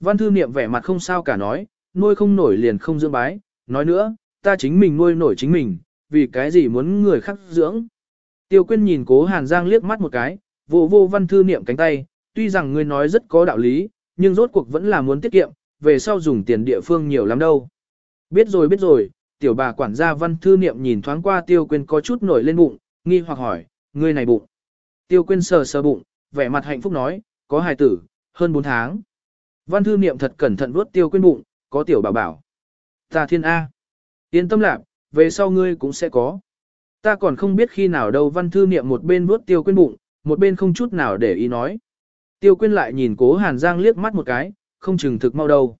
Văn thư niệm vẻ mặt không sao cả nói, nuôi không nổi liền không dưỡng bái, nói nữa, ta chính mình nuôi nổi chính mình, vì cái gì muốn người khác dưỡng. Tiêu Quyên nhìn cố Hàn Giang liếc mắt một cái, vô vô văn thư niệm cánh tay, tuy rằng ngươi nói rất có đạo lý, nhưng rốt cuộc vẫn là muốn tiết kiệm, về sau dùng tiền địa phương nhiều lắm đâu. Biết rồi biết rồi, tiểu bà quản gia văn thư niệm nhìn thoáng qua Tiêu Quyên có chút nổi lên bụng, nghi hoặc hỏi, ngươi này bụng. Tiêu Quyên sờ sờ bụng, vẻ mặt hạnh phúc nói, có hài tử, hơn 4 tháng. Văn thư niệm thật cẩn thận vuốt Tiêu Quyên bụng, có tiểu bảo bảo. Ta thiên A. Yên tâm lạc, về sau ngươi cũng sẽ có. Ta còn không biết khi nào đâu văn thư niệm một bên vuốt Tiêu Quyên bụng, một bên không chút nào để ý nói. Tiêu Quyên lại nhìn cố Hàn Giang liếc mắt một cái, không chừng thực mau đâu.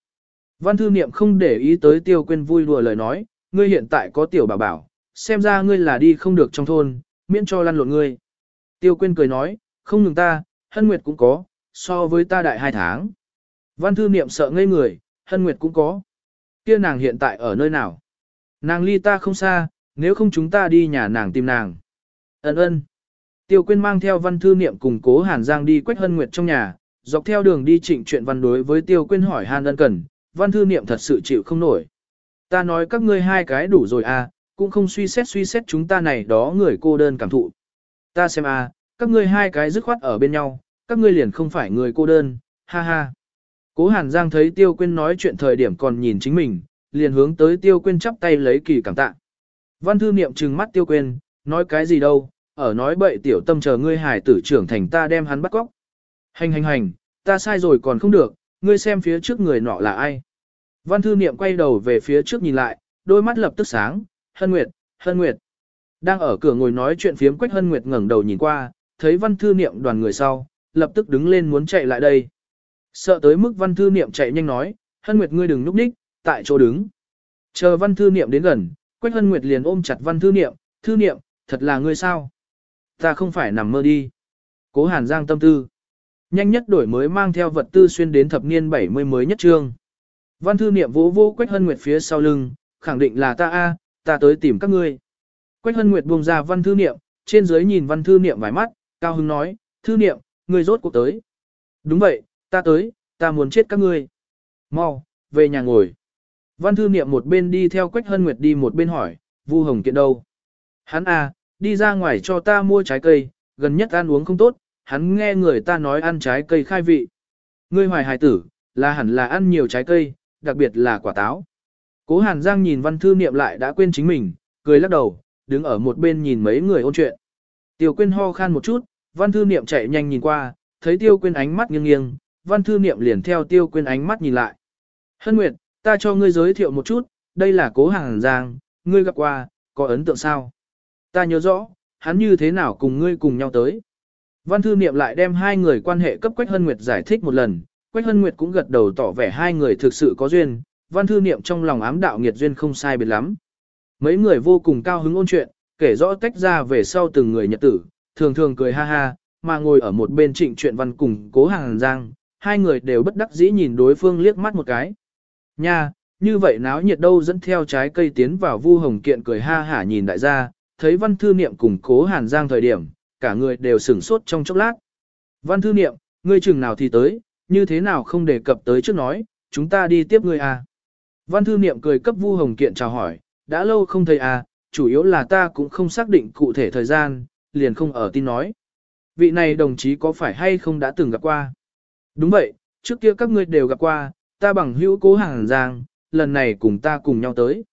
Văn thư niệm không để ý tới Tiêu Quyên vui đùa lời nói, ngươi hiện tại có tiểu bảo bảo, xem ra ngươi là đi không được trong thôn, miễn cho lăn lộn ngươi. Tiêu Quyên cười nói, không ngừng ta, Hân Nguyệt cũng có, so với ta đại hai tháng. Văn thư niệm sợ ngây người, Hân Nguyệt cũng có. Kia nàng hiện tại ở nơi nào? Nàng ly ta không xa, nếu không chúng ta đi nhà nàng tìm nàng. Ấn ơn. Tiêu Quyên mang theo văn thư niệm cùng cố Hàn Giang đi quách hân nguyệt trong nhà, dọc theo đường đi trịnh chuyện văn đối với Tiêu Quyên hỏi Hàn ân cần, văn thư niệm thật sự chịu không nổi. Ta nói các ngươi hai cái đủ rồi à, cũng không suy xét suy xét chúng ta này đó người cô đơn cảm thụ. Ta xem à, các ngươi hai cái dứt khoát ở bên nhau, các ngươi liền không phải người cô đơn, ha ha. Cố Hàn Giang thấy Tiêu Quyên nói chuyện thời điểm còn nhìn chính mình, liền hướng tới Tiêu Quyên chắp tay lấy kỳ cảm tạ. Văn thư niệm trừng mắt Tiêu Quyên, nói cái gì đâu, ở nói bậy tiểu tâm chờ ngươi hải tử trưởng thành ta đem hắn bắt cóc. Hành hành hành, ta sai rồi còn không được, ngươi xem phía trước người nọ là ai. Văn thư niệm quay đầu về phía trước nhìn lại, đôi mắt lập tức sáng, hân nguyệt, hân nguyệt. Đang ở cửa ngồi nói chuyện phiếm quách hân nguyệt ngẩng đầu nhìn qua, thấy văn thư niệm đoàn người sau, lập tức đứng lên muốn chạy lại đây. Sợ tới mức văn thư niệm chạy nhanh nói, hân nguyệt ngươi đừng núp đích, tại chỗ đứng. Chờ văn thư niệm đến gần, quách hân nguyệt liền ôm chặt văn thư niệm, thư niệm, thật là ngươi sao? Ta không phải nằm mơ đi. Cố Hàn Giang tâm tư. Nhanh nhất đổi mới mang theo vật tư xuyên đến thập niên 70 mới nhất trương. Văn thư niệm vỗ vỗ Quách Hân Nguyệt phía sau lưng, khẳng định là ta a, ta tới tìm các ngươi. Quách Hân Nguyệt buông ra văn thư niệm, trên dưới nhìn văn thư niệm vài mắt, cao hứng nói, thư niệm, ngươi rốt cuộc tới. Đúng vậy, ta tới, ta muốn chết các ngươi. Mau, về nhà ngồi. Văn thư niệm một bên đi theo Quách Hân Nguyệt đi một bên hỏi, Vu Hồng Kiện đâu? Hắn à, đi ra ngoài cho ta mua trái cây, gần nhất ăn uống không tốt, hắn nghe người ta nói ăn trái cây khai vị. Ngươi hoài hài tử, là hẳn là ăn nhiều trái cây, đặc biệt là quả táo. Cố Hàn Giang nhìn văn thư niệm lại đã quên chính mình, cười lắc đầu, đứng ở một bên nhìn mấy người ôn chuyện. Tiêu Quyên ho khan một chút, văn thư niệm chạy nhanh nhìn qua, thấy Tiêu Quyên ánh mắt nghiêng nghiêng, văn thư niệm liền theo Tiêu Quyên ánh mắt nhìn lại. Hân Nguyệt, ta cho ngươi giới thiệu một chút, đây là Cố hàng Giang, ngươi gặp qua, có ấn tượng sao? Ta nhớ rõ, hắn như thế nào cùng ngươi cùng nhau tới. Văn thư niệm lại đem hai người quan hệ cấp Quách Hân Nguyệt giải thích một lần, Quách Hân Nguyệt cũng gật đầu tỏ vẻ hai người thực sự có duyên, văn thư niệm trong lòng ám đạo nghiệt duyên không sai biệt lắm. Mấy người vô cùng cao hứng ôn chuyện, kể rõ tách ra về sau từng người nhật tử, thường thường cười ha ha, mà ngồi ở một bên trịnh chuyện văn cùng cố hàng giang, hai người đều bất đắc dĩ nhìn đối phương liếc mắt một cái. Nha, như vậy náo nhiệt đâu dẫn theo trái cây tiến vào vu hồng kiện cười ha hả nhìn đại gia, thấy văn thư niệm cùng cố hàn giang thời điểm, cả người đều sửng sốt trong chốc lát. Văn thư niệm, ngươi chừng nào thì tới, như thế nào không đề cập tới trước nói, chúng ta đi tiếp ngươi à. Văn thư niệm cười cấp Vu Hồng Kiện chào hỏi, đã lâu không thấy à, chủ yếu là ta cũng không xác định cụ thể thời gian, liền không ở tin nói. Vị này đồng chí có phải hay không đã từng gặp qua? Đúng vậy, trước kia các ngươi đều gặp qua, ta bằng hữu cố hàng giang, lần này cùng ta cùng nhau tới.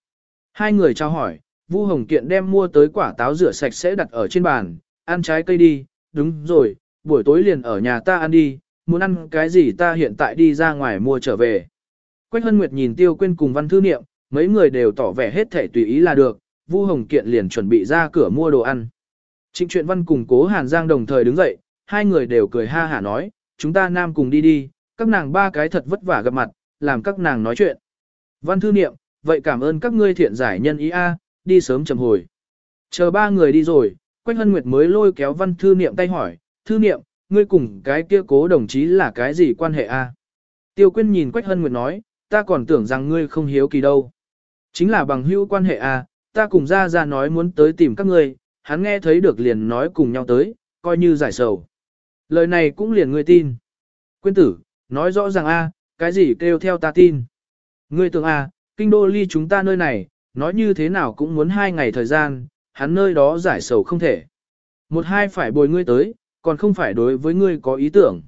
Hai người chào hỏi, Vu Hồng Kiện đem mua tới quả táo rửa sạch sẽ đặt ở trên bàn, ăn trái cây đi, đúng rồi, buổi tối liền ở nhà ta ăn đi, muốn ăn cái gì ta hiện tại đi ra ngoài mua trở về. Quách Hân Nguyệt nhìn Tiêu Quyên cùng Văn Thư Niệm, mấy người đều tỏ vẻ hết thể tùy ý là được, Vu Hồng Kiện liền chuẩn bị ra cửa mua đồ ăn. Trịnh Truyện Văn cùng Cố Hàn Giang đồng thời đứng dậy, hai người đều cười ha hả nói, chúng ta nam cùng đi đi, các nàng ba cái thật vất vả gặp mặt, làm các nàng nói chuyện. Văn Thư Niệm, vậy cảm ơn các ngươi thiện giải nhân ý a, đi sớm chầm hồi. Chờ ba người đi rồi, Quách Hân Nguyệt mới lôi kéo Văn Thư Niệm tay hỏi, Thư Niệm, ngươi cùng cái kia cố đồng chí là cái gì quan hệ a? Tiêu Quyên nhìn Quách Hân Nguyệt nói, ta còn tưởng rằng ngươi không hiếu kỳ đâu. Chính là bằng hữu quan hệ a, ta cùng ra ra nói muốn tới tìm các ngươi, hắn nghe thấy được liền nói cùng nhau tới, coi như giải sầu. Lời này cũng liền ngươi tin. Quyên tử, nói rõ ràng a, cái gì kêu theo ta tin. Ngươi tưởng à, kinh đô ly chúng ta nơi này, nói như thế nào cũng muốn hai ngày thời gian, hắn nơi đó giải sầu không thể. Một hai phải bồi ngươi tới, còn không phải đối với ngươi có ý tưởng.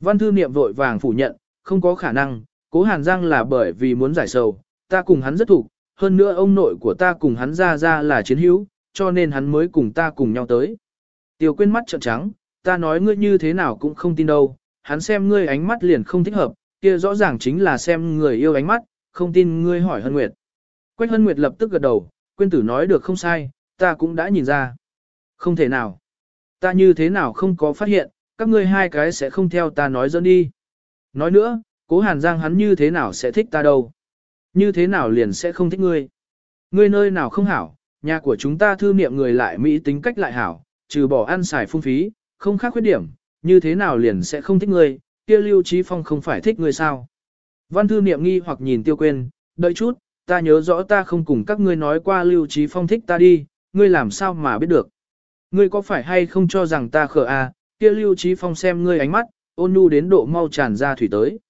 Văn thư niệm vội vàng phủ nhận, không có khả năng, cố hàn giang là bởi vì muốn giải sầu, ta cùng hắn rất thủ, hơn nữa ông nội của ta cùng hắn ra ra là chiến hữu, cho nên hắn mới cùng ta cùng nhau tới. Tiêu quên mắt trợn trắng, ta nói ngươi như thế nào cũng không tin đâu, hắn xem ngươi ánh mắt liền không thích hợp, kia rõ ràng chính là xem người yêu ánh mắt, không tin ngươi hỏi Hân Nguyệt. Quách Hân Nguyệt lập tức gật đầu, quên tử nói được không sai, ta cũng đã nhìn ra. Không thể nào. Ta như thế nào không có phát hiện, các ngươi hai cái sẽ không theo ta nói dẫn đi. Nói nữa, cố hàn giang hắn như thế nào sẽ thích ta đâu. Như thế nào liền sẽ không thích ngươi. Ngươi nơi nào không hảo, nhà của chúng ta thư niệm người lại Mỹ tính cách lại hảo, trừ bỏ ăn xài phung phí, không khác khuyết điểm, như thế nào liền sẽ không thích ngươi, kia lưu trí phong không phải thích ngươi sao. Văn thư niệm nghi hoặc nhìn tiêu Quyên, đợi chút, ta nhớ rõ ta không cùng các ngươi nói qua lưu trí phong thích ta đi, ngươi làm sao mà biết được. Ngươi có phải hay không cho rằng ta khờ à, kia lưu trí phong xem ngươi ánh mắt, ôn nhu đến độ mau tràn ra thủy tới.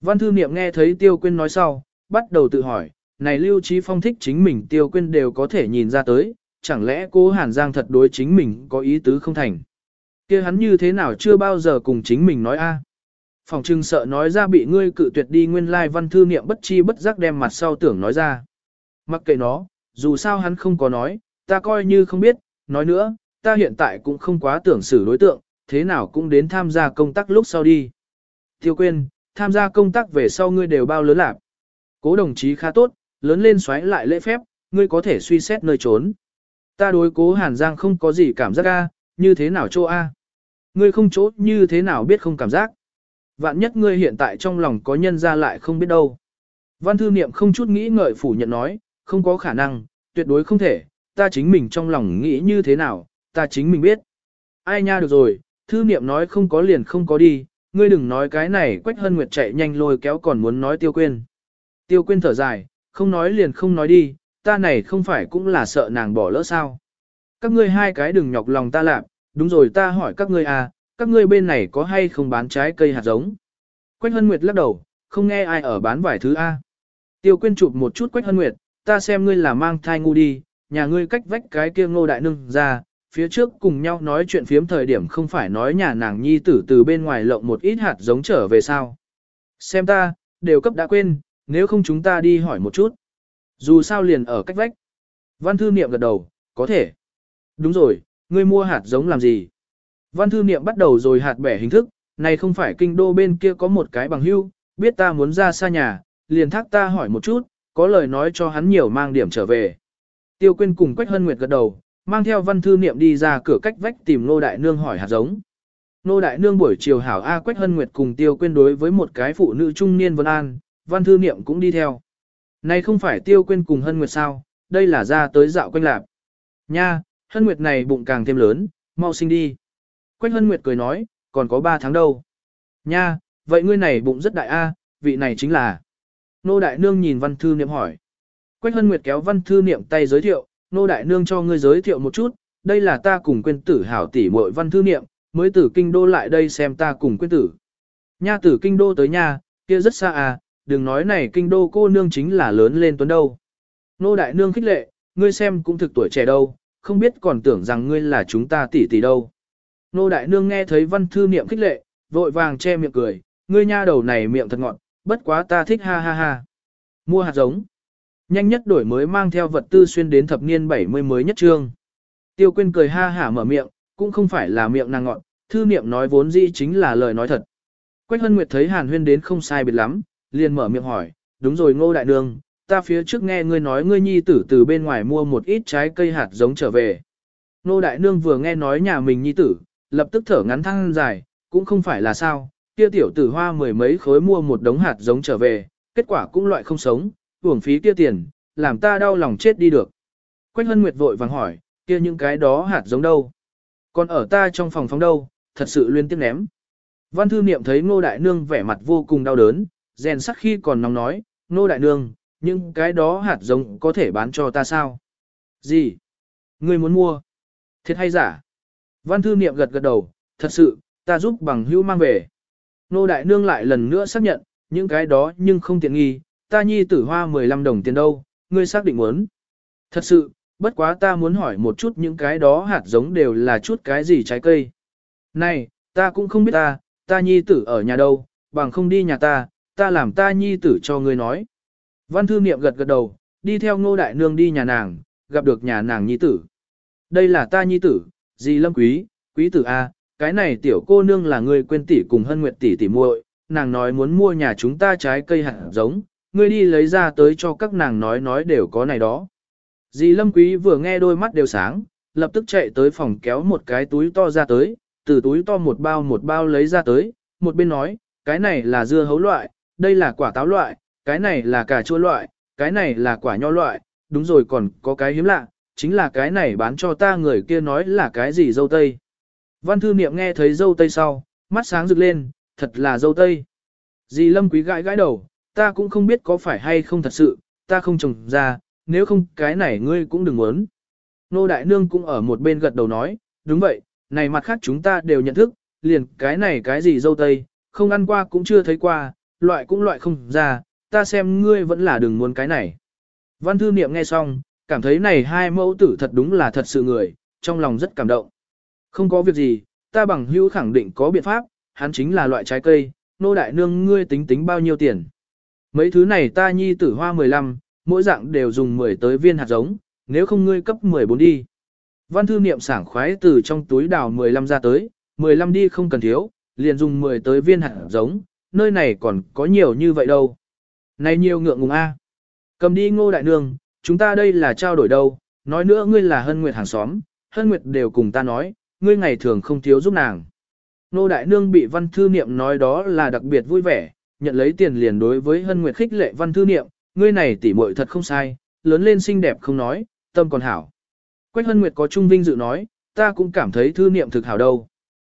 Văn thư niệm nghe thấy tiêu Quyên nói sau, bắt đầu tự hỏi, này lưu trí phong thích chính mình tiêu Quyên đều có thể nhìn ra tới, chẳng lẽ cô Hàn Giang thật đối chính mình có ý tứ không thành kia hắn như thế nào chưa bao giờ cùng chính mình nói a Phòng trưng sợ nói ra bị ngươi cự tuyệt đi nguyên lai văn thư niệm bất chi bất giác đem mặt sau tưởng nói ra. Mặc kệ nó, dù sao hắn không có nói, ta coi như không biết, nói nữa, ta hiện tại cũng không quá tưởng xử đối tượng, thế nào cũng đến tham gia công tác lúc sau đi. Tiêu quên, tham gia công tác về sau ngươi đều bao lớn lạc. Cố đồng chí khá tốt, lớn lên xoáy lại lễ phép, ngươi có thể suy xét nơi trốn. Ta đối cố Hàn Giang không có gì cảm giác a, như thế nào chỗ a? Ngươi không chỗ như thế nào biết không cảm giác? Vạn nhất ngươi hiện tại trong lòng có nhân ra lại không biết đâu. Văn thư niệm không chút nghĩ ngợi phủ nhận nói, không có khả năng, tuyệt đối không thể, ta chính mình trong lòng nghĩ như thế nào, ta chính mình biết. Ai nha được rồi, thư niệm nói không có liền không có đi, ngươi đừng nói cái này quách hân nguyệt chạy nhanh lôi kéo còn muốn nói tiêu quên. Tiêu quên thở dài, không nói liền không nói đi, ta này không phải cũng là sợ nàng bỏ lỡ sao. Các ngươi hai cái đừng nhọc lòng ta làm, đúng rồi ta hỏi các ngươi à, các ngươi bên này có hay không bán trái cây hạt giống. Quách Hân Nguyệt lắc đầu, không nghe ai ở bán vài thứ A. Tiêu quyên chụp một chút Quách Hân Nguyệt, ta xem ngươi là mang thai ngu đi, nhà ngươi cách vách cái kia ngô đại nương ra, phía trước cùng nhau nói chuyện phiếm thời điểm không phải nói nhà nàng nhi tử từ bên ngoài lộng một ít hạt giống trở về sao. Xem ta, đều cấp đã quên, nếu không chúng ta đi hỏi một chút. Dù sao liền ở cách vách. Văn thư niệm gật đầu, có thể. Đúng rồi, ngươi mua hạt giống làm gì? Văn thư niệm bắt đầu rồi hạt bẻ hình thức, này không phải kinh đô bên kia có một cái bằng hưu, biết ta muốn ra xa nhà, liền thác ta hỏi một chút, có lời nói cho hắn nhiều mang điểm trở về. Tiêu Quyên cùng Quách Hân Nguyệt gật đầu, mang theo văn thư niệm đi ra cửa cách vách tìm Nô Đại Nương hỏi hạt giống. Nô Đại Nương buổi chiều hảo A Quách Hân Nguyệt cùng Tiêu Quyên đối với một cái phụ nữ trung niên Vân An, văn thư niệm cũng đi theo. Này không phải Tiêu Quyên cùng Hân Nguyệt sao, đây là ra tới dạo quanh lạp. Nha, Hân Nguyệt này bụng càng thêm lớn, mau sinh đi. Quách Hân Nguyệt cười nói, còn có 3 tháng đâu. Nha, vậy ngươi này bụng rất đại a, vị này chính là. Nô Đại Nương nhìn Văn Thư Niệm hỏi. Quách Hân Nguyệt kéo Văn Thư Niệm tay giới thiệu, Nô Đại Nương cho ngươi giới thiệu một chút, đây là ta cùng quên tử hảo tỷ muội Văn Thư Niệm, mới tử kinh đô lại đây xem ta cùng quên tử. Nha tử kinh đô tới nha, kia rất xa à, đừng nói này kinh đô cô nương chính là lớn lên tuấn đâu. Nô Đại Nương khích lệ, ngươi xem cũng thực tuổi trẻ đâu, không biết còn tưởng rằng ngươi là chúng ta tỷ tỷ đâu. Nô Đại Nương nghe thấy văn thư niệm khích lệ, vội vàng che miệng cười, ngươi nha đầu này miệng thật ngọn, bất quá ta thích ha ha ha. Mua hạt giống. Nhanh nhất đổi mới mang theo vật tư xuyên đến thập niên 70 mới nhất trương. Tiêu Quyên cười ha hả mở miệng, cũng không phải là miệng nàng ngọn. thư niệm nói vốn dĩ chính là lời nói thật. Quách Hân Nguyệt thấy Hàn Huyên đến không sai biệt lắm, liền mở miệng hỏi, đúng rồi Ngô Đại Nương, ta phía trước nghe ngươi nói ngươi nhi tử từ bên ngoài mua một ít trái cây hạt giống trở về. Ngô Đại Nương vừa nghe nói nhà mình nhi tử, lập tức thở ngắn thăng dài, cũng không phải là sao, kia tiểu tử hoa mười mấy khối mua một đống hạt giống trở về, kết quả cũng loại không sống, uổng phí kia tiền, làm ta đau lòng chết đi được. Quách Hân Nguyệt vội vàng hỏi, kia những cái đó hạt giống đâu? Còn ở ta trong phòng phóng đâu, thật sự liên tiếp ném. Văn thư niệm thấy Ngô Đại Nương vẻ mặt vô cùng đau đớn, rèn sắc khi còn nóng nói, Ngô Đại Nương, những cái đó hạt giống có thể bán cho ta sao? Gì? Ngươi muốn mua? Thiệt hay giả? Văn thư niệm gật gật đầu, thật sự, ta giúp bằng hữu mang về. Nô Đại Nương lại lần nữa xác nhận, những cái đó nhưng không tiện nghi, ta nhi tử hoa 15 đồng tiền đâu, ngươi xác định muốn. Thật sự, bất quá ta muốn hỏi một chút những cái đó hạt giống đều là chút cái gì trái cây. Này, ta cũng không biết ta, ta nhi tử ở nhà đâu, bằng không đi nhà ta, ta làm ta nhi tử cho ngươi nói. Văn thư niệm gật gật đầu, đi theo ngô đại nương đi nhà nàng, gặp được nhà nàng nhi tử. Đây là ta nhi tử, dì lâm quý, quý tử A, cái này tiểu cô nương là người quên tỷ cùng hân nguyệt tỷ tỷ muội, nàng nói muốn mua nhà chúng ta trái cây hạt giống, ngươi đi lấy ra tới cho các nàng nói nói đều có này đó. Dì lâm quý vừa nghe đôi mắt đều sáng, lập tức chạy tới phòng kéo một cái túi to ra tới, từ túi to một bao một bao lấy ra tới, một bên nói, cái này là dưa hấu loại, đây là quả táo loại, cái này là cà chua loại, cái này là quả nho loại, đúng rồi còn có cái hiếm lạ, chính là cái này bán cho ta người kia nói là cái gì dâu tây. Văn thư niệm nghe thấy dâu tây sau, mắt sáng rực lên, thật là dâu tây. Dì lâm quý gãi gãi đầu, ta cũng không biết có phải hay không thật sự, ta không trồng ra, nếu không cái này ngươi cũng đừng muốn. Nô Đại Nương cũng ở một bên gật đầu nói, đúng vậy, này mặt khác chúng ta đều nhận thức, liền cái này cái gì dâu tây, không ăn qua cũng chưa thấy qua, loại cũng loại không ra, ta xem ngươi vẫn là đừng muốn cái này. Văn thư niệm nghe xong, cảm thấy này hai mẫu tử thật đúng là thật sự người, trong lòng rất cảm động. Không có việc gì, ta bằng hữu khẳng định có biện pháp, hắn chính là loại trái cây, nô đại nương ngươi tính tính bao nhiêu tiền. Mấy thứ này ta nhi tử hoa 15, mỗi dạng đều dùng 10 tới viên hạt giống, nếu không ngươi cấp 14 đi. Văn thư niệm sảng khoái từ trong túi đào 15 ra tới, 15 đi không cần thiếu, liền dùng 10 tới viên hạt giống, nơi này còn có nhiều như vậy đâu. Này nhiều ngượng ngùng a. Cầm đi ngô đại nương, chúng ta đây là trao đổi đâu, nói nữa ngươi là hân nguyệt hàng xóm, hân nguyệt đều cùng ta nói, ngươi ngày thường không thiếu giúp nàng. Ngô đại nương bị văn thư niệm nói đó là đặc biệt vui vẻ, nhận lấy tiền liền đối với hân nguyệt khích lệ văn thư niệm, ngươi này tỉ muội thật không sai, lớn lên xinh đẹp không nói, tâm còn hảo. Quách hân nguyệt có trung vinh dự nói, ta cũng cảm thấy thư niệm thực hảo đâu.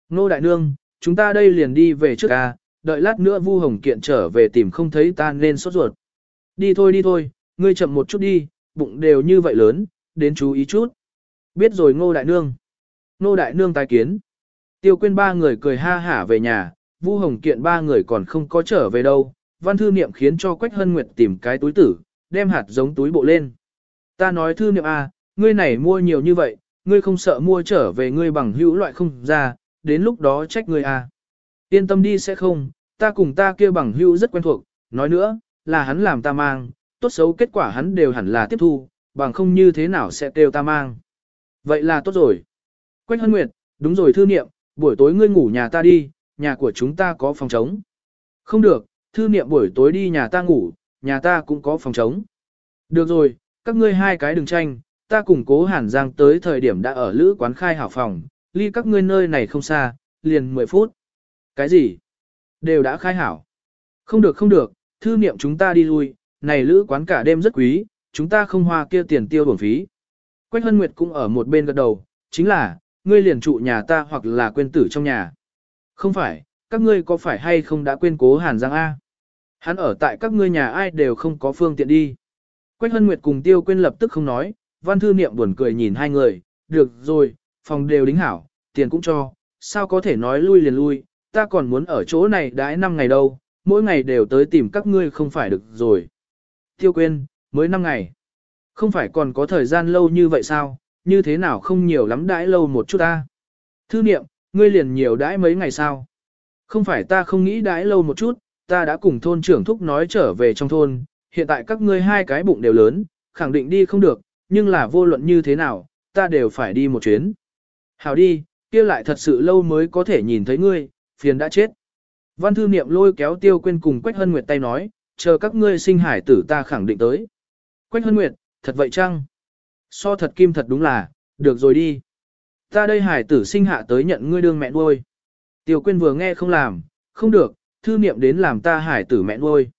Ngô đại nương, chúng ta đây liền đi về trước a đợi lát nữa Vu Hồng Kiện trở về tìm không thấy ta nên sốt ruột. Đi thôi đi thôi, ngươi chậm một chút đi, bụng đều như vậy lớn, đến chú ý chút. Biết rồi ngô đại nương. Ngô đại nương tái kiến. Tiêu quên ba người cười ha hả về nhà, Vu Hồng Kiện ba người còn không có trở về đâu. Văn thư niệm khiến cho Quách Hân Nguyệt tìm cái túi tử, đem hạt giống túi bộ lên. Ta nói thư niệm à, ngươi này mua nhiều như vậy, ngươi không sợ mua trở về ngươi bằng hữu loại không ra, đến lúc đó trách ngươi à. Yên tâm đi sẽ không, ta cùng ta kia bằng hữu rất quen thuộc, nói nữa, là hắn làm ta mang, tốt xấu kết quả hắn đều hẳn là tiếp thu, bằng không như thế nào sẽ kêu ta mang. Vậy là tốt rồi. Quách Hân Nguyệt, đúng rồi thư niệm, buổi tối ngươi ngủ nhà ta đi, nhà của chúng ta có phòng trống. Không được, thư niệm buổi tối đi nhà ta ngủ, nhà ta cũng có phòng trống. Được rồi, các ngươi hai cái đừng tranh, ta cùng cố Hàn Giang tới thời điểm đã ở lữ quán khai hảo phòng, ly các ngươi nơi này không xa, liền 10 phút. Cái gì? Đều đã khai hảo. Không được không được, thư niệm chúng ta đi lui, này lữ quán cả đêm rất quý, chúng ta không hoa kia tiền tiêu bổn phí. Quách Hân Nguyệt cũng ở một bên gật đầu, chính là, ngươi liền trụ nhà ta hoặc là quên tử trong nhà. Không phải, các ngươi có phải hay không đã quên cố Hàn Giang A? Hắn ở tại các ngươi nhà ai đều không có phương tiện đi. Quách Hân Nguyệt cùng Tiêu Quyên lập tức không nói, văn thư niệm buồn cười nhìn hai người, được rồi, phòng đều đính hảo, tiền cũng cho, sao có thể nói lui liền lui, ta còn muốn ở chỗ này đãi 5 ngày đâu, mỗi ngày đều tới tìm các ngươi không phải được rồi. Tiêu quên, mới 5 ngày. Không phải còn có thời gian lâu như vậy sao, như thế nào không nhiều lắm đãi lâu một chút ta. Thư niệm, ngươi liền nhiều đãi mấy ngày sao. Không phải ta không nghĩ đãi lâu một chút, ta đã cùng thôn trưởng thúc nói trở về trong thôn, hiện tại các ngươi hai cái bụng đều lớn, khẳng định đi không được, nhưng là vô luận như thế nào, ta đều phải đi một chuyến. Hảo đi, kia lại thật sự lâu mới có thể nhìn thấy ngươi, phiền đã chết. Văn thư niệm lôi kéo tiêu quên cùng Quách Hân Nguyệt tay nói, chờ các ngươi sinh hải tử ta khẳng định tới. Quách Hân Nguyệt, thật vậy chăng? So thật kim thật đúng là, được rồi đi. Ta đây hải tử sinh hạ tới nhận ngươi đương mẹ nuôi. Tiêu quên vừa nghe không làm, không được, thư niệm đến làm ta hải tử mẹ nuôi.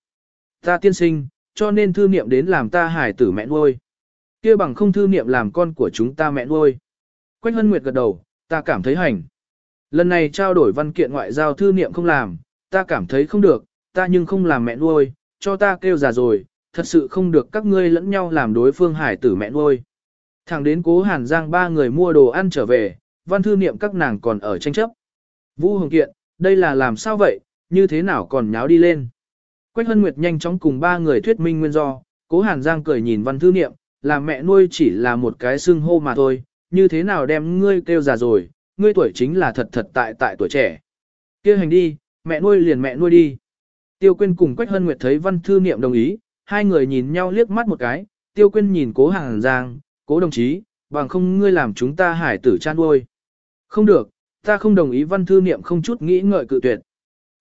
Ta tiên sinh, cho nên thư niệm đến làm ta hải tử mẹ nuôi. kia bằng không thư niệm làm con của chúng ta mẹ nuôi. Quách Hân Nguyệt gật đầu, ta cảm thấy hành. Lần này trao đổi văn kiện ngoại giao thư niệm không làm, ta cảm thấy không được, ta nhưng không làm mẹ nuôi, cho ta kêu già rồi, thật sự không được các ngươi lẫn nhau làm đối phương hải tử mẹ nuôi. Thẳng đến cố Hàn Giang ba người mua đồ ăn trở về, văn thư niệm các nàng còn ở tranh chấp. Vũ Hồng Kiện, đây là làm sao vậy, như thế nào còn nháo đi lên. Quách Hân Nguyệt nhanh chóng cùng ba người thuyết minh nguyên do, cố Hàn Giang cười nhìn văn thư niệm, là mẹ nuôi chỉ là một cái xưng hô mà thôi, như thế nào đem ngươi kêu già rồi, ngươi tuổi chính là thật thật tại tại tuổi trẻ. kia hành đi, mẹ nuôi liền mẹ nuôi đi. Tiêu Quyên cùng Quách Hân Nguyệt thấy văn thư niệm đồng ý, hai người nhìn nhau liếc mắt một cái, Tiêu Quyên nhìn cố Hàn Giang, cố đồng chí, bằng không ngươi làm chúng ta hải tử chan nuôi. Không được, ta không đồng ý văn thư niệm không chút nghĩ ngợi cự tuyệt.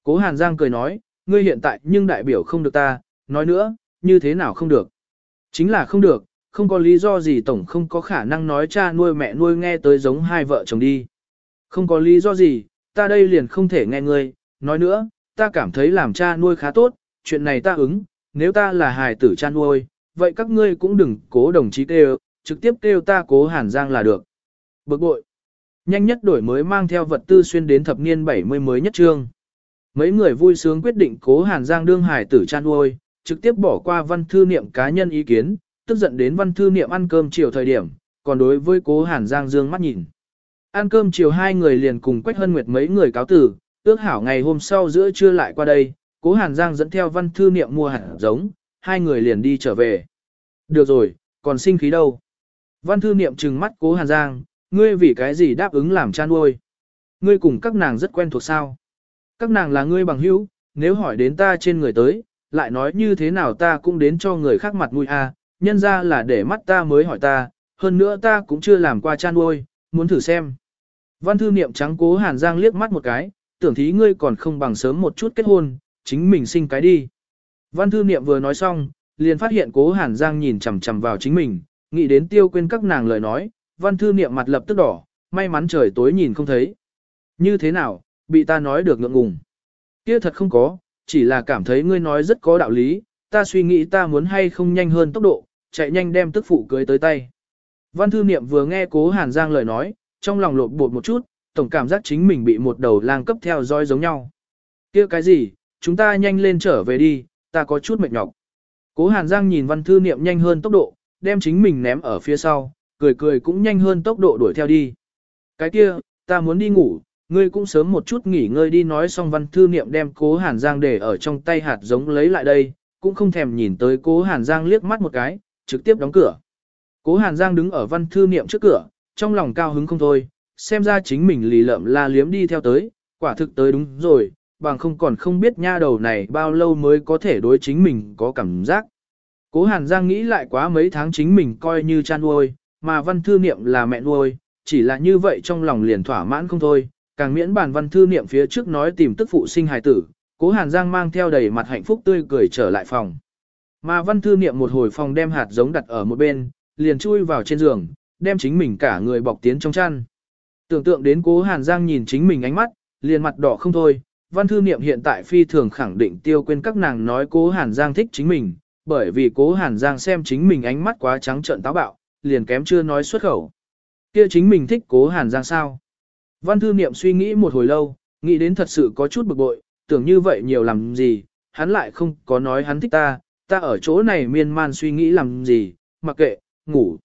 Cố Hàn Giang cười nói, ngươi hiện tại nhưng đại biểu không được ta, nói nữa, như thế nào không được. Chính là không được, không có lý do gì tổng không có khả năng nói cha nuôi mẹ nuôi nghe tới giống hai vợ chồng đi. Không có lý do gì, ta đây liền không thể nghe ngươi, nói nữa, ta cảm thấy làm cha nuôi khá tốt, chuyện này ta ứng, nếu ta là hài tử cha nuôi, vậy các ngươi cũng đừng cố đồng chí kêu, trực tiếp kêu ta cố Hàn Giang là được. Bực bội. Nhanh nhất đổi mới mang theo vật tư xuyên đến thập niên 70 mới nhất trương. Mấy người vui sướng quyết định cố Hàn Giang đương hải tử chan nuôi, trực tiếp bỏ qua văn thư niệm cá nhân ý kiến, tức giận đến văn thư niệm ăn cơm chiều thời điểm, còn đối với cố Hàn Giang dương mắt nhìn. Ăn cơm chiều hai người liền cùng Quách Hân Nguyệt mấy người cáo tử, ước hảo ngày hôm sau giữa trưa lại qua đây, cố Hàn Giang dẫn theo văn thư niệm mua hạt giống, hai người liền đi trở về. Được rồi, còn sinh khí đâu. Văn thư niệm trừng mắt cố Hàn Giang, ngươi vì cái gì đáp ứng làm cha nuôi. Ngươi cùng các nàng rất quen thuộc sao. Các nàng là ngươi bằng hữu, nếu hỏi đến ta trên người tới, lại nói như thế nào ta cũng đến cho người khác mặt mũi a, à, nhân ra là để mắt ta mới hỏi ta, hơn nữa ta cũng chưa làm qua cha nuôi, muốn thử xem. Văn thư niệm trắng cố Hàn Giang liếc mắt một cái, tưởng thí ngươi còn không bằng sớm một chút kết hôn, chính mình sinh cái đi. Văn thư niệm vừa nói xong, liền phát hiện cố Hàn Giang nhìn chằm chằm vào chính mình, nghĩ đến tiêu quên các nàng lời nói, văn thư niệm mặt lập tức đỏ, may mắn trời tối nhìn không thấy. Như thế nào, bị ta nói được ngượng ngùng. Kia thật không có, chỉ là cảm thấy ngươi nói rất có đạo lý, ta suy nghĩ ta muốn hay không nhanh hơn tốc độ, chạy nhanh đem tức phụ cưới tới tay. Văn thư niệm vừa nghe cố Hàn Giang lời nói, trong lòng lột bột một chút, tổng cảm giác chính mình bị một đầu lang cấp theo dõi giống nhau. kia cái gì, chúng ta nhanh lên trở về đi, ta có chút mệt nhọc. Cố Hàn Giang nhìn văn thư niệm nhanh hơn tốc độ, đem chính mình ném ở phía sau, cười cười cũng nhanh hơn tốc độ đuổi theo đi. Cái kia, ta muốn đi ngủ, ngươi cũng sớm một chút nghỉ ngơi đi nói xong văn thư niệm đem cố Hàn Giang để ở trong tay hạt giống lấy lại đây, cũng không thèm nhìn tới cố Hàn Giang liếc mắt một cái, trực tiếp đóng cửa. Cố Hàn Giang đứng ở văn thư niệm trước cửa, trong lòng cao hứng không thôi, xem ra chính mình lì lợm la liếm đi theo tới, quả thực tới đúng rồi, bằng không còn không biết nha đầu này bao lâu mới có thể đối chính mình có cảm giác. Cố Hàn Giang nghĩ lại quá mấy tháng chính mình coi như chan nuôi, mà văn thư niệm là mẹ nuôi, chỉ là như vậy trong lòng liền thỏa mãn không thôi, càng miễn bản văn thư niệm phía trước nói tìm tức phụ sinh hài tử, cố Hàn Giang mang theo đầy mặt hạnh phúc tươi cười trở lại phòng. Mà văn thư niệm một hồi phòng đem hạt giống đặt ở một bên, liền chui vào trên giường, đem chính mình cả người bọc tiến trong chăn. Tưởng tượng đến cố Hàn Giang nhìn chính mình ánh mắt, liền mặt đỏ không thôi, văn thư niệm hiện tại phi thường khẳng định tiêu quên các nàng nói cố Hàn Giang thích chính mình, bởi vì cố Hàn Giang xem chính mình ánh mắt quá trắng trợn táo bạo, liền kém chưa nói xuất khẩu. Kia chính mình thích cố Hàn Giang sao? Văn thư niệm suy nghĩ một hồi lâu, nghĩ đến thật sự có chút bực bội, tưởng như vậy nhiều làm gì, hắn lại không có nói hắn thích ta, ta ở chỗ này miên man suy nghĩ làm gì, mặc kệ, ngủ.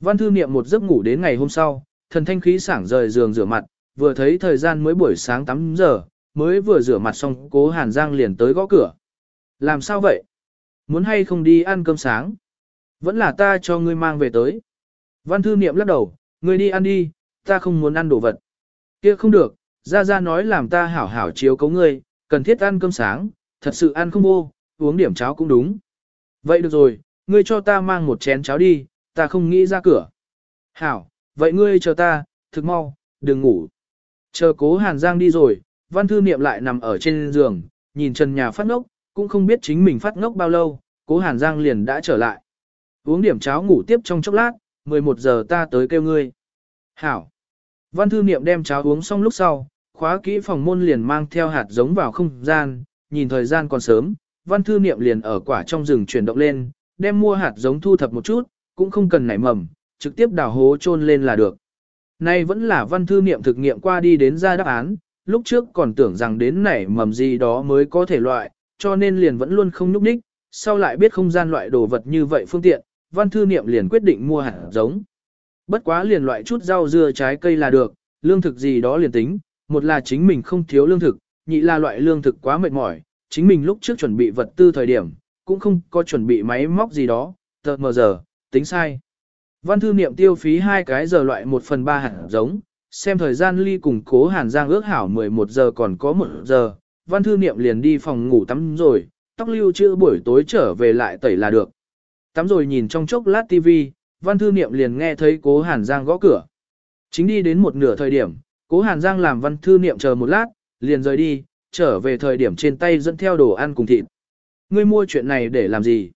Văn thư niệm một giấc ngủ đến ngày hôm sau, thần thanh khí sảng rời giường rửa mặt, vừa thấy thời gian mới buổi sáng 8 giờ, mới vừa rửa mặt xong cố Hàn Giang liền tới gõ cửa. Làm sao vậy? Muốn hay không đi ăn cơm sáng? Vẫn là ta cho ngươi mang về tới. Văn thư niệm lắc đầu, ngươi đi ăn đi, ta không muốn ăn đồ vật. Kia không được, ra ra nói làm ta hảo hảo chiếu cấu ngươi, cần thiết ăn cơm sáng, thật sự ăn không vô, uống điểm cháo cũng đúng. Vậy được rồi, ngươi cho ta mang một chén cháo đi, ta không nghĩ ra cửa. Hảo, vậy ngươi chờ ta, thực mau, đừng ngủ. Chờ cố Hàn Giang đi rồi, văn thư niệm lại nằm ở trên giường, nhìn trần nhà phát ngốc, cũng không biết chính mình phát ngốc bao lâu, cố Hàn Giang liền đã trở lại. Uống điểm cháo ngủ tiếp trong chốc lát, 11 giờ ta tới kêu ngươi. Hảo. Văn thư niệm đem cháo uống xong lúc sau, khóa kỹ phòng môn liền mang theo hạt giống vào không gian, nhìn thời gian còn sớm, văn thư niệm liền ở quả trong rừng chuyển động lên, đem mua hạt giống thu thập một chút, cũng không cần nảy mầm, trực tiếp đào hố chôn lên là được. Nay vẫn là văn thư niệm thực nghiệm qua đi đến ra đáp án, lúc trước còn tưởng rằng đến nảy mầm gì đó mới có thể loại, cho nên liền vẫn luôn không nhúc nhích, sau lại biết không gian loại đồ vật như vậy phương tiện, văn thư niệm liền quyết định mua hạt giống. Bất quá liền loại chút rau dưa trái cây là được, lương thực gì đó liền tính, một là chính mình không thiếu lương thực, nhị là loại lương thực quá mệt mỏi, chính mình lúc trước chuẩn bị vật tư thời điểm, cũng không có chuẩn bị máy móc gì đó, tờ mờ giờ, tính sai. Văn thư niệm tiêu phí hai cái giờ loại 1 phần 3 hạt giống, xem thời gian ly cùng cố hàn giang ước hảo 11 giờ còn có 1 giờ, văn thư niệm liền đi phòng ngủ tắm rồi, tóc lưu chưa buổi tối trở về lại tẩy là được. Tắm rồi nhìn trong chốc lát TV, văn thư niệm liền nghe thấy cố hàn giang gõ cửa. Chính đi đến một nửa thời điểm, cố hàn giang làm văn thư niệm chờ một lát, liền rời đi, trở về thời điểm trên tay dẫn theo đồ ăn cùng thịt. Ngươi mua chuyện này để làm gì?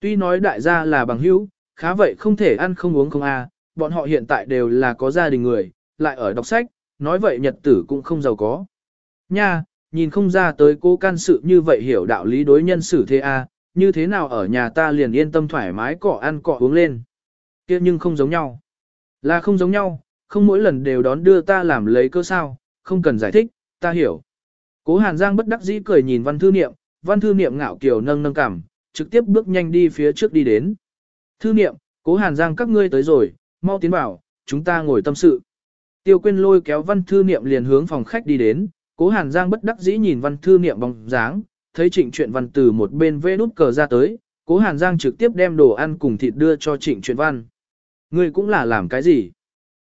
Tuy nói đại gia là bằng hữu, khá vậy không thể ăn không uống không a. bọn họ hiện tại đều là có gia đình người, lại ở đọc sách, nói vậy nhật tử cũng không giàu có. Nha, nhìn không ra tới cố can sự như vậy hiểu đạo lý đối nhân xử thế a, như thế nào ở nhà ta liền yên tâm thoải mái cọ ăn cọ uống lên. kia nhưng không giống nhau. Là không giống nhau, không mỗi lần đều đón đưa ta làm lấy cơ sao, không cần giải thích, ta hiểu. Cố Hàn Giang bất đắc dĩ cười nhìn văn thư niệm, văn thư niệm ngạo kiều nâng nâng cảm, trực tiếp bước nhanh đi phía trước đi đến. Thư niệm, cố Hàn Giang các ngươi tới rồi, mau tiến vào, chúng ta ngồi tâm sự. Tiêu Quyên lôi kéo văn thư niệm liền hướng phòng khách đi đến, cố Hàn Giang bất đắc dĩ nhìn văn thư niệm bóng dáng, thấy trịnh truyện văn từ một bên vê nút cờ ra tới, cố Hàn Giang trực tiếp đem đồ ăn cùng thịt đưa cho trịnh truyện văn. Ngươi cũng là làm cái gì?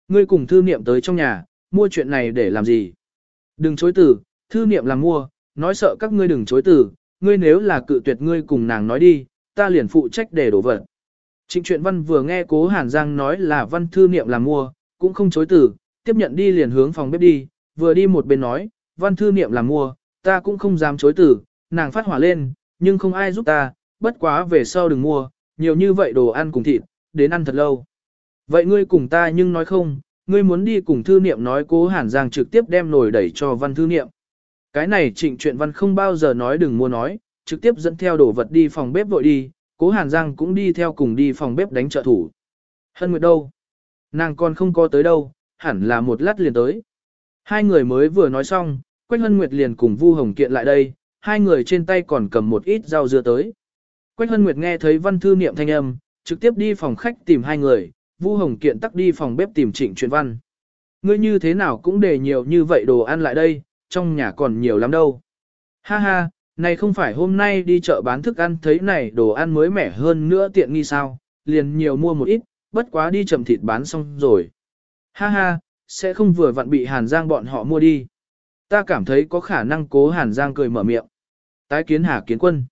Ngươi cùng thư niệm tới trong nhà, mua chuyện này để làm gì? Đừng chối từ, thư niệm là mua, nói sợ các ngươi đừng chối từ, ngươi nếu là cự tuyệt ngươi cùng nàng nói đi, ta liền phụ trách để đổ vật. Trịnh truyện văn vừa nghe cố Hàn Giang nói là văn thư niệm làm mua, cũng không chối từ, tiếp nhận đi liền hướng phòng bếp đi, vừa đi một bên nói, văn thư niệm làm mua, ta cũng không dám chối từ, nàng phát hỏa lên, nhưng không ai giúp ta, bất quá về sau đừng mua, nhiều như vậy đồ ăn cùng thịt, đến ăn thật lâu. Vậy ngươi cùng ta nhưng nói không, ngươi muốn đi cùng thư niệm nói cố Hàn Giang trực tiếp đem nồi đẩy cho văn thư niệm. Cái này trịnh truyện văn không bao giờ nói đừng mua nói, trực tiếp dẫn theo đồ vật đi phòng bếp vội đi, cố Hàn Giang cũng đi theo cùng đi phòng bếp đánh trợ thủ. Hân Nguyệt đâu? Nàng còn không có tới đâu, hẳn là một lát liền tới. Hai người mới vừa nói xong, Quách Hân Nguyệt liền cùng Vu Hồng Kiện lại đây, hai người trên tay còn cầm một ít rau dưa tới. Quách Hân Nguyệt nghe thấy văn thư niệm thanh âm, trực tiếp đi phòng khách tìm hai người, Vu Hồng Kiện tắc đi phòng bếp tìm Trịnh Truyền Văn. Ngươi như thế nào cũng để nhiều như vậy đồ ăn lại đây, trong nhà còn nhiều lắm đâu. Ha ha, này không phải hôm nay đi chợ bán thức ăn thấy này đồ ăn mới mẻ hơn nữa tiện nghi sao, liền nhiều mua một ít, bất quá đi chậm thịt bán xong rồi. Ha ha, sẽ không vừa vặn bị Hàn Giang bọn họ mua đi. Ta cảm thấy có khả năng cố Hàn Giang cười mở miệng. Tái kiến Hà Kiến Quân.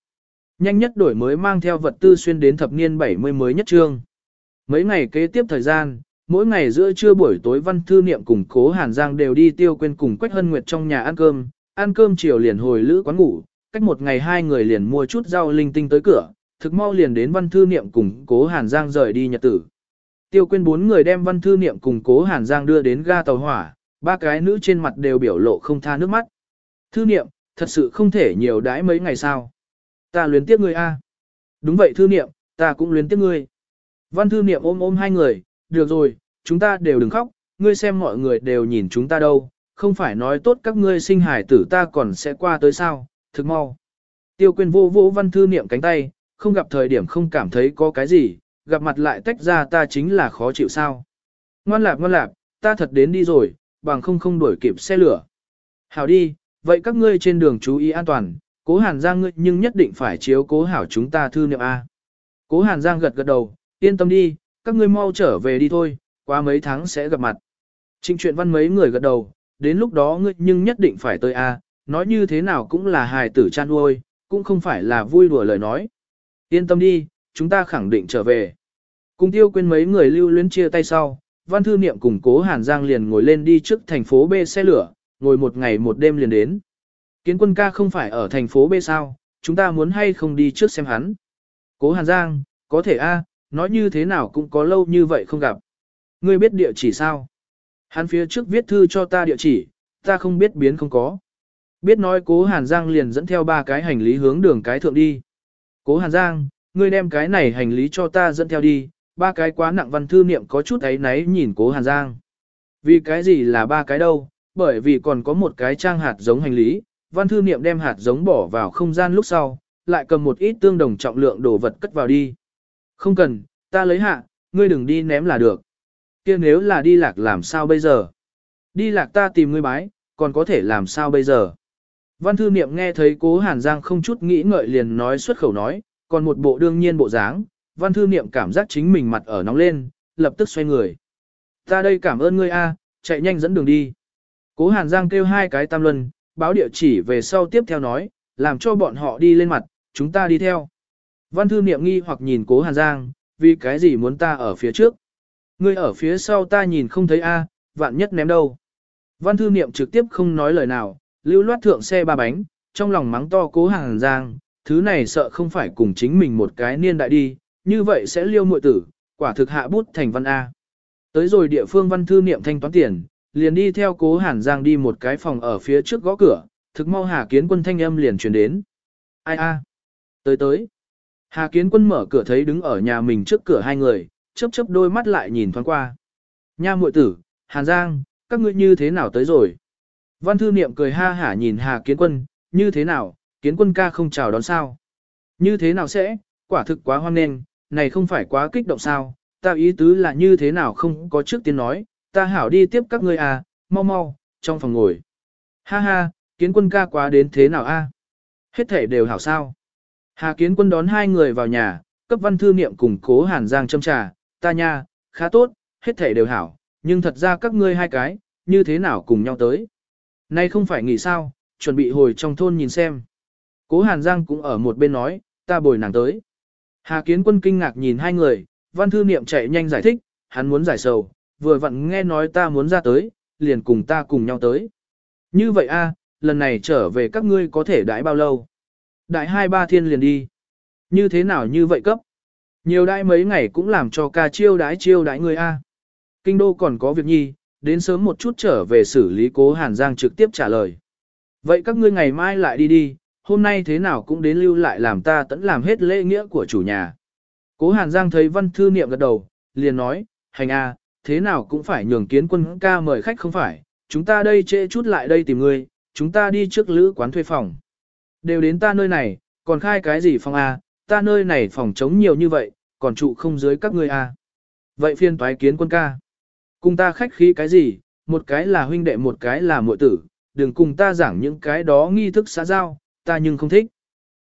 Nhanh nhất đổi mới mang theo vật tư xuyên đến thập niên 70 mới nhất trương. Mấy ngày kế tiếp thời gian, mỗi ngày giữa trưa buổi tối văn thư niệm cùng cố Hàn Giang đều đi tiêu quên cùng Quách Hân Nguyệt trong nhà ăn cơm, ăn cơm chiều liền hồi lữ quán ngủ, cách một ngày hai người liền mua chút rau linh tinh tới cửa, thực mau liền đến văn thư niệm cùng cố Hàn Giang rời đi nhật tử. Tiêu quên bốn người đem văn thư niệm cùng cố Hàn Giang đưa đến ga tàu hỏa, ba cái nữ trên mặt đều biểu lộ không tha nước mắt. Thư niệm, thật sự không thể nhiều đãi mấy ngày sao. Ta luyến tiếc ngươi a. Đúng vậy thư niệm, ta cũng luyến tiếc ngươi. Văn thư niệm ôm ôm hai người, được rồi, chúng ta đều đừng khóc, ngươi xem mọi người đều nhìn chúng ta đâu, không phải nói tốt các ngươi sinh hải tử ta còn sẽ qua tới sao, thực mau. Tiêu quyền vô vô văn thư niệm cánh tay, không gặp thời điểm không cảm thấy có cái gì, gặp mặt lại tách ra ta chính là khó chịu sao. Ngoan lạp ngoan lạp, ta thật đến đi rồi, bằng không không đuổi kịp xe lửa. Hảo đi, vậy các ngươi trên đường chú ý an toàn, cố hàn giang ngươi nhưng nhất định phải chiếu cố hảo chúng ta thư niệm A. Cố hàn giang gật gật đầu, yên tâm đi, các ngươi mau trở về đi thôi, qua mấy tháng sẽ gặp mặt. Trịnh chuyện văn mấy người gật đầu, đến lúc đó ngươi nhưng nhất định phải tới A, nói như thế nào cũng là hài tử chan nuôi, cũng không phải là vui đùa lời nói. Yên tâm đi, chúng ta khẳng định trở về. Cùng tiêu quên mấy người lưu luyến chia tay sau, văn thư niệm cùng cố Hàn Giang liền ngồi lên đi trước thành phố B xe lửa, ngồi một ngày một đêm liền đến. Kiến quân ca không phải ở thành phố B sao, chúng ta muốn hay không đi trước xem hắn. Cố Hàn Giang, có thể a, nói như thế nào cũng có lâu như vậy không gặp. Ngươi biết địa chỉ sao? Hắn phía trước viết thư cho ta địa chỉ, ta không biết biến không có. Biết nói cố Hàn Giang liền dẫn theo ba cái hành lý hướng đường cái thượng đi. Cố Hàn Giang, ngươi đem cái này hành lý cho ta dẫn theo đi, ba cái quá nặng văn thư niệm có chút ấy náy nhìn cố Hàn Giang. Vì cái gì là ba cái đâu, bởi vì còn có một cái trang hạt giống hành lý, văn thư niệm đem hạt giống bỏ vào không gian lúc sau, lại cầm một ít tương đồng trọng lượng đồ vật cất vào đi. Không cần, ta lấy hạ, ngươi đừng đi ném là được. kia nếu là đi lạc làm sao bây giờ? Đi lạc ta tìm ngươi bái, còn có thể làm sao bây giờ? Văn thư niệm nghe thấy cố Hàn Giang không chút nghĩ ngợi liền nói xuất khẩu nói, còn một bộ đương nhiên bộ dáng, văn thư niệm cảm giác chính mình mặt ở nóng lên, lập tức xoay người. Ta đây cảm ơn ngươi a, chạy nhanh dẫn đường đi. Cố Hàn Giang kêu hai cái tam luân, báo địa chỉ về sau tiếp theo nói, làm cho bọn họ đi lên mặt, chúng ta đi theo. Văn thư niệm nghi hoặc nhìn cố Hàn Giang, vì cái gì muốn ta ở phía trước. Ngươi ở phía sau ta nhìn không thấy a, vạn nhất ném đâu. Văn thư niệm trực tiếp không nói lời nào, lưu loát thượng xe ba bánh, trong lòng mắng to cố Hàn Giang, thứ này sợ không phải cùng chính mình một cái niên đại đi, như vậy sẽ liêu muội tử, quả thực hạ bút thành văn A. Tới rồi địa phương văn thư niệm thanh toán tiền, liền đi theo cố Hàn Giang đi một cái phòng ở phía trước gõ cửa, thực mau Hà Kiến Quân thanh âm liền truyền đến. Ai a? Tới tới. Hà Kiến Quân mở cửa thấy đứng ở nhà mình trước cửa hai người, chớp chớp đôi mắt lại nhìn thoáng qua. Nha muội tử, Hàn Giang, các ngươi như thế nào tới rồi? Văn thư niệm cười ha hả nhìn Hà Kiến Quân, như thế nào, Kiến Quân ca không chào đón sao? Như thế nào sẽ, quả thực quá hoan nghênh, này không phải quá kích động sao? Ta ý tứ là như thế nào không có trước tiên nói, ta hảo đi tiếp các ngươi à, mau mau, trong phòng ngồi. Ha ha, Kiến Quân ca quá đến thế nào a? Hết thể đều hảo sao? Hà Kiến Quân đón hai người vào nhà, cấp văn thư niệm cùng cố Hàn Giang châm trà, ta nha, khá tốt, hết thể đều hảo, nhưng thật ra các ngươi hai cái, như thế nào cùng nhau tới. Nay không phải nghỉ sao, chuẩn bị hồi trong thôn nhìn xem. Cố Hàn Giang cũng ở một bên nói, ta bồi nàng tới. Hà Kiến Quân kinh ngạc nhìn hai người, văn thư niệm chạy nhanh giải thích, hắn muốn giải sầu, vừa vặn nghe nói ta muốn ra tới, liền cùng ta cùng nhau tới. Như vậy a, lần này trở về các ngươi có thể đãi bao lâu? Đại hai ba thiên liền đi. Như thế nào như vậy cấp? Nhiều đãi mấy ngày cũng làm cho ca chiêu đãi chiêu đãi người a. Kinh đô còn có việc nhi, đến sớm một chút trở về xử lý cố Hàn Giang trực tiếp trả lời. Vậy các ngươi ngày mai lại đi đi, hôm nay thế nào cũng đến lưu lại làm ta tẫn làm hết lễ nghĩa của chủ nhà. Cố Hàn Giang thấy văn thư niệm gật đầu, liền nói, hành a, thế nào cũng phải nhường kiến quân ca mời khách không phải, chúng ta đây trễ chút lại đây tìm ngươi, chúng ta đi trước lữ quán thuê phòng. Đều đến ta nơi này, còn khai cái gì phòng a, ta nơi này phòng trống nhiều như vậy, còn trụ không dưới các ngươi a. Vậy phiên toái kiến quân ca. Cùng ta khách khí cái gì, một cái là huynh đệ một cái là muội tử, đừng cùng ta giảng những cái đó nghi thức xã giao, ta nhưng không thích.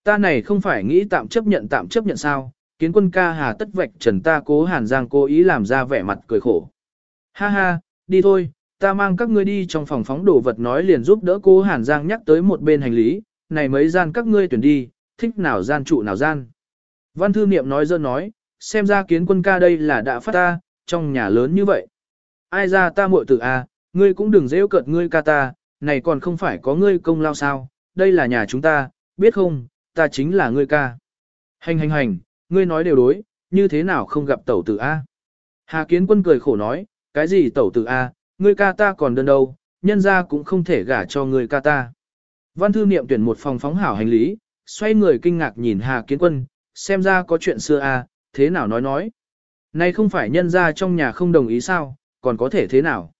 Ta này không phải nghĩ tạm chấp nhận tạm chấp nhận sao, kiến quân ca hà tất vạch trần ta cố hàn giang cố ý làm ra vẻ mặt cười khổ. Ha ha, đi thôi, ta mang các ngươi đi trong phòng phóng đồ vật nói liền giúp đỡ cố hàn giang nhắc tới một bên hành lý, này mấy gian các ngươi tuyển đi, thích nào gian trụ nào gian. Văn thư niệm nói dơ nói, xem ra kiến quân ca đây là đã phát ta, trong nhà lớn như vậy ai ra ta muội tử a, à, ngươi cũng đừng dễ cợt ngươi ca ta, này còn không phải có ngươi công lao sao, đây là nhà chúng ta, biết không, ta chính là ngươi ca. Hành hành hành, ngươi nói đều đối, như thế nào không gặp tẩu tử a? Hà Kiến Quân cười khổ nói, cái gì tẩu tử a, ngươi ca ta còn đơn đâu, nhân ra cũng không thể gả cho ngươi ca ta. Văn thư niệm tuyển một phòng phóng hảo hành lý, xoay người kinh ngạc nhìn Hà Kiến Quân, xem ra có chuyện xưa a, thế nào nói nói. Này không phải nhân ra trong nhà không đồng ý sao, còn có thể thế nào?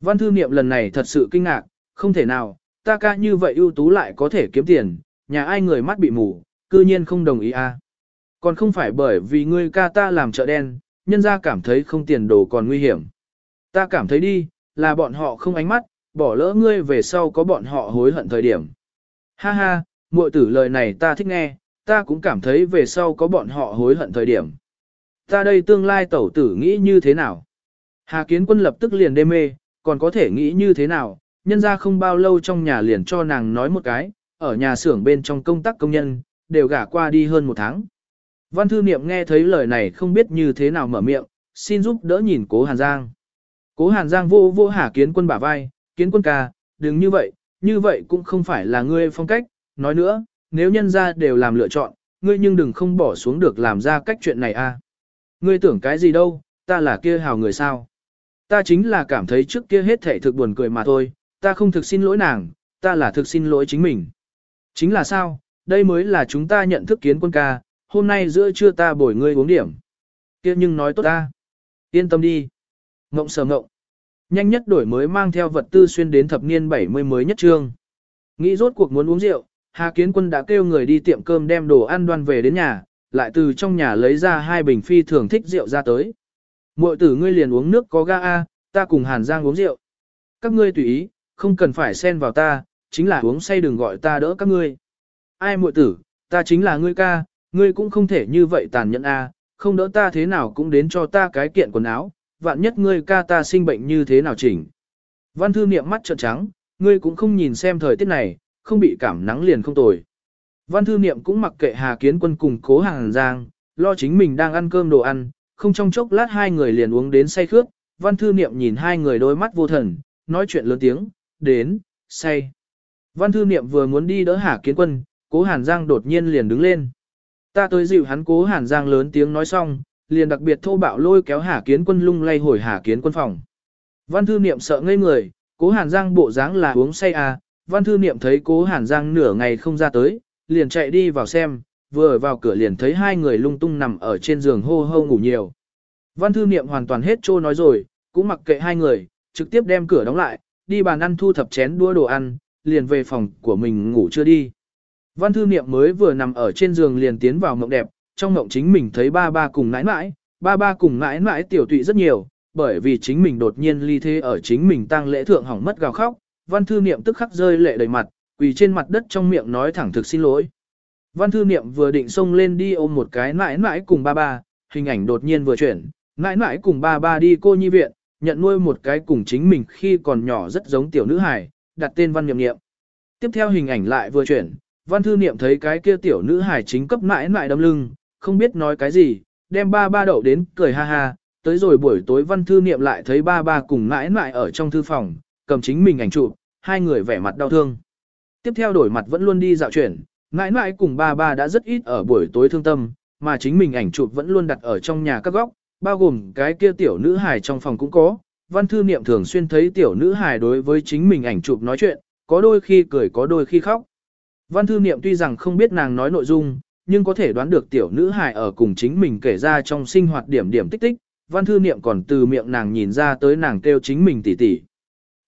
Văn thư niệm lần này thật sự kinh ngạc, không thể nào, ta ca như vậy ưu tú lại có thể kiếm tiền, nhà ai người mắt bị mù, cư nhiên không đồng ý a. À. Còn không phải bởi vì ngươi ca ta làm chợ đen, nhân ra cảm thấy không tiền đồ còn nguy hiểm. Ta cảm thấy đi, là bọn họ không ánh mắt, bỏ lỡ ngươi về sau có bọn họ hối hận thời điểm. Ha ha, muội tử lời này ta thích nghe, ta cũng cảm thấy về sau có bọn họ hối hận thời điểm. Ta đây tương lai tẩu tử nghĩ như thế nào? Hà Kiến Quân lập tức liền đê mê, còn có thể nghĩ như thế nào, nhân ra không bao lâu trong nhà liền cho nàng nói một cái, ở nhà xưởng bên trong công tác công nhân, đều gả qua đi hơn một tháng. Văn thư niệm nghe thấy lời này không biết như thế nào mở miệng, xin giúp đỡ nhìn cố Hàn Giang. Cố Hàn Giang vô vô Hà Kiến Quân bả vai, Kiến Quân ca, đừng như vậy, như vậy cũng không phải là ngươi phong cách, nói nữa, nếu nhân ra đều làm lựa chọn, ngươi nhưng đừng không bỏ xuống được làm ra cách chuyện này a. Ngươi tưởng cái gì đâu, ta là kia hào người sao. Ta chính là cảm thấy trước kia hết thể thực buồn cười mà thôi, ta không thực xin lỗi nàng, ta là thực xin lỗi chính mình. Chính là sao, đây mới là chúng ta nhận thức kiến quân ca, hôm nay giữa trưa ta bồi ngươi uống điểm. kia nhưng nói tốt ta. Yên tâm đi. Ngộng sờ ngộng. Nhanh nhất đổi mới mang theo vật tư xuyên đến thập niên 70 mới nhất trương. Nghĩ rốt cuộc muốn uống rượu, Hà Kiến Quân đã kêu người đi tiệm cơm đem đồ ăn đoan về đến nhà, lại từ trong nhà lấy ra hai bình phi thường thích rượu ra tới. Muội tử ngươi liền uống nước có ga a, ta cùng Hàn Giang uống rượu. Các ngươi tùy ý, không cần phải xen vào ta, chính là uống say đừng gọi ta đỡ các ngươi. Ai muội tử, ta chính là ngươi ca, ngươi cũng không thể như vậy tàn nhẫn a, không đỡ ta thế nào cũng đến cho ta cái kiện quần áo, vạn nhất ngươi ca ta sinh bệnh như thế nào chỉnh. Văn thư niệm mắt trợn trắng, ngươi cũng không nhìn xem thời tiết này, không bị cảm nắng liền không tồi. Văn thư niệm cũng mặc kệ Hà Kiến Quân cùng cố hàng giang, lo chính mình đang ăn cơm đồ ăn, không trong chốc lát hai người liền uống đến say khướt. Văn thư niệm nhìn hai người đôi mắt vô thần, nói chuyện lớn tiếng, đến, say. Văn thư niệm vừa muốn đi đỡ Hà Kiến Quân, cố Hàn Giang đột nhiên liền đứng lên. Ta tới dịu hắn cố Hàn Giang lớn tiếng nói xong, liền đặc biệt thô bạo lôi kéo Hà Kiến Quân lung lay hồi Hà Kiến Quân phòng. Văn thư niệm sợ ngây người, cố Hàn Giang bộ dáng là uống say à, văn thư niệm thấy cố Hàn Giang nửa ngày không ra tới, liền chạy đi vào xem, vừa vào cửa liền thấy hai người lung tung nằm ở trên giường hô hô ngủ nhiều. Văn thư niệm hoàn toàn hết trô nói rồi, cũng mặc kệ hai người, trực tiếp đem cửa đóng lại, đi bàn ăn thu thập chén đua đồ ăn, liền về phòng của mình ngủ chưa đi. Văn thư niệm mới vừa nằm ở trên giường liền tiến vào mộng đẹp, trong mộng chính mình thấy ba ba cùng nãi nãi, ba ba cùng nãi nãi tiểu tụy rất nhiều, bởi vì chính mình đột nhiên ly thế ở chính mình tăng lễ thượng hỏng mất gào khóc, văn thư niệm tức khắc rơi lệ đầy mặt, quỳ trên mặt đất trong miệng nói thẳng thực xin lỗi. Văn thư niệm vừa định xông lên đi ôm một cái nãi nãi cùng ba ba, hình ảnh đột nhiên vừa chuyển, nãi nãi cùng ba ba đi cô nhi viện, nhận nuôi một cái cùng chính mình khi còn nhỏ rất giống tiểu nữ hài, đặt tên văn niệm niệm. Tiếp theo hình ảnh lại vừa chuyển, văn thư niệm thấy cái kia tiểu nữ hài chính cấp nãi nãi đâm lưng, không biết nói cái gì, đem ba ba đậu đến cười ha ha, tới rồi buổi tối văn thư niệm lại thấy ba ba cùng nãi nãi ở trong thư phòng, cầm chính mình ảnh chụp, hai người vẻ mặt đau thương. Tiếp theo đổi mặt vẫn luôn đi dạo chuyển, nãi nãi cùng ba ba đã rất ít ở buổi tối thương tâm, mà chính mình ảnh chụp vẫn luôn đặt ở trong nhà các góc, bao gồm cái kia tiểu nữ hài trong phòng cũng có. Văn thư niệm thường xuyên thấy tiểu nữ hài đối với chính mình ảnh chụp nói chuyện, có đôi khi cười có đôi khi khóc. Văn thư niệm tuy rằng không biết nàng nói nội dung, nhưng có thể đoán được tiểu nữ hài ở cùng chính mình kể ra trong sinh hoạt điểm điểm tích tích, văn thư niệm còn từ miệng nàng nhìn ra tới nàng kêu chính mình tỉ tỉ.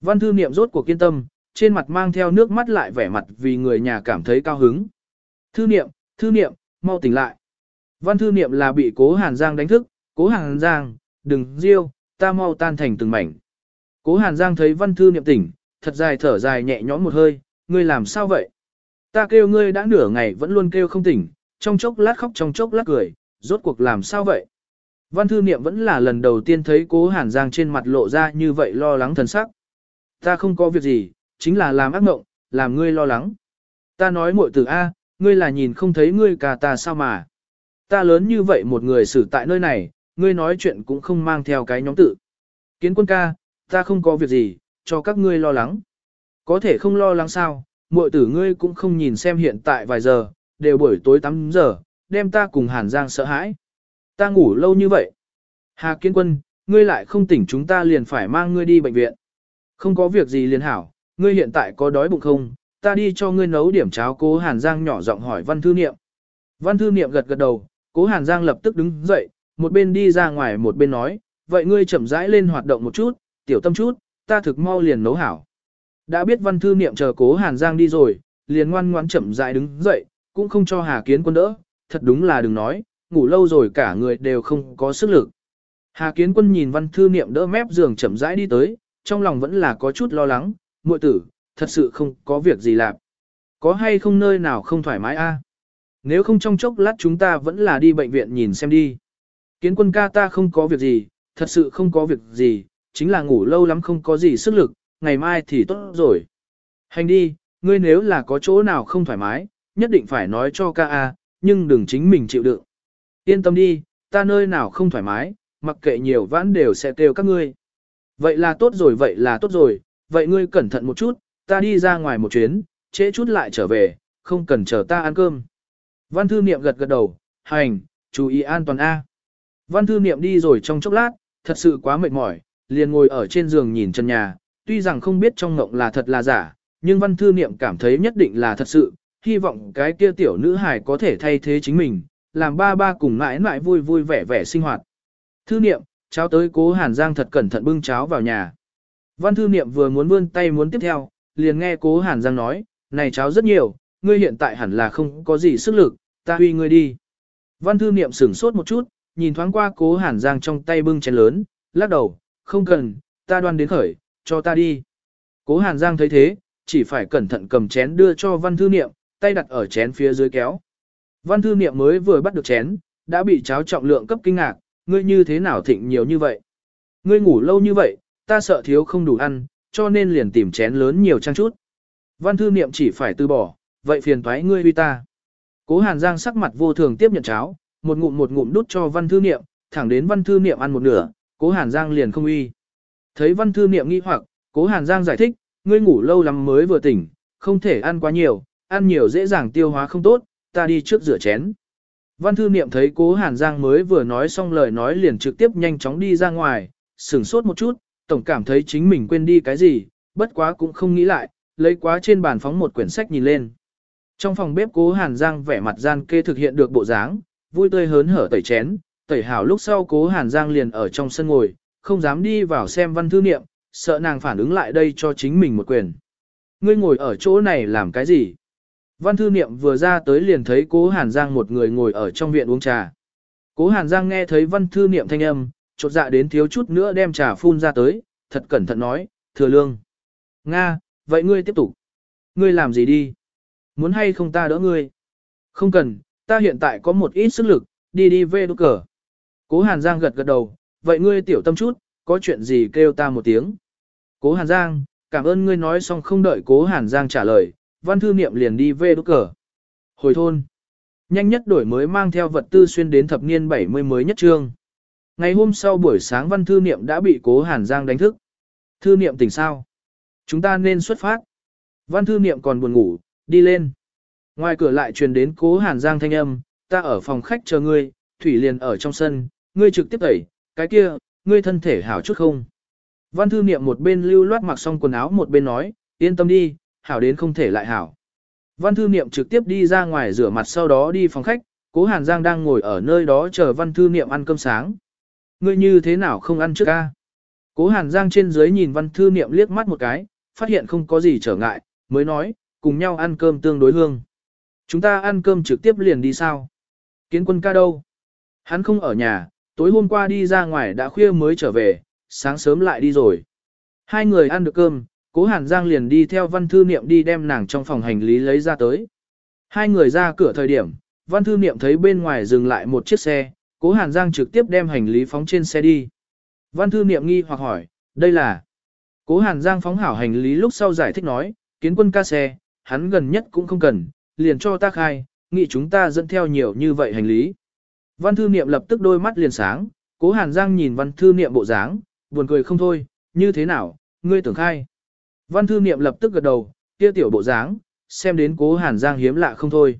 Văn thư niệm rốt cuộc kiên tâm, trên mặt mang theo nước mắt lại vẻ mặt vì người nhà cảm thấy cao hứng. Thư niệm, thư niệm, mau tỉnh lại. Văn thư niệm là bị cố Hàn Giang đánh thức, cố Hàn Giang, đừng riêu, ta mau tan thành từng mảnh. Cố Hàn Giang thấy văn thư niệm tỉnh, thật dài thở dài nhẹ nhõm một hơi, ngươi làm sao vậy? Ta kêu ngươi đã nửa ngày vẫn luôn kêu không tỉnh, trong chốc lát khóc trong chốc lát cười, rốt cuộc làm sao vậy? Văn thư niệm vẫn là lần đầu tiên thấy cố Hàn Giang trên mặt lộ ra như vậy lo lắng thần sắc. Ta không có việc gì, chính là làm ác mộng, làm ngươi lo lắng. Ta nói muội tử A, ngươi là nhìn không thấy ngươi cả ta sao mà. Ta lớn như vậy một người xử tại nơi này, ngươi nói chuyện cũng không mang theo cái nhóm tự. Kiến quân ca, ta không có việc gì, cho các ngươi lo lắng. Có thể không lo lắng sao, muội tử ngươi cũng không nhìn xem hiện tại vài giờ, đều buổi tối 8 giờ, đem ta cùng Hàn Giang sợ hãi. Ta ngủ lâu như vậy. Hà Kiến Quân, ngươi lại không tỉnh chúng ta liền phải mang ngươi đi bệnh viện. Không có việc gì liền hảo, ngươi hiện tại có đói bụng không? Ta đi cho ngươi nấu điểm cháo cố Hàn Giang nhỏ giọng hỏi Văn Thư Niệm. Văn Thư Niệm gật gật đầu, cố Hàn Giang lập tức đứng dậy, một bên đi ra ngoài một bên nói, vậy ngươi chậm rãi lên hoạt động một chút, tiểu tâm chút, ta thực mau liền nấu hảo. Đã biết Văn Thư Niệm chờ cố Hàn Giang đi rồi, liền ngoan ngoãn chậm rãi đứng dậy, cũng không cho Hà Kiến Quân đỡ, thật đúng là đừng nói, ngủ lâu rồi cả người đều không có sức lực. Hà Kiến Quân nhìn Văn Thư Niệm đỡ mép giường chậm rãi đi tới, trong lòng vẫn là có chút lo lắng, muội tử, thật sự không có việc gì làm. Có hay không nơi nào không thoải mái a? Nếu không trong chốc lát chúng ta vẫn là đi bệnh viện nhìn xem đi. Kiến quân ca ta không có việc gì, thật sự không có việc gì, chính là ngủ lâu lắm không có gì sức lực, ngày mai thì tốt rồi. Hành đi, ngươi nếu là có chỗ nào không thoải mái, nhất định phải nói cho ca a, nhưng đừng chính mình chịu đựng. Yên tâm đi, ta nơi nào không thoải mái, mặc kệ nhiều vãn đều sẽ kêu các ngươi. Vậy là tốt rồi, vậy là tốt rồi, vậy ngươi cẩn thận một chút, ta đi ra ngoài một chuyến, trễ chút lại trở về, không cần chờ ta ăn cơm. Văn thư niệm gật gật đầu, hành, chú ý an toàn A. Văn thư niệm đi rồi trong chốc lát, thật sự quá mệt mỏi, liền ngồi ở trên giường nhìn chân nhà, tuy rằng không biết trong ngộng là thật là giả, nhưng văn thư niệm cảm thấy nhất định là thật sự, hy vọng cái kia tiểu nữ hài có thể thay thế chính mình, làm ba ba cùng mãi mãi vui vui vẻ vẻ sinh hoạt. Thư niệm, cháu tới cố Hàn Giang thật cẩn thận bưng cháo vào nhà. Văn thư niệm vừa muốn vươn tay muốn tiếp theo, liền nghe cố Hàn Giang nói, này cháo rất nhiều, ngươi hiện tại hẳn là không có gì sức lực, ta huy ngươi đi. Văn thư niệm sửng sốt một chút, nhìn thoáng qua cố Hàn Giang trong tay bưng chén lớn, lắc đầu, không cần, ta đoan đến khởi, cho ta đi. Cố Hàn Giang thấy thế, chỉ phải cẩn thận cầm chén đưa cho văn thư niệm, tay đặt ở chén phía dưới kéo. Văn thư niệm mới vừa bắt được chén, đã bị cháo trọng lượng cấp kinh ngạc, ngươi như thế nào thịnh nhiều như vậy? Ngươi ngủ lâu như vậy, ta sợ thiếu không đủ ăn, cho nên liền tìm chén lớn nhiều trang chút. Văn thư niệm chỉ phải từ bỏ, vậy phiền thoái ngươi uy ta. Cố Hàn Giang sắc mặt vô thường tiếp nhận cháo, một ngụm một ngụm đút cho văn thư niệm, thẳng đến văn thư niệm ăn một nửa, cố Hàn Giang liền không uy. Thấy văn thư niệm nghi hoặc, cố Hàn Giang giải thích, ngươi ngủ lâu lắm mới vừa tỉnh, không thể ăn quá nhiều, ăn nhiều dễ dàng tiêu hóa không tốt, ta đi trước rửa chén. Văn thư niệm thấy cố Hàn Giang mới vừa nói xong lời nói liền trực tiếp nhanh chóng đi ra ngoài, sửng sốt một chút, tổng cảm thấy chính mình quên đi cái gì, bất quá cũng không nghĩ lại, lấy quá trên bàn phóng một quyển sách nhìn lên. Trong phòng bếp cố Hàn Giang vẻ mặt gian kê thực hiện được bộ dáng, vui tươi hớn hở tẩy chén, tẩy hảo lúc sau cố Hàn Giang liền ở trong sân ngồi, không dám đi vào xem văn thư niệm, sợ nàng phản ứng lại đây cho chính mình một quyền. Ngươi ngồi ở chỗ này làm cái gì? Văn thư niệm vừa ra tới liền thấy cố Hàn Giang một người ngồi ở trong viện uống trà. Cố Hàn Giang nghe thấy văn thư niệm thanh âm, chột dạ đến thiếu chút nữa đem trà phun ra tới, thật cẩn thận nói, thừa lương. Nga, vậy ngươi tiếp tục. Ngươi làm gì đi? Muốn hay không ta đỡ ngươi? Không cần, ta hiện tại có một ít sức lực, đi đi về đốt cờ. Cố Hàn Giang gật gật đầu, vậy ngươi tiểu tâm chút, có chuyện gì kêu ta một tiếng. Cố Hàn Giang, cảm ơn ngươi nói xong không đợi Cố Hàn Giang trả lời, văn thư niệm liền đi về đốt cờ. Hồi thôn. Nhanh nhất đổi mới mang theo vật tư xuyên đến thập niên 70 mới nhất trương. Ngày hôm sau buổi sáng văn thư niệm đã bị Cố Hàn Giang đánh thức. Thư niệm tỉnh sao? Chúng ta nên xuất phát. Văn thư niệm còn buồn ngủ, đi lên. Ngoài cửa lại truyền đến Cố Hàn Giang thanh âm, ta ở phòng khách chờ ngươi, Thủy liền ở trong sân, ngươi trực tiếp tẩy, cái kia, ngươi thân thể hảo chút không? Văn thư niệm một bên lưu loát mặc xong quần áo một bên nói, yên tâm đi, hảo đến không thể lại hảo. Văn thư niệm trực tiếp đi ra ngoài rửa mặt sau đó đi phòng khách, cố Hàn Giang đang ngồi ở nơi đó chờ văn thư niệm ăn cơm sáng. Ngươi như thế nào không ăn trước ca? Cố Hàn Giang trên dưới nhìn văn thư niệm liếc mắt một cái, phát hiện không có gì trở ngại, mới nói, cùng nhau ăn cơm tương đối hương. Chúng ta ăn cơm trực tiếp liền đi sao? Kiến quân ca đâu? Hắn không ở nhà, tối hôm qua đi ra ngoài đã khuya mới trở về, sáng sớm lại đi rồi. Hai người ăn được cơm, cố Hàn Giang liền đi theo văn thư niệm đi đem nàng trong phòng hành lý lấy ra tới. Hai người ra cửa thời điểm, văn thư niệm thấy bên ngoài dừng lại một chiếc xe, cố Hàn Giang trực tiếp đem hành lý phóng trên xe đi. Văn thư niệm nghi hoặc hỏi, đây là... Cố Hàn Giang phóng hảo hành lý lúc sau giải thích nói, kiến quân ca xe, hắn gần nhất cũng không cần, liền cho ta khai, nghĩ chúng ta dẫn theo nhiều như vậy hành lý. Văn thư niệm lập tức đôi mắt liền sáng, cố Hàn Giang nhìn văn thư niệm bộ dáng, buồn cười không thôi, như thế nào, ngươi tưởng khai. Văn thư niệm lập tức gật đầu, kia tiểu bộ dáng, xem đến cố Hàn Giang hiếm lạ không thôi.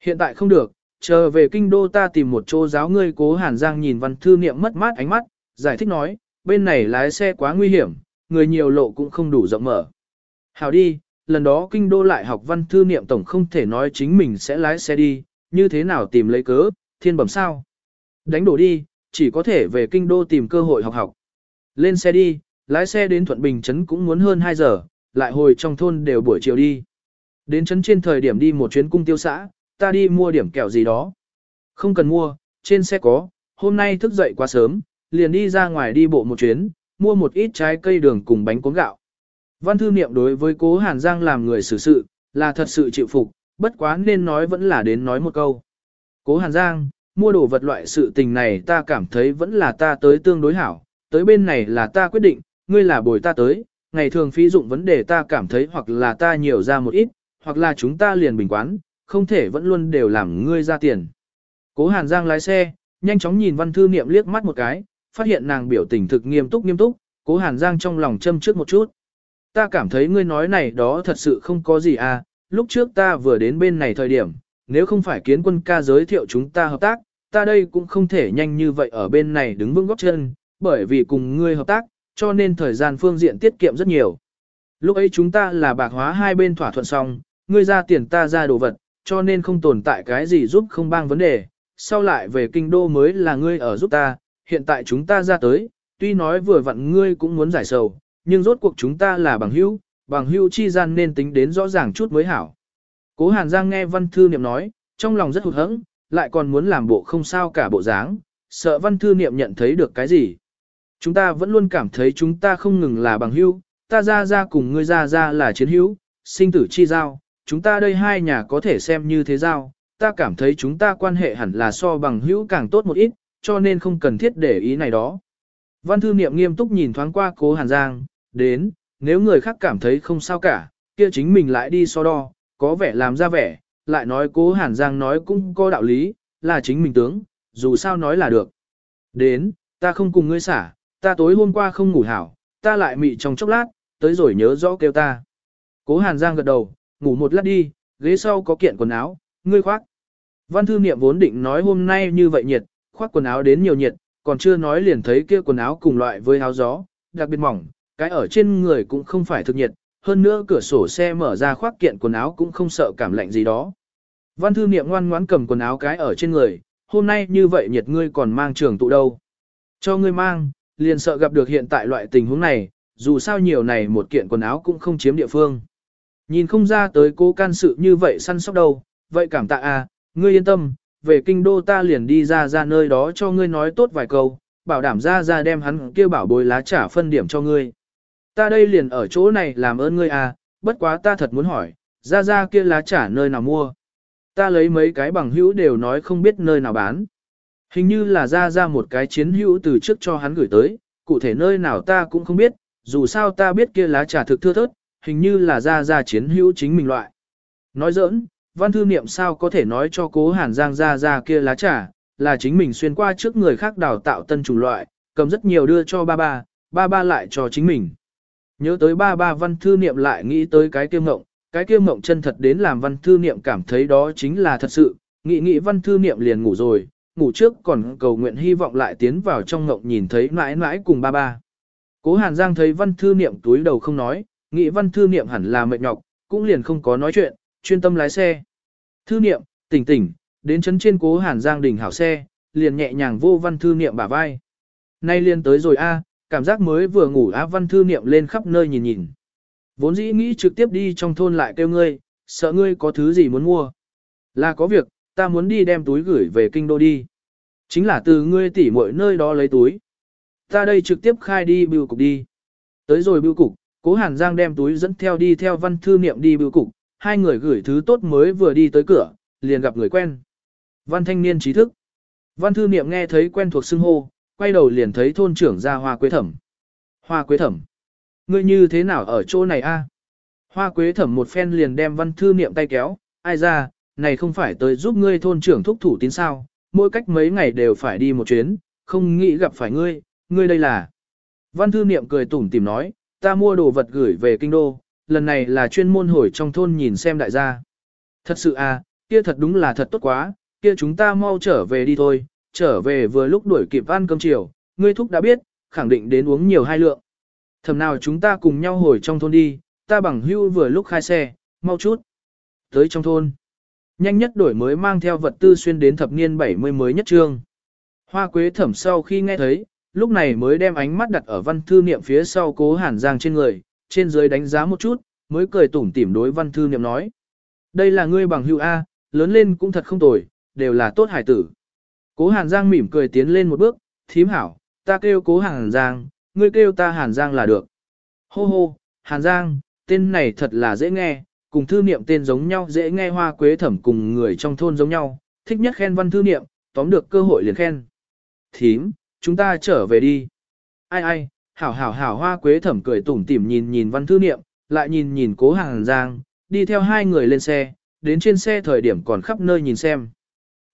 Hiện tại không được, chờ về kinh đô ta tìm một chỗ giáo ngươi cố Hàn Giang nhìn văn thư niệm mất mát ánh mắt, giải thích nói, bên này lái xe quá nguy hiểm, người nhiều lộ cũng không đủ rộng mở. Hảo đi, lần đó kinh đô lại học văn thư niệm tổng không thể nói chính mình sẽ lái xe đi, như thế nào tìm lấy cớ, thiên bẩm sao. Đánh đổ đi, chỉ có thể về kinh đô tìm cơ hội học học. Lên xe đi, lái xe đến Thuận Bình Trấn cũng muốn hơn 2 giờ, lại hồi trong thôn đều buổi chiều đi. Đến trấn trên thời điểm đi một chuyến cung tiêu xã, ta đi mua điểm kẹo gì đó. Không cần mua, trên xe có, hôm nay thức dậy quá sớm, liền đi ra ngoài đi bộ một chuyến, mua một ít trái cây đường cùng bánh cuốn gạo. Văn thư niệm đối với cố Hàn Giang làm người xử sự, là thật sự chịu phục, bất quá nên nói vẫn là đến nói một câu. Cố Hàn Giang, mua đồ vật loại sự tình này ta cảm thấy vẫn là ta tới tương đối hảo, tới bên này là ta quyết định, ngươi là bồi ta tới, ngày thường phí dụng vấn đề ta cảm thấy hoặc là ta nhiều ra một ít, hoặc là chúng ta liền bình quán, không thể vẫn luôn đều làm ngươi ra tiền. Cố Hàn Giang lái xe, nhanh chóng nhìn văn thư niệm liếc mắt một cái, phát hiện nàng biểu tình thực nghiêm túc nghiêm túc, cố Hàn Giang trong lòng châm trước một chút. Ta cảm thấy ngươi nói này đó thật sự không có gì à, lúc trước ta vừa đến bên này thời điểm, nếu không phải kiến quân ca giới thiệu chúng ta hợp tác, ta đây cũng không thể nhanh như vậy ở bên này đứng vững góc chân, bởi vì cùng ngươi hợp tác, cho nên thời gian phương diện tiết kiệm rất nhiều. Lúc ấy chúng ta là bạc hóa hai bên thỏa thuận xong, ngươi ra tiền ta ra đồ vật, cho nên không tồn tại cái gì giúp không bang vấn đề, sau lại về kinh đô mới là ngươi ở giúp ta, hiện tại chúng ta ra tới, tuy nói vừa vặn ngươi cũng muốn giải sầu, nhưng rốt cuộc chúng ta là bằng hữu, bằng hữu chi gian nên tính đến rõ ràng chút mới hảo. Cố Hàn Giang nghe văn thư niệm nói, trong lòng rất hụt hẫng, lại còn muốn làm bộ không sao cả bộ dáng, sợ văn thư niệm nhận thấy được cái gì. Chúng ta vẫn luôn cảm thấy chúng ta không ngừng là bằng hữu, ta ra ra cùng ngươi ra ra là chiến hữu, sinh tử chi giao, chúng ta đây hai nhà có thể xem như thế giao, ta cảm thấy chúng ta quan hệ hẳn là so bằng hữu càng tốt một ít, cho nên không cần thiết để ý này đó. Văn thư niệm nghiêm túc nhìn thoáng qua cố Hàn Giang, đến, nếu người khác cảm thấy không sao cả, kia chính mình lại đi so đo, có vẻ làm ra vẻ, lại nói cố Hàn Giang nói cũng có đạo lý, là chính mình tướng, dù sao nói là được. Đến, ta không cùng ngươi xả, ta tối hôm qua không ngủ hảo, ta lại mị trong chốc lát, tới rồi nhớ rõ kêu ta. Cố Hàn Giang gật đầu, ngủ một lát đi, ghế sau có kiện quần áo, ngươi khoác. Văn thư niệm vốn định nói hôm nay như vậy nhiệt, khoác quần áo đến nhiều nhiệt, còn chưa nói liền thấy kia quần áo cùng loại với áo gió, đặc biệt mỏng, cái ở trên người cũng không phải thực nhiệt, hơn nữa cửa sổ xe mở ra khoác kiện quần áo cũng không sợ cảm lạnh gì đó. Văn thư niệm ngoan ngoãn cầm quần áo cái ở trên người, hôm nay như vậy nhiệt ngươi còn mang trường tụ đâu. Cho ngươi mang, liền sợ gặp được hiện tại loại tình huống này, dù sao nhiều này một kiện quần áo cũng không chiếm địa phương. Nhìn không ra tới cố can sự như vậy săn sóc đâu, vậy cảm tạ à, ngươi yên tâm, về kinh đô ta liền đi ra ra nơi đó cho ngươi nói tốt vài câu, bảo đảm ra ra đem hắn kêu bảo bồi lá trả phân điểm cho ngươi. Ta đây liền ở chỗ này làm ơn ngươi à, bất quá ta thật muốn hỏi, ra ra kia lá trả nơi nào mua. Ta lấy mấy cái bằng hữu đều nói không biết nơi nào bán. Hình như là ra ra một cái chiến hữu từ trước cho hắn gửi tới, cụ thể nơi nào ta cũng không biết, dù sao ta biết kia lá trà thực thưa thớt, hình như là ra ra chiến hữu chính mình loại. Nói giỡn, văn thư niệm sao có thể nói cho cố hàn giang ra ra kia lá trà, là chính mình xuyên qua trước người khác đào tạo tân chủng loại, cầm rất nhiều đưa cho ba ba, ba ba lại cho chính mình. Nhớ tới ba ba văn thư niệm lại nghĩ tới cái kiêm ngộng, cái kiêm ngộng chân thật đến làm văn thư niệm cảm thấy đó chính là thật sự, nghĩ nghĩ văn thư niệm liền ngủ rồi, ngủ trước còn cầu nguyện hy vọng lại tiến vào trong ngộng nhìn thấy mãi mãi cùng ba ba. Cố Hàn Giang thấy văn thư niệm túi đầu không nói, nghĩ văn thư niệm hẳn là mệt nhọc, cũng liền không có nói chuyện, chuyên tâm lái xe. Thư niệm, tỉnh tỉnh, đến chấn trên cố Hàn Giang đỉnh hảo xe, liền nhẹ nhàng vô văn thư niệm bả vai. Nay liền tới rồi a, cảm giác mới vừa ngủ á văn thư niệm lên khắp nơi nhìn nhìn. Vốn dĩ nghĩ trực tiếp đi trong thôn lại kêu ngươi, sợ ngươi có thứ gì muốn mua. Là có việc, ta muốn đi đem túi gửi về kinh đô đi. Chính là từ ngươi tỉ mọi nơi đó lấy túi. Ta đây trực tiếp khai đi bưu cục đi. Tới rồi bưu cục, cố Hàn Giang đem túi dẫn theo đi theo văn thư niệm đi bưu cục, hai người gửi thứ tốt mới vừa đi tới cửa, liền gặp người quen. Văn thanh niên trí thức. Văn thư niệm nghe thấy quen thuộc xưng hô, quay đầu liền thấy thôn trưởng ra hoa quế thẩm. Hoa quế thẩm. Ngươi như thế nào ở chỗ này a? Hoa quế thẩm một phen liền đem văn thư niệm tay kéo, ai ra, này không phải tới giúp ngươi thôn trưởng thúc thủ tín sao, mỗi cách mấy ngày đều phải đi một chuyến, không nghĩ gặp phải ngươi, ngươi đây là. Văn thư niệm cười tủm tìm nói, ta mua đồ vật gửi về kinh đô, lần này là chuyên môn hồi trong thôn nhìn xem đại gia. Thật sự à, kia thật đúng là thật tốt quá, kia chúng ta mau trở về đi thôi, trở về vừa lúc đuổi kịp ăn cơm chiều, ngươi thúc đã biết, khẳng định đến uống nhiều hai lượng. Thầm nào chúng ta cùng nhau hồi trong thôn đi, ta bằng hưu vừa lúc khai xe, mau chút. Tới trong thôn. Nhanh nhất đổi mới mang theo vật tư xuyên đến thập niên 70 mới nhất trương. Hoa quế thẩm sau khi nghe thấy, lúc này mới đem ánh mắt đặt ở văn thư niệm phía sau cố hàn giang trên người, trên dưới đánh giá một chút, mới cười tủm tỉm đối văn thư niệm nói. Đây là ngươi bằng hữu A, lớn lên cũng thật không tồi, đều là tốt hải tử. Cố hàn giang mỉm cười tiến lên một bước, thím hảo, ta kêu cố hàn giang, ngươi kêu ta hàn giang là được. Hô hô, hàn giang, tên này thật là dễ nghe, cùng thư niệm tên giống nhau dễ nghe hoa quế thẩm cùng người trong thôn giống nhau, thích nhất khen văn thư niệm, tóm được cơ hội liền khen. Thím, chúng ta trở về đi. Ai ai, hảo hảo hảo hoa quế thẩm cười tủm tỉm nhìn nhìn văn thư niệm, lại nhìn nhìn cố hàng giang, đi theo hai người lên xe, đến trên xe thời điểm còn khắp nơi nhìn xem.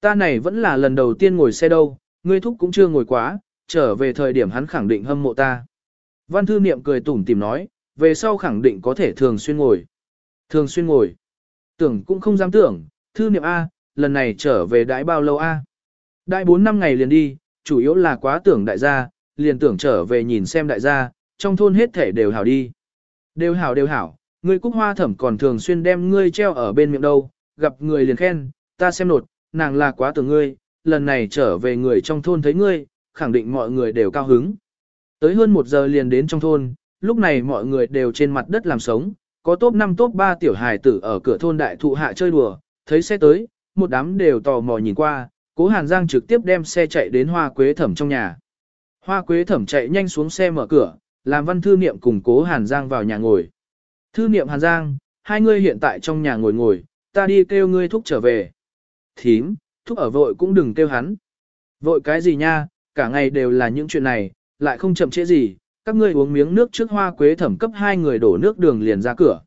Ta này vẫn là lần đầu tiên ngồi xe đâu, ngươi thúc cũng chưa ngồi quá, trở về thời điểm hắn khẳng định hâm mộ ta. Văn thư niệm cười tủm tỉm nói, về sau khẳng định có thể thường xuyên ngồi. Thường xuyên ngồi. Tưởng cũng không dám tưởng, thư niệm A, lần này trở về đãi bao lâu A. Đại 4 năm ngày liền đi, chủ yếu là quá tưởng đại gia, liền tưởng trở về nhìn xem đại gia, trong thôn hết thể đều hảo đi. Đều hảo đều hảo, người cúc hoa thẩm còn thường xuyên đem ngươi treo ở bên miệng đâu, gặp người liền khen, ta xem nột, nàng là quá tưởng ngươi, lần này trở về người trong thôn thấy ngươi, khẳng định mọi người đều cao hứng. Tới hơn một giờ liền đến trong thôn, lúc này mọi người đều trên mặt đất làm sống, có top 5 top 3 tiểu hài tử ở cửa thôn đại thụ hạ chơi đùa, thấy xe tới, một đám đều tò mò nhìn qua, cố Hàn Giang trực tiếp đem xe chạy đến hoa quế thẩm trong nhà. Hoa quế thẩm chạy nhanh xuống xe mở cửa, làm văn thư niệm cùng cố Hàn Giang vào nhà ngồi. Thư niệm Hàn Giang, hai ngươi hiện tại trong nhà ngồi ngồi, ta đi kêu ngươi thúc trở về. Thím, thúc ở vội cũng đừng kêu hắn. Vội cái gì nha, cả ngày đều là những chuyện này, lại không chậm trễ gì, các ngươi uống miếng nước trước hoa quế thẩm cấp hai người đổ nước đường liền ra cửa.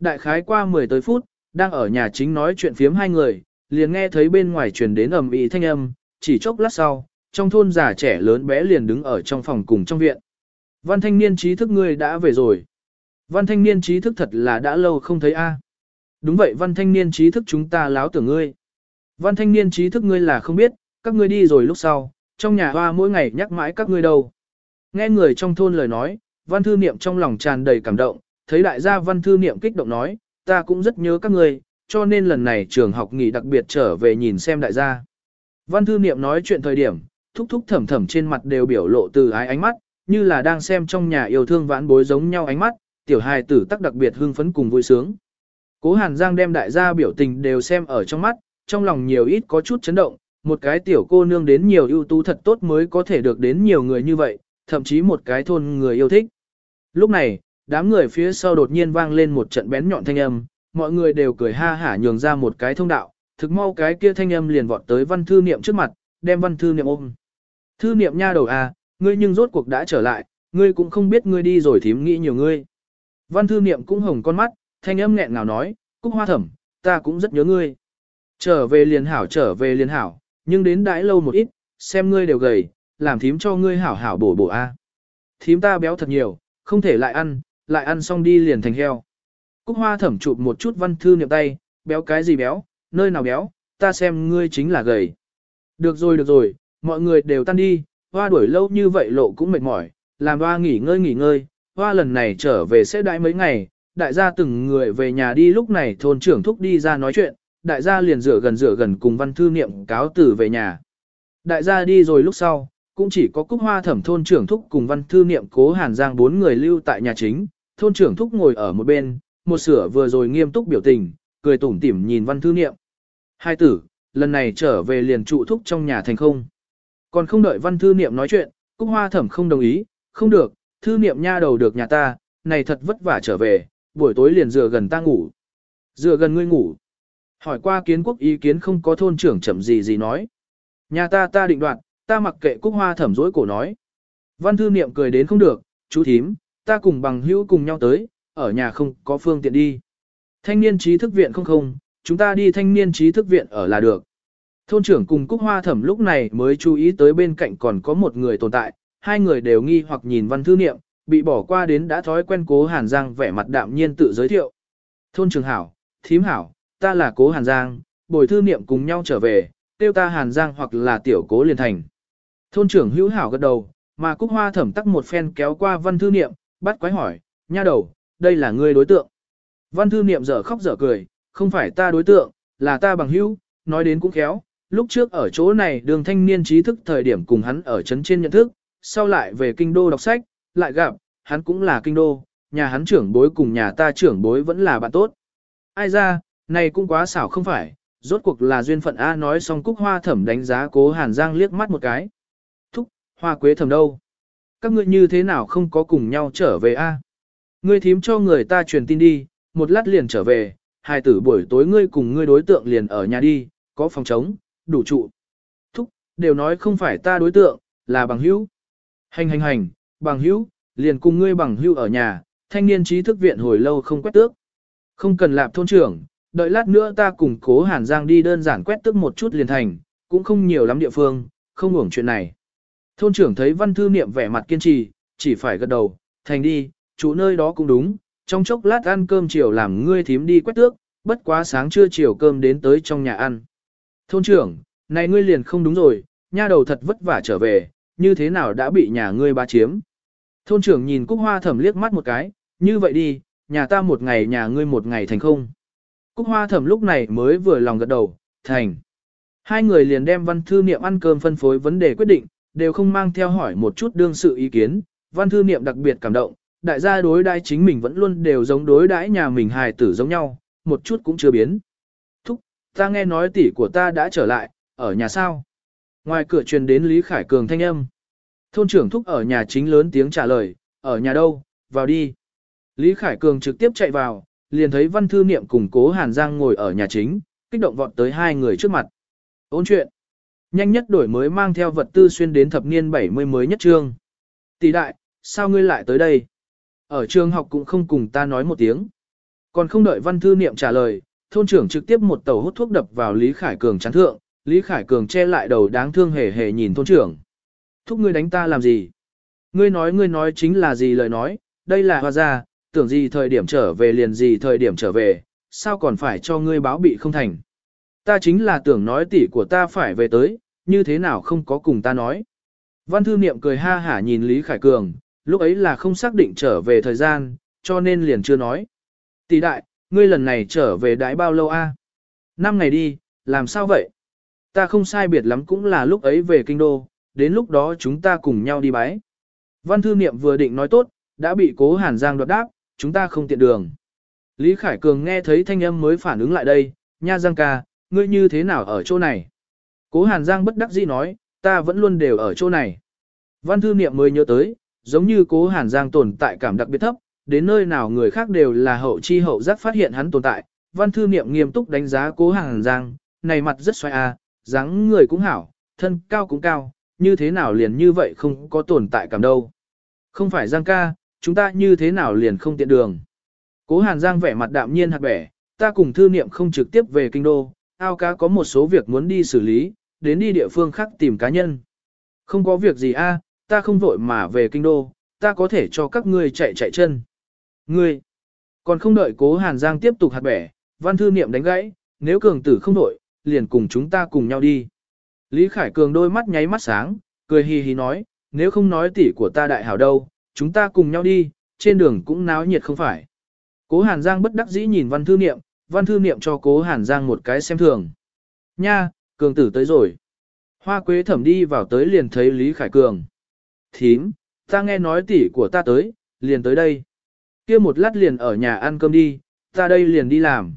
Đại khái qua 10 tới phút, đang ở nhà chính nói chuyện phiếm hai người, liền nghe thấy bên ngoài truyền đến ầm ĩ thanh âm, chỉ chốc lát sau, trong thôn già trẻ lớn bé liền đứng ở trong phòng cùng trong viện. Văn thanh niên trí thức ngươi đã về rồi. Văn thanh niên trí thức thật là đã lâu không thấy a. Đúng vậy văn thanh niên trí thức chúng ta láo tưởng ngươi. Văn thanh niên trí thức ngươi là không biết, các ngươi đi rồi lúc sau, trong nhà hoa mỗi ngày nhắc mãi các ngươi đâu. Nghe người trong thôn lời nói, văn thư niệm trong lòng tràn đầy cảm động, thấy đại gia văn thư niệm kích động nói, ta cũng rất nhớ các ngươi, cho nên lần này trường học nghỉ đặc biệt trở về nhìn xem đại gia. Văn thư niệm nói chuyện thời điểm, thúc thúc thầm thầm trên mặt đều biểu lộ từ ái ánh mắt, như là đang xem trong nhà yêu thương vãn bối giống nhau ánh mắt, tiểu hài tử tắc đặc biệt hưng phấn cùng vui sướng. Cố Hàn Giang đem đại gia biểu tình đều xem ở trong mắt, trong lòng nhiều ít có chút chấn động, một cái tiểu cô nương đến nhiều ưu tú thật tốt mới có thể được đến nhiều người như vậy, thậm chí một cái thôn người yêu thích. Lúc này, đám người phía sau đột nhiên vang lên một trận bén nhọn thanh âm, mọi người đều cười ha hả nhường ra một cái thông đạo, thực mau cái kia thanh âm liền vọt tới văn thư niệm trước mặt, đem văn thư niệm ôm. Thư niệm nha đầu à, ngươi nhưng rốt cuộc đã trở lại, ngươi cũng không biết ngươi đi rồi thím nghĩ nhiều ngươi. Văn thư niệm cũng hồng con mắt, thanh âm nghẹn ngào nói, Cúc Hoa Thẩm, ta cũng rất nhớ ngươi. Trở về liền hảo trở về liền hảo, nhưng đến đãi lâu một ít, xem ngươi đều gầy, làm thím cho ngươi hảo hảo bổ bổ a. Thím ta béo thật nhiều, không thể lại ăn, lại ăn xong đi liền thành heo. Cúc Hoa Thẩm chụp một chút văn thư niệm tay, béo cái gì béo, nơi nào béo, ta xem ngươi chính là gầy. Được rồi được rồi, mọi người đều tan đi, hoa đuổi lâu như vậy lộ cũng mệt mỏi, làm hoa nghỉ ngơi nghỉ ngơi, hoa lần này trở về sẽ đãi mấy ngày, đại gia từng người về nhà đi lúc này thôn trưởng thúc đi ra nói chuyện, đại gia liền rửa gần rửa gần cùng văn thư niệm cáo tử về nhà. Đại gia đi rồi lúc sau, cũng chỉ có cúc hoa thẩm thôn trưởng thúc cùng văn thư niệm cố hàn giang bốn người lưu tại nhà chính, thôn trưởng thúc ngồi ở một bên, một sửa vừa rồi nghiêm túc biểu tình, cười tủm tỉm nhìn văn thư niệm. Hai tử, lần này trở về liền trụ thúc trong nhà thành không. Còn không đợi văn thư niệm nói chuyện, cúc hoa thẩm không đồng ý, không được, thư niệm nha đầu được nhà ta, này thật vất vả trở về, buổi tối liền dựa gần ta ngủ. Dựa gần ngươi ngủ. Hỏi qua kiến quốc ý kiến không có thôn trưởng chậm gì gì nói. Nhà ta ta định đoạt, ta mặc kệ cúc hoa thẩm dối cổ nói. Văn thư niệm cười đến không được, chú thím, ta cùng bằng hữu cùng nhau tới, ở nhà không có phương tiện đi. Thanh niên trí thức viện không không, chúng ta đi thanh niên trí thức viện ở là được. Thôn trưởng cùng Cúc Hoa Thẩm lúc này mới chú ý tới bên cạnh còn có một người tồn tại, hai người đều nghi hoặc nhìn văn thư niệm, bị bỏ qua đến đã thói quen cố Hàn Giang vẻ mặt đạm nhiên tự giới thiệu. Thôn trưởng hảo, thím hảo, ta là cố Hàn Giang, bồi thư niệm cùng nhau trở về, tiêu ta Hàn Giang hoặc là tiểu cố liền thành. Thôn trưởng hữu hảo gật đầu, mà Cúc Hoa Thẩm tắc một phen kéo qua văn thư niệm, bắt quái hỏi, nha đầu, đây là ngươi đối tượng. Văn thư niệm dở khóc dở cười, không phải ta đối tượng, là ta bằng hữu, nói đến cũng khéo, lúc trước ở chỗ này đường thanh niên trí thức thời điểm cùng hắn ở chấn trên nhận thức, sau lại về kinh đô đọc sách, lại gặp, hắn cũng là kinh đô, nhà hắn trưởng bối cùng nhà ta trưởng bối vẫn là bạn tốt. Ai ra, này cũng quá xảo không phải, rốt cuộc là duyên phận A nói xong cúc hoa thẩm đánh giá cố hàn giang liếc mắt một cái. Thúc, hoa quế thẩm đâu? Các ngươi như thế nào không có cùng nhau trở về A? Ngươi thím cho người ta truyền tin đi, một lát liền trở về, hai tử buổi tối ngươi cùng ngươi đối tượng liền ở nhà đi, có phòng trống, đủ trụ. Thúc, đều nói không phải ta đối tượng, là bằng hữu. Hành hành hành, bằng hữu, liền cùng ngươi bằng hữu ở nhà, thanh niên trí thức viện hồi lâu không quét tước. Không cần lạp thôn trưởng, đợi lát nữa ta cùng cố Hàn Giang đi đơn giản quét tước một chút liền thành, cũng không nhiều lắm địa phương, không uổng chuyện này. Thôn trưởng thấy văn thư niệm vẻ mặt kiên trì, chỉ phải gật đầu, thành đi, chủ nơi đó cũng đúng, trong chốc lát ăn cơm chiều làm ngươi thím đi quét tước, bất quá sáng trưa chiều cơm đến tới trong nhà ăn. Thôn trưởng, này ngươi liền không đúng rồi, nha đầu thật vất vả trở về, như thế nào đã bị nhà ngươi bá chiếm. Thôn trưởng nhìn Cúc Hoa Thẩm liếc mắt một cái, như vậy đi, nhà ta một ngày nhà ngươi một ngày thành không. Cúc Hoa Thẩm lúc này mới vừa lòng gật đầu, thành. Hai người liền đem văn thư niệm ăn cơm phân phối vấn đề quyết định, đều không mang theo hỏi một chút đương sự ý kiến, văn thư niệm đặc biệt cảm động, đại gia đối đãi chính mình vẫn luôn đều giống đối đãi nhà mình hài tử giống nhau, một chút cũng chưa biến. Thúc, ta nghe nói tỷ của ta đã trở lại, ở nhà sao? Ngoài cửa truyền đến Lý Khải Cường thanh âm. Thôn trưởng thúc ở nhà chính lớn tiếng trả lời, ở nhà đâu, vào đi. Lý Khải Cường trực tiếp chạy vào, liền thấy văn thư niệm cùng cố Hàn Giang ngồi ở nhà chính, kích động vọt tới hai người trước mặt. Ôn chuyện. Nhanh nhất đổi mới mang theo vật tư xuyên đến thập niên 70 mới nhất trương. Tỷ đại, sao ngươi lại tới đây? Ở trường học cũng không cùng ta nói một tiếng. Còn không đợi văn thư niệm trả lời, thôn trưởng trực tiếp một tàu hút thuốc đập vào Lý Khải Cường chán thượng, Lý Khải Cường che lại đầu đáng thương hề hề nhìn thôn trưởng. Thúc ngươi đánh ta làm gì? Ngươi nói ngươi nói chính là gì lời nói, đây là hoa ra, tưởng gì thời điểm trở về liền gì thời điểm trở về, sao còn phải cho ngươi báo bị không thành. Ta chính là tưởng nói tỷ của ta phải về tới, như thế nào không có cùng ta nói. Văn thư niệm cười ha hả nhìn Lý Khải Cường, lúc ấy là không xác định trở về thời gian, cho nên liền chưa nói. Tỷ đại, ngươi lần này trở về đãi bao lâu a? Năm ngày đi, làm sao vậy? Ta không sai biệt lắm cũng là lúc ấy về kinh đô, đến lúc đó chúng ta cùng nhau đi bái. Văn thư niệm vừa định nói tốt, đã bị cố Hàn Giang đoạt đáp, chúng ta không tiện đường. Lý Khải Cường nghe thấy thanh âm mới phản ứng lại đây, nha Giang ca, ngươi như thế nào ở chỗ này? Cố Hàn Giang bất đắc dĩ nói, ta vẫn luôn đều ở chỗ này. Văn thư niệm mới nhớ tới, giống như cố Hàn Giang tồn tại cảm đặc biệt thấp, đến nơi nào người khác đều là hậu chi hậu giác phát hiện hắn tồn tại. Văn thư niệm nghiêm túc đánh giá cố Hàn Giang, này mặt rất xoay a, à, dáng người cũng hảo, thân cao cũng cao, như thế nào liền như vậy không có tồn tại cảm đâu. Không phải Giang ca, chúng ta như thế nào liền không tiện đường. Cố Hàn Giang vẻ mặt đạm nhiên hạt bẻ, ta cùng thư niệm không trực tiếp về kinh đô, ao cá có một số việc muốn đi xử lý, đến đi địa phương khác tìm cá nhân. Không có việc gì a, à, ta không vội mà về kinh đô, ta có thể cho các ngươi chạy chạy chân. Ngươi, còn không đợi cố Hàn Giang tiếp tục hạt bẻ, văn thư niệm đánh gãy, nếu cường tử không vội, liền cùng chúng ta cùng nhau đi. Lý Khải Cường đôi mắt nháy mắt sáng, cười hì hì nói, nếu không nói tỷ của ta đại hảo đâu, chúng ta cùng nhau đi, trên đường cũng náo nhiệt không phải. Cố Hàn Giang bất đắc dĩ nhìn văn thư niệm, văn thư niệm cho cố Hàn Giang một cái xem thường. Nha, Cường tử tới rồi. Hoa quế thẩm đi vào tới liền thấy Lý Khải Cường. Thím, ta nghe nói tỷ của ta tới, liền tới đây. kia một lát liền ở nhà ăn cơm đi, ta đây liền đi làm.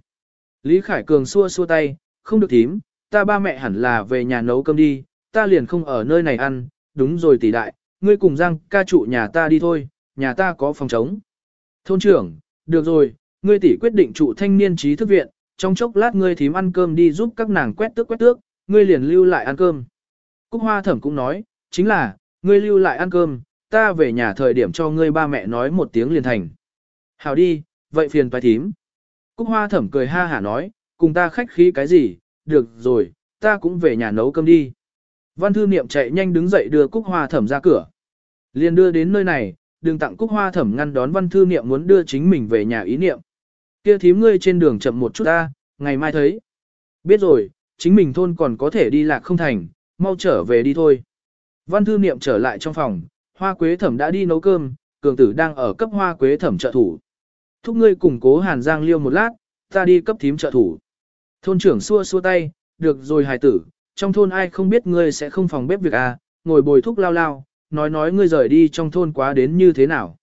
Lý Khải Cường xua xua tay, không được thím, ta ba mẹ hẳn là về nhà nấu cơm đi, ta liền không ở nơi này ăn, đúng rồi tỷ đại, ngươi cùng Giang ca trụ nhà ta đi thôi, nhà ta có phòng trống. Thôn trưởng, được rồi, ngươi tỷ quyết định trụ thanh niên trí thức viện, trong chốc lát ngươi thím ăn cơm đi giúp các nàng quét tước quét tước, ngươi liền lưu lại ăn cơm. Cúc Hoa Thẩm cũng nói, chính là, ngươi lưu lại ăn cơm, ta về nhà thời điểm cho ngươi ba mẹ nói một tiếng liền thành. Hảo đi, vậy phiền phải thím. Cúc Hoa Thẩm cười ha hả nói, cùng ta khách khí cái gì, được rồi, ta cũng về nhà nấu cơm đi. Văn thư niệm chạy nhanh đứng dậy đưa Cúc Hoa Thẩm ra cửa. Liền đưa đến nơi này, đừng tặng Cúc Hoa Thẩm ngăn đón văn thư niệm muốn đưa chính mình về nhà ý niệm. Kia thím ngươi trên đường chậm một chút ta, ngày mai thấy. Biết rồi, chính mình thôn còn có thể đi lạc không thành, mau trở về đi thôi. Văn thư niệm trở lại trong phòng, hoa quế thẩm đã đi nấu cơm, cường tử đang ở cấp hoa quế thẩm trợ thủ. Thúc ngươi cùng cố hàn giang liêu một lát, ta đi cấp thím trợ thủ. Thôn trưởng xua xua tay, được rồi hài tử, trong thôn ai không biết ngươi sẽ không phòng bếp việc à, ngồi bồi thúc lao lao, nói nói ngươi rời đi trong thôn quá đến như thế nào.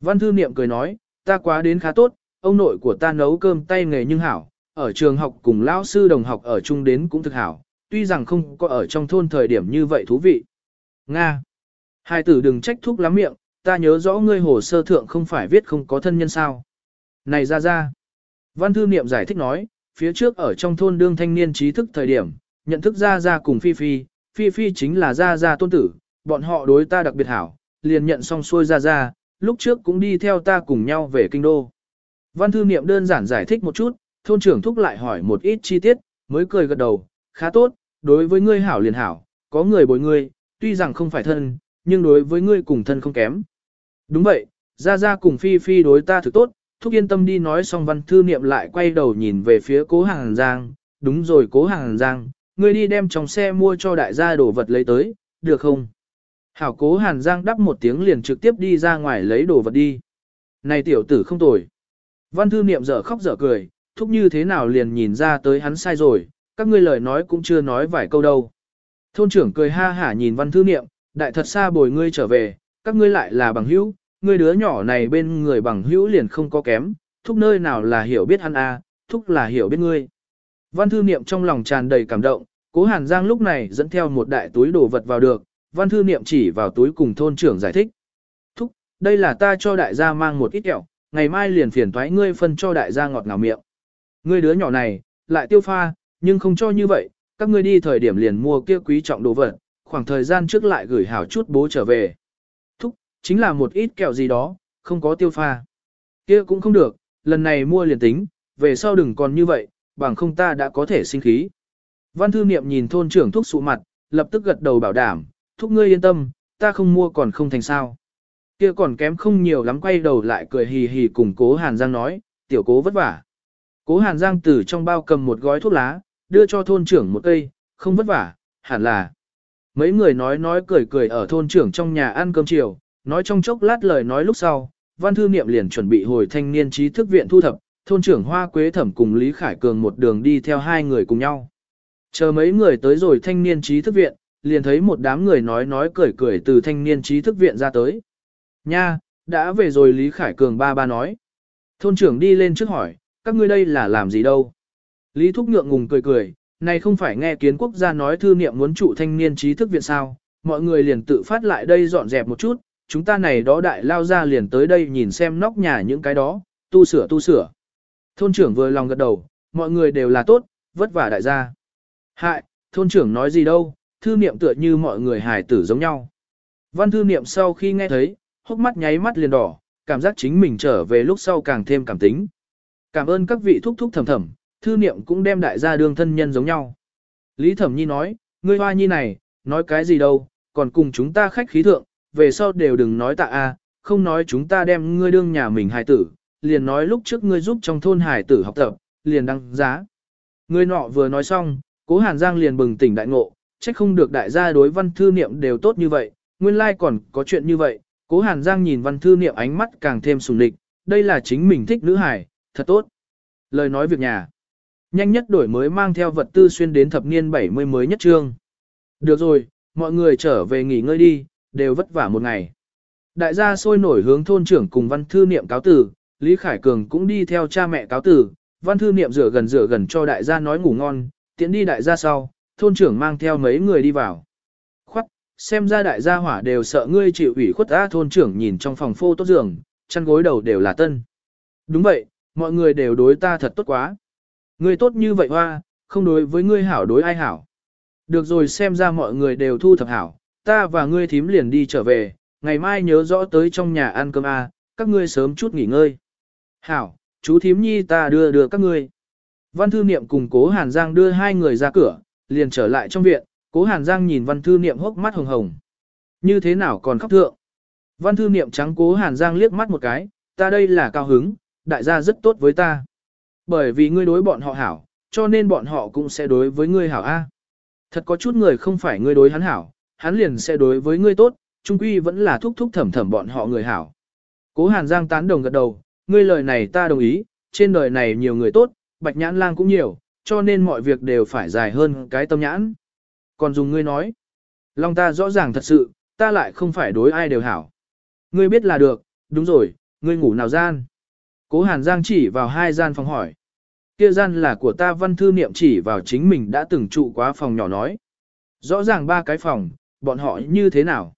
Văn thư niệm cười nói, ta quá đến khá tốt, ông nội của ta nấu cơm tay nghề nhưng hảo, ở trường học cùng lão sư đồng học ở chung đến cũng thực hảo, tuy rằng không có ở trong thôn thời điểm như vậy thú vị. Nga. Hai tử đừng trách thúc lắm miệng, ta nhớ rõ ngươi hồ sơ thượng không phải viết không có thân nhân sao. Này ra ra. Văn thư niệm giải thích nói, phía trước ở trong thôn đương thanh niên trí thức thời điểm, nhận thức ra ra cùng Phi Phi, Phi Phi chính là ra ra tôn tử, bọn họ đối ta đặc biệt hảo, liền nhận xong xuôi ra ra, lúc trước cũng đi theo ta cùng nhau về kinh đô. Văn thư niệm đơn giản giải thích một chút, thôn trưởng thúc lại hỏi một ít chi tiết, mới cười gật đầu, khá tốt, đối với ngươi hảo liền hảo, có người bồi ngươi, tuy rằng không phải thân, nhưng đối với ngươi cùng thân không kém. Đúng vậy, Gia Gia cùng Phi Phi đối ta thực tốt, thúc yên tâm đi nói xong văn thư niệm lại quay đầu nhìn về phía cố hàng Giang, đúng rồi cố hàng Giang, ngươi đi đem trong xe mua cho đại gia đồ vật lấy tới, được không? Hảo cố hàn Giang đắp một tiếng liền trực tiếp đi ra ngoài lấy đồ vật đi. Này tiểu tử không tồi. Văn thư niệm dở khóc dở cười, thúc như thế nào liền nhìn ra tới hắn sai rồi, các ngươi lời nói cũng chưa nói vài câu đâu. Thôn trưởng cười ha hả nhìn văn thư niệm, đại thật xa bồi ngươi trở về, các ngươi lại là bằng hữu, ngươi đứa nhỏ này bên người bằng hữu liền không có kém, thúc nơi nào là hiểu biết hắn a, thúc là hiểu biết ngươi. Văn thư niệm trong lòng tràn đầy cảm động, cố hàn giang lúc này dẫn theo một đại túi đồ vật vào được, văn thư niệm chỉ vào túi cùng thôn trưởng giải thích. Thúc, đây là ta cho đại gia mang một ít kẹo, ngày mai liền phiền thoái ngươi phân cho đại gia ngọt ngào miệng. Ngươi đứa nhỏ này, lại tiêu pha, nhưng không cho như vậy, các ngươi đi thời điểm liền mua kia quý trọng đồ vật, khoảng thời gian trước lại gửi hảo chút bố trở về. Thúc, chính là một ít kẹo gì đó, không có tiêu pha. Kia cũng không được, lần này mua liền tính, về sau đừng còn như vậy, bằng không ta đã có thể sinh khí. Văn thư niệm nhìn thôn trưởng thúc sụ mặt, lập tức gật đầu bảo đảm, thúc ngươi yên tâm, ta không mua còn không thành sao. Kia còn kém không nhiều lắm quay đầu lại cười hì hì cùng cố Hàn Giang nói, tiểu cố vất vả. Cố Hàn Giang từ trong bao cầm một gói thuốc lá, đưa cho thôn trưởng một cây, không vất vả, hẳn là. Mấy người nói nói cười cười ở thôn trưởng trong nhà ăn cơm chiều, nói trong chốc lát lời nói lúc sau, văn thư niệm liền chuẩn bị hồi thanh niên trí thức viện thu thập, thôn trưởng Hoa Quế Thẩm cùng Lý Khải Cường một đường đi theo hai người cùng nhau. Chờ mấy người tới rồi thanh niên trí thức viện, liền thấy một đám người nói nói cười cười từ thanh niên trí thức viện ra tới. Nha, đã về rồi Lý Khải Cường ba ba nói. Thôn trưởng đi lên trước hỏi, các ngươi đây là làm gì đâu? Lý Thúc Nhượng ngùng cười cười, này không phải nghe kiến quốc gia nói thư niệm muốn trụ thanh niên trí thức viện sao, mọi người liền tự phát lại đây dọn dẹp một chút, chúng ta này đó đại lao ra liền tới đây nhìn xem nóc nhà những cái đó, tu sửa tu sửa. Thôn trưởng vừa lòng gật đầu, mọi người đều là tốt, vất vả đại gia. Hại, thôn trưởng nói gì đâu, thư niệm tựa như mọi người hài tử giống nhau. Văn thư niệm sau khi nghe thấy, hốc mắt nháy mắt liền đỏ, cảm giác chính mình trở về lúc sau càng thêm cảm tính. Cảm ơn các vị thúc thúc thầm thầm, thư niệm cũng đem đại gia đương thân nhân giống nhau. Lý Thẩm Nhi nói, ngươi hoa nhi này, nói cái gì đâu, còn cùng chúng ta khách khí thượng, về sau đều đừng nói tạ a, không nói chúng ta đem ngươi đương nhà mình hài tử, liền nói lúc trước ngươi giúp trong thôn hài tử học tập, liền đăng giá. Ngươi nọ vừa nói xong, cố Hàn Giang liền bừng tỉnh đại ngộ, trách không được đại gia đối văn thư niệm đều tốt như vậy, nguyên lai còn có chuyện như vậy, cố Hàn Giang nhìn văn thư niệm ánh mắt càng thêm sùng địch, đây là chính mình thích nữ hài, thật tốt. Lời nói việc nhà. Nhanh nhất đổi mới mang theo vật tư xuyên đến thập niên 70 mới nhất trương. Được rồi, mọi người trở về nghỉ ngơi đi, đều vất vả một ngày. Đại gia sôi nổi hướng thôn trưởng cùng văn thư niệm cáo tử, Lý Khải Cường cũng đi theo cha mẹ cáo tử, văn thư niệm rửa gần rửa gần cho đại gia nói ngủ ngon, Tiễn đi đại gia sau, thôn trưởng mang theo mấy người đi vào. Khoát, xem ra đại gia hỏa đều sợ ngươi chịu ủy khuất á thôn trưởng nhìn trong phòng phô tốt giường, chăn gối đầu đều là tân. Đúng vậy, mọi người đều đối ta thật tốt quá. Ngươi tốt như vậy hoa, không đối với ngươi hảo đối ai hảo. Được rồi xem ra mọi người đều thu thập hảo, ta và ngươi thím liền đi trở về, ngày mai nhớ rõ tới trong nhà ăn cơm A, các ngươi sớm chút nghỉ ngơi. Hảo, chú thím nhi ta đưa đưa các ngươi. Văn thư niệm cùng cố Hàn Giang đưa hai người ra cửa, liền trở lại trong viện, cố Hàn Giang nhìn văn thư niệm hốc mắt hồng hồng. Như thế nào còn khóc thượng? Văn thư niệm trắng cố Hàn Giang liếc mắt một cái, ta đây là cao hứng, đại gia rất tốt với ta. Bởi vì ngươi đối bọn họ hảo, cho nên bọn họ cũng sẽ đối với ngươi hảo A. Thật có chút người không phải ngươi đối hắn hảo, hắn liền sẽ đối với ngươi tốt, trung quy vẫn là thúc thúc thẩm thẩm bọn họ người hảo. Cố Hàn Giang tán đồng gật đầu, ngươi lời này ta đồng ý, trên đời này nhiều người tốt, bạch nhãn lang cũng nhiều, cho nên mọi việc đều phải dài hơn cái tâm nhãn. Còn dùng ngươi nói, lòng ta rõ ràng thật sự, ta lại không phải đối ai đều hảo. Ngươi biết là được, đúng rồi, ngươi ngủ nào gian. Cố Hàn Giang chỉ vào hai gian phòng hỏi. Kia gian là của ta văn thư niệm chỉ vào chính mình đã từng trụ quá phòng nhỏ nói. Rõ ràng ba cái phòng, bọn họ như thế nào?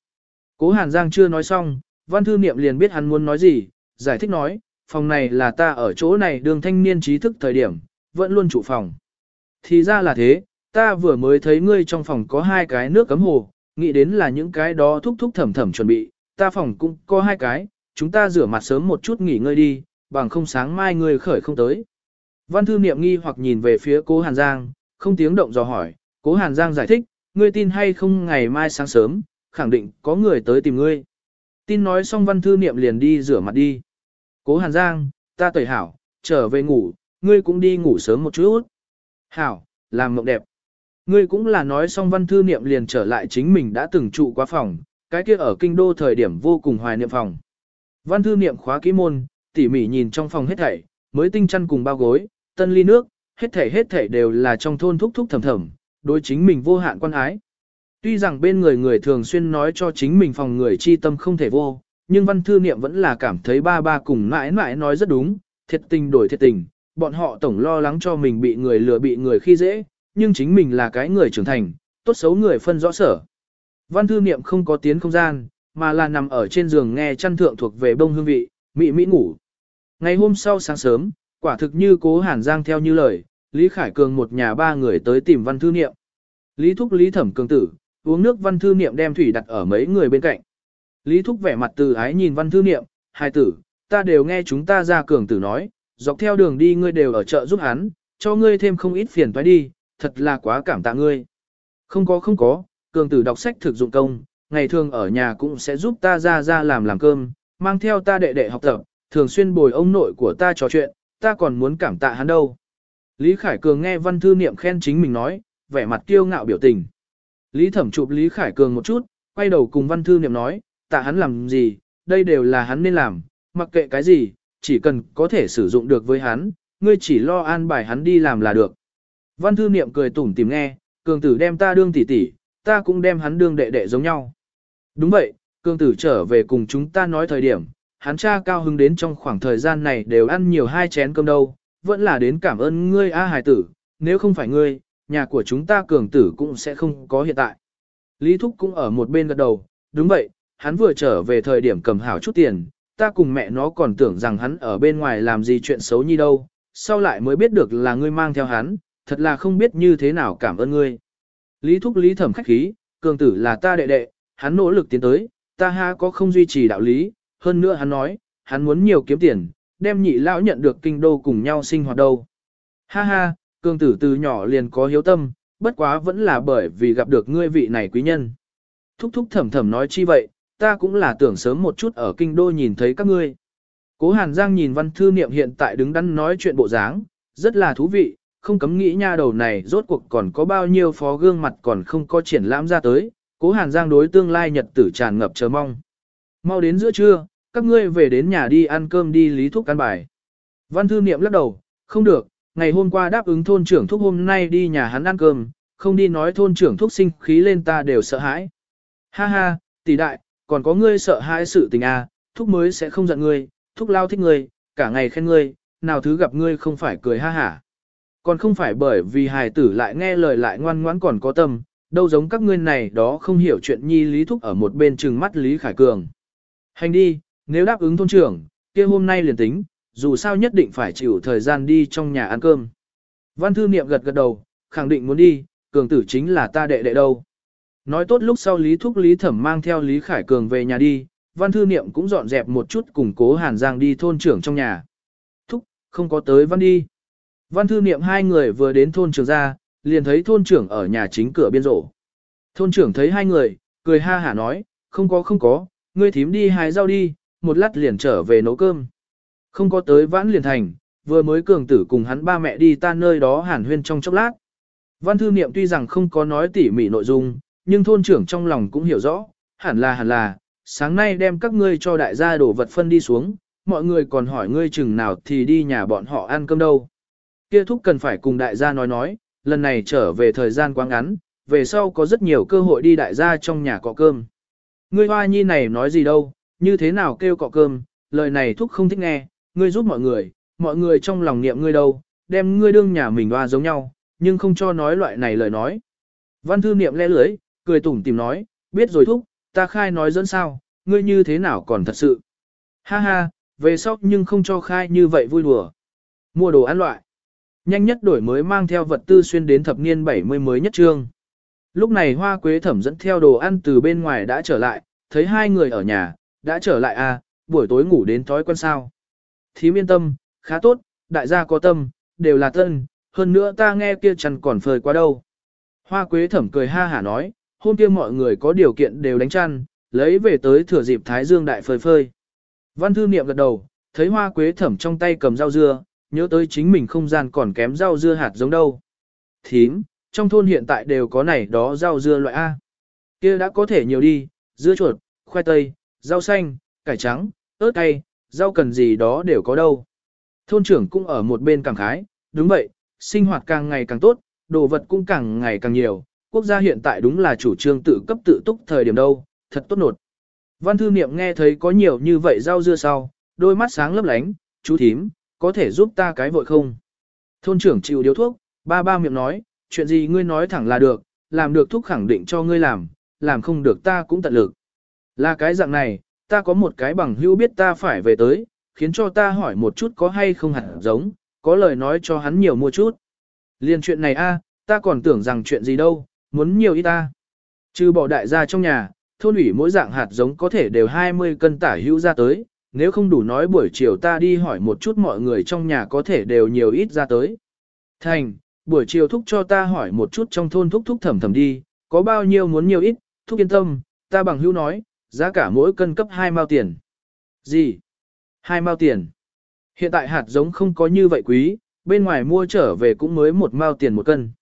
Cố Hàn Giang chưa nói xong, văn thư niệm liền biết hắn muốn nói gì, giải thích nói, phòng này là ta ở chỗ này đường thanh niên trí thức thời điểm, vẫn luôn trụ phòng. Thì ra là thế, ta vừa mới thấy ngươi trong phòng có hai cái nước cấm hồ, nghĩ đến là những cái đó thúc thúc thầm thầm chuẩn bị, ta phòng cũng có hai cái, chúng ta rửa mặt sớm một chút nghỉ ngơi đi, bằng không sáng mai ngươi khởi không tới. Văn thư niệm nghi hoặc nhìn về phía cố Hàn Giang, không tiếng động dò hỏi, cố Hàn Giang giải thích, ngươi tin hay không ngày mai sáng sớm, khẳng định có người tới tìm ngươi. Tin nói xong văn thư niệm liền đi rửa mặt đi. Cố Hàn Giang, ta tẩy hảo, trở về ngủ, ngươi cũng đi ngủ sớm một chút. Hảo, làm mộng đẹp. Ngươi cũng là nói xong văn thư niệm liền trở lại chính mình đã từng trụ qua phòng, cái kia ở kinh đô thời điểm vô cùng hoài niệm phòng. Văn thư niệm khóa kỹ môn, tỉ mỉ nhìn trong phòng hết thảy, mới tinh chăn cùng bao gối, tân ly nước, hết thảy hết thảy đều là trong thôn thúc thúc thầm thầm, đối chính mình vô hạn quan ái. Tuy rằng bên người người thường xuyên nói cho chính mình phòng người chi tâm không thể vô, nhưng văn thư niệm vẫn là cảm thấy ba ba cùng mãi mãi nói rất đúng, thiệt tình đổi thiệt tình, bọn họ tổng lo lắng cho mình bị người lừa bị người khi dễ, nhưng chính mình là cái người trưởng thành, tốt xấu người phân rõ sở. Văn thư niệm không có tiến không gian, mà là nằm ở trên giường nghe chăn thượng thuộc về bông hương vị, mị mỹ ngủ. Ngày hôm sau sáng sớm, quả thực như cố Hàn Giang theo như lời, Lý Khải Cường một nhà ba người tới tìm văn thư niệm. Lý Thúc Lý Thẩm Cường tử, uống nước văn thư niệm đem thủy đặt ở mấy người bên cạnh. Lý Thúc vẻ mặt từ ái nhìn văn thư niệm, hai tử, ta đều nghe chúng ta ra cường tử nói, dọc theo đường đi ngươi đều ở chợ giúp hắn, cho ngươi thêm không ít phiền toái đi, thật là quá cảm tạ ngươi. Không có không có, cường tử đọc sách thực dụng công, ngày thường ở nhà cũng sẽ giúp ta ra ra làm làm cơm, mang theo ta đệ đệ học tập, thường xuyên bồi ông nội của ta trò chuyện, ta còn muốn cảm tạ hắn đâu. Lý Khải Cường nghe văn thư niệm khen chính mình nói, vẻ mặt kiêu ngạo biểu tình. Lý thẩm chụp Lý Khải Cường một chút, quay đầu cùng văn thư niệm nói, tạ hắn làm gì, đây đều là hắn nên làm, mặc kệ cái gì, chỉ cần có thể sử dụng được với hắn, ngươi chỉ lo an bài hắn đi làm là được. Văn thư niệm cười tủm tìm nghe, cường tử đem ta đương tỷ tỷ, ta cũng đem hắn đương đệ đệ giống nhau. Đúng vậy, cường tử trở về cùng chúng ta nói thời điểm, hắn cha cao hứng đến trong khoảng thời gian này đều ăn nhiều hai chén cơm đâu, vẫn là đến cảm ơn ngươi A hài tử, nếu không phải ngươi, nhà của chúng ta cường tử cũng sẽ không có hiện tại. Lý Thúc cũng ở một bên gật đầu, đúng vậy, hắn vừa trở về thời điểm cầm hảo chút tiền, ta cùng mẹ nó còn tưởng rằng hắn ở bên ngoài làm gì chuyện xấu như đâu, sau lại mới biết được là ngươi mang theo hắn, thật là không biết như thế nào cảm ơn ngươi. Lý Thúc Lý thẩm khách khí, cường tử là ta đệ đệ, hắn nỗ lực tiến tới, ta ha có không duy trì đạo lý, hơn nữa hắn nói, hắn muốn nhiều kiếm tiền, đem nhị lão nhận được kinh đô cùng nhau sinh hoạt đâu. Ha ha, cương tử từ nhỏ liền có hiếu tâm, bất quá vẫn là bởi vì gặp được ngươi vị này quý nhân. Thúc thúc thầm thầm nói chi vậy, ta cũng là tưởng sớm một chút ở kinh đô nhìn thấy các ngươi. Cố Hàn Giang nhìn văn thư niệm hiện tại đứng đắn nói chuyện bộ dáng, rất là thú vị, không cấm nghĩ nha đầu này rốt cuộc còn có bao nhiêu phó gương mặt còn không có triển lãm ra tới, cố Hàn Giang đối tương lai nhật tử tràn ngập chờ mong. Mau đến giữa trưa, các ngươi về đến nhà đi ăn cơm đi lý thúc căn bài. Văn thư niệm lắc đầu, không được, ngày hôm qua đáp ứng thôn trưởng thúc hôm nay đi nhà hắn ăn cơm, không đi nói thôn trưởng thúc sinh khí lên ta đều sợ hãi. Ha ha, tỷ đại, còn có ngươi sợ hãi sự tình à, thúc mới sẽ không giận ngươi, thúc lao thích ngươi, cả ngày khen ngươi, nào thứ gặp ngươi không phải cười ha hả. Còn không phải bởi vì hài tử lại nghe lời lại ngoan ngoãn còn có tâm, đâu giống các ngươi này đó không hiểu chuyện nhi lý thúc ở một bên trừng mắt Lý Khải Cường. Hành đi, nếu đáp ứng thôn trưởng, kia hôm nay liền tính, dù sao nhất định phải chịu thời gian đi trong nhà ăn cơm. Văn thư niệm gật gật đầu, khẳng định muốn đi, cường tử chính là ta đệ đệ đâu. Nói tốt lúc sau Lý Thúc Lý Thẩm mang theo Lý Khải Cường về nhà đi, văn thư niệm cũng dọn dẹp một chút củng cố Hàn Giang đi thôn trưởng trong nhà. Thúc, không có tới văn đi. Văn thư niệm hai người vừa đến thôn trưởng ra, liền thấy thôn trưởng ở nhà chính cửa biên rổ. Thôn trưởng thấy hai người, cười ha hả nói, không có không có, ngươi thím đi hái rau đi, một lát liền trở về nấu cơm. Không có tới vãn liền thành, vừa mới cường tử cùng hắn ba mẹ đi tan nơi đó hàn huyên trong chốc lát. Văn thư niệm tuy rằng không có nói tỉ mỉ nội dung, nhưng thôn trưởng trong lòng cũng hiểu rõ, hẳn là hẳn là, sáng nay đem các ngươi cho đại gia đổ vật phân đi xuống, mọi người còn hỏi ngươi chừng nào thì đi nhà bọn họ ăn cơm đâu. Kia thúc cần phải cùng đại gia nói nói, lần này trở về thời gian quá ngắn, về sau có rất nhiều cơ hội đi đại gia trong nhà có cơm. Ngươi hoa nhi này nói gì đâu, như thế nào kêu cọ cơm, lời này thúc không thích nghe, ngươi giúp mọi người, mọi người trong lòng niệm ngươi đâu, đem ngươi đương nhà mình hoa giống nhau, nhưng không cho nói loại này lời nói. Văn thư niệm le lưới, cười tủm tìm nói, biết rồi thúc, ta khai nói dẫn sao, ngươi như thế nào còn thật sự. Ha ha, về sau nhưng không cho khai như vậy vui đùa. Mua đồ ăn loại. Nhanh nhất đổi mới mang theo vật tư xuyên đến thập niên 70 mới nhất trương. Lúc này hoa quế thẩm dẫn theo đồ ăn từ bên ngoài đã trở lại, thấy hai người ở nhà, đã trở lại à, buổi tối ngủ đến thói quen sao. Thím yên tâm, khá tốt, đại gia có tâm, đều là tân, hơn nữa ta nghe kia chăn còn phơi quá đâu. Hoa quế thẩm cười ha hả nói, hôm kia mọi người có điều kiện đều đánh chăn, lấy về tới thừa dịp Thái Dương đại phơi phơi. Văn thư niệm gật đầu, thấy hoa quế thẩm trong tay cầm rau dưa, nhớ tới chính mình không gian còn kém rau dưa hạt giống đâu. Thím, trong thôn hiện tại đều có này đó rau dưa loại A. kia đã có thể nhiều đi, dưa chuột, khoai tây, rau xanh, cải trắng, ớt cay, rau cần gì đó đều có đâu. Thôn trưởng cũng ở một bên cảm khái, đúng vậy, sinh hoạt càng ngày càng tốt, đồ vật cũng càng ngày càng nhiều, quốc gia hiện tại đúng là chủ trương tự cấp tự túc thời điểm đâu, thật tốt nột. Văn thư niệm nghe thấy có nhiều như vậy rau dưa sau, đôi mắt sáng lấp lánh, chú thím, có thể giúp ta cái vội không? Thôn trưởng chịu điếu thuốc, ba ba miệng nói, chuyện gì ngươi nói thẳng là được, làm được thuốc khẳng định cho ngươi làm, làm không được ta cũng tận lực. Là cái dạng này, ta có một cái bằng hữu biết ta phải về tới, khiến cho ta hỏi một chút có hay không hạt giống, có lời nói cho hắn nhiều mua chút. Liên chuyện này a, ta còn tưởng rằng chuyện gì đâu, muốn nhiều ít ta. Trừ bỏ đại gia trong nhà, thôn ủy mỗi dạng hạt giống có thể đều 20 cân tả hữu ra tới, nếu không đủ nói buổi chiều ta đi hỏi một chút mọi người trong nhà có thể đều nhiều ít ra tới. Thành, buổi chiều thúc cho ta hỏi một chút trong thôn thúc thúc thầm thầm đi, có bao nhiêu muốn nhiều ít, thúc yên tâm, ta bằng hữu nói, giá cả mỗi cân cấp 2 mao tiền. Gì? 2 mao tiền. Hiện tại hạt giống không có như vậy quý, bên ngoài mua trở về cũng mới một mao tiền một cân.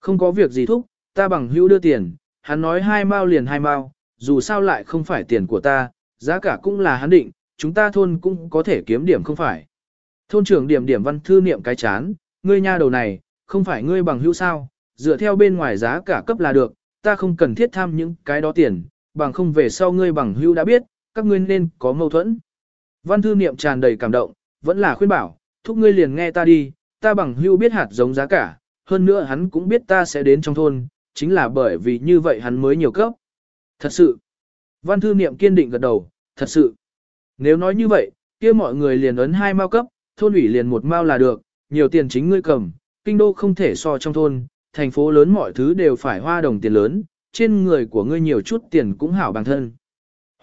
Không có việc gì thúc, ta bằng hữu đưa tiền, hắn nói hai mao liền hai mao, dù sao lại không phải tiền của ta, giá cả cũng là hắn định, chúng ta thôn cũng có thể kiếm điểm không phải. Thôn trưởng điểm điểm văn thư niệm cái chán, ngươi nha đầu này, không phải ngươi bằng hữu sao, dựa theo bên ngoài giá cả cấp là được, ta không cần thiết tham những cái đó tiền, bằng không về sau ngươi bằng hữu đã biết, các ngươi nên có mâu thuẫn. Văn thư niệm tràn đầy cảm động, vẫn là khuyên bảo, thúc ngươi liền nghe ta đi, ta bằng hữu biết hạt giống giá cả, hơn nữa hắn cũng biết ta sẽ đến trong thôn, chính là bởi vì như vậy hắn mới nhiều cấp. Thật sự. Văn thư niệm kiên định gật đầu, thật sự. Nếu nói như vậy, kia mọi người liền ấn hai mao cấp, thôn ủy liền một mao là được, nhiều tiền chính ngươi cầm, kinh đô không thể so trong thôn, thành phố lớn mọi thứ đều phải hoa đồng tiền lớn, trên người của ngươi nhiều chút tiền cũng hảo bằng thân.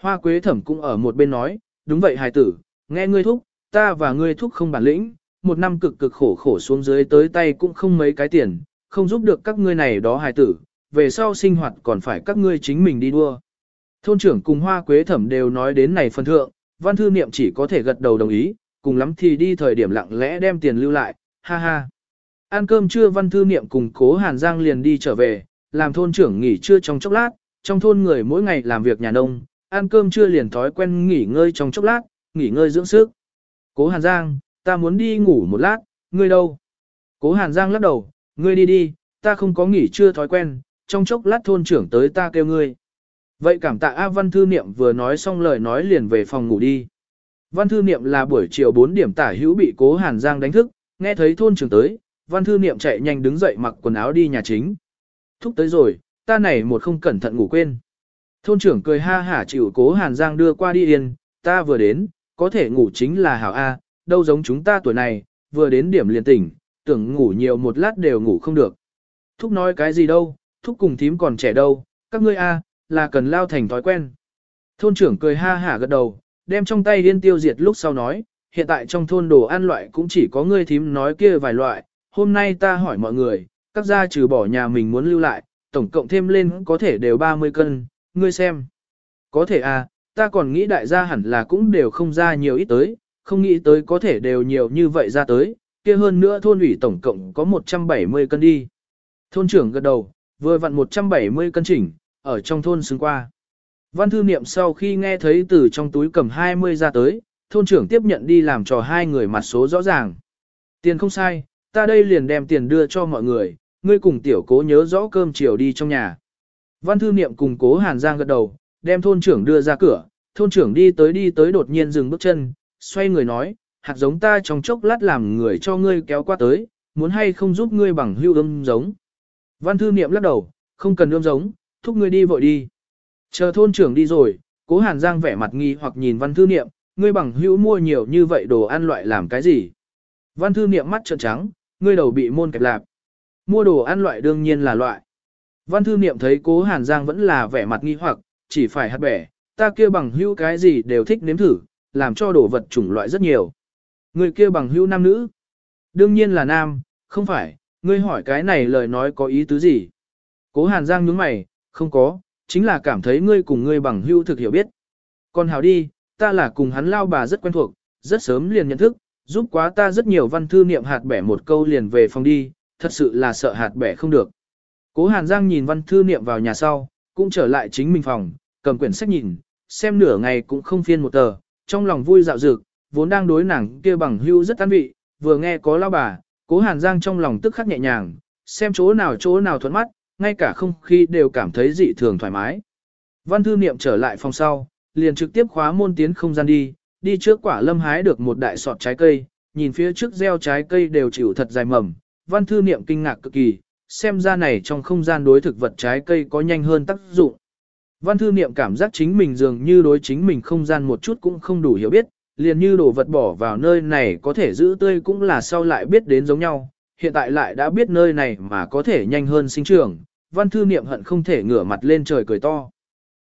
Hoa quế thẩm cũng ở một bên nói, đúng vậy hài tử, nghe ngươi thúc, ta và ngươi thúc không bản lĩnh, một năm cực cực khổ khổ xuống dưới tới tay cũng không mấy cái tiền, không giúp được các ngươi này đó hài tử, về sau sinh hoạt còn phải các ngươi chính mình đi đua. Thôn trưởng cùng hoa quế thẩm đều nói đến này phân thượng, văn thư niệm chỉ có thể gật đầu đồng ý, cùng lắm thì đi thời điểm lặng lẽ đem tiền lưu lại, ha ha. Ăn cơm trưa văn thư niệm cùng cố Hàn Giang liền đi trở về, làm thôn trưởng nghỉ trưa trong chốc lát, trong thôn người mỗi ngày làm việc nhà nông, ăn cơm trưa liền thói quen nghỉ ngơi trong chốc lát, nghỉ ngơi dưỡng sức. Cố Hàn Giang, ta muốn đi ngủ một lát, ngươi đâu? Cố Hàn Giang lắc đầu, ngươi đi đi, ta không có nghỉ trưa thói quen, trong chốc lát thôn trưởng tới ta kêu ngươi. Vậy cảm tạ A Văn Thư Niệm vừa nói xong lời nói liền về phòng ngủ đi. Văn Thư Niệm là buổi chiều 4 điểm tả hữu bị cố Hàn Giang đánh thức, nghe thấy thôn trưởng tới, Văn Thư Niệm chạy nhanh đứng dậy mặc quần áo đi nhà chính. Thúc tới rồi, ta này một không cẩn thận ngủ quên. Thôn trưởng cười ha hả chịu cố Hàn Giang đưa qua đi yên, ta vừa đến, có thể ngủ chính là hảo A, đâu giống chúng ta tuổi này, vừa đến điểm liền tỉnh, tưởng ngủ nhiều một lát đều ngủ không được. Thúc nói cái gì đâu, thúc cùng thím còn trẻ đâu, các ngươi A, là cần lao thành thói quen. Thôn trưởng cười ha hả gật đầu, đem trong tay yên tiêu diệt lúc sau nói, hiện tại trong thôn đồ ăn loại cũng chỉ có ngươi thím nói kia vài loại, hôm nay ta hỏi mọi người, các gia trừ bỏ nhà mình muốn lưu lại, tổng cộng thêm lên có thể đều 30 cân, ngươi xem. Có thể à, ta còn nghĩ đại gia hẳn là cũng đều không ra nhiều ít tới, không nghĩ tới có thể đều nhiều như vậy ra tới, kia hơn nữa thôn ủy tổng cộng có 170 cân đi. Thôn trưởng gật đầu, vừa vặn 170 cân chỉnh, ở trong thôn xứng qua. Văn thư niệm sau khi nghe thấy từ trong túi cầm 20 ra tới, thôn trưởng tiếp nhận đi làm cho hai người mặt số rõ ràng. Tiền không sai, ta đây liền đem tiền đưa cho mọi người, ngươi cùng tiểu cố nhớ rõ cơm chiều đi trong nhà. Văn thư niệm cùng cố Hàn Giang gật đầu, đem thôn trưởng đưa ra cửa, thôn trưởng đi tới đi tới đột nhiên dừng bước chân, xoay người nói, hạt giống ta trong chốc lát làm người cho ngươi kéo qua tới, muốn hay không giúp ngươi bằng hưu ươm giống. Văn thư niệm lắc đầu, không cần ươm giống, thúc ngươi đi vội đi. Chờ thôn trưởng đi rồi, cố hàn giang vẻ mặt nghi hoặc nhìn văn thư niệm, ngươi bằng hữu mua nhiều như vậy đồ ăn loại làm cái gì. Văn thư niệm mắt trợn trắng, ngươi đầu bị môn kẹp lạp. Mua đồ ăn loại đương nhiên là loại. Văn thư niệm thấy cố hàn giang vẫn là vẻ mặt nghi hoặc, chỉ phải hạt bẻ, ta kia bằng hữu cái gì đều thích nếm thử, làm cho đồ vật chủng loại rất nhiều. Người kia bằng hữu nam nữ. Đương nhiên là nam, không phải, ngươi hỏi cái này lời nói có ý tứ gì. Cố hàn giang nhướng mày, không có, chính là cảm thấy ngươi cùng ngươi bằng hữu thực hiểu biết. Còn hào đi, ta là cùng hắn lao bà rất quen thuộc, rất sớm liền nhận thức, giúp quá ta rất nhiều văn thư niệm hạt bẻ một câu liền về phòng đi, thật sự là sợ hạt bẻ không được. Cố Hàn Giang nhìn văn thư niệm vào nhà sau, cũng trở lại chính mình phòng, cầm quyển sách nhìn, xem nửa ngày cũng không phiên một tờ, trong lòng vui dạo dực, vốn đang đối nàng kia bằng hưu rất an vị, vừa nghe có lao bà, cố Hàn Giang trong lòng tức khắc nhẹ nhàng, xem chỗ nào chỗ nào thuận mắt, ngay cả không khí đều cảm thấy dị thường thoải mái. Văn thư niệm trở lại phòng sau, liền trực tiếp khóa môn tiến không gian đi, đi trước quả lâm hái được một đại sọt trái cây, nhìn phía trước gieo trái cây đều chịu thật dài mầm, văn thư niệm kinh ngạc cực kỳ, xem ra này trong không gian đối thực vật trái cây có nhanh hơn tác dụng. Văn thư niệm cảm giác chính mình dường như đối chính mình không gian một chút cũng không đủ hiểu biết, liền như đồ vật bỏ vào nơi này có thể giữ tươi cũng là sau lại biết đến giống nhau, hiện tại lại đã biết nơi này mà có thể nhanh hơn sinh trưởng, văn thư niệm hận không thể ngửa mặt lên trời cười to.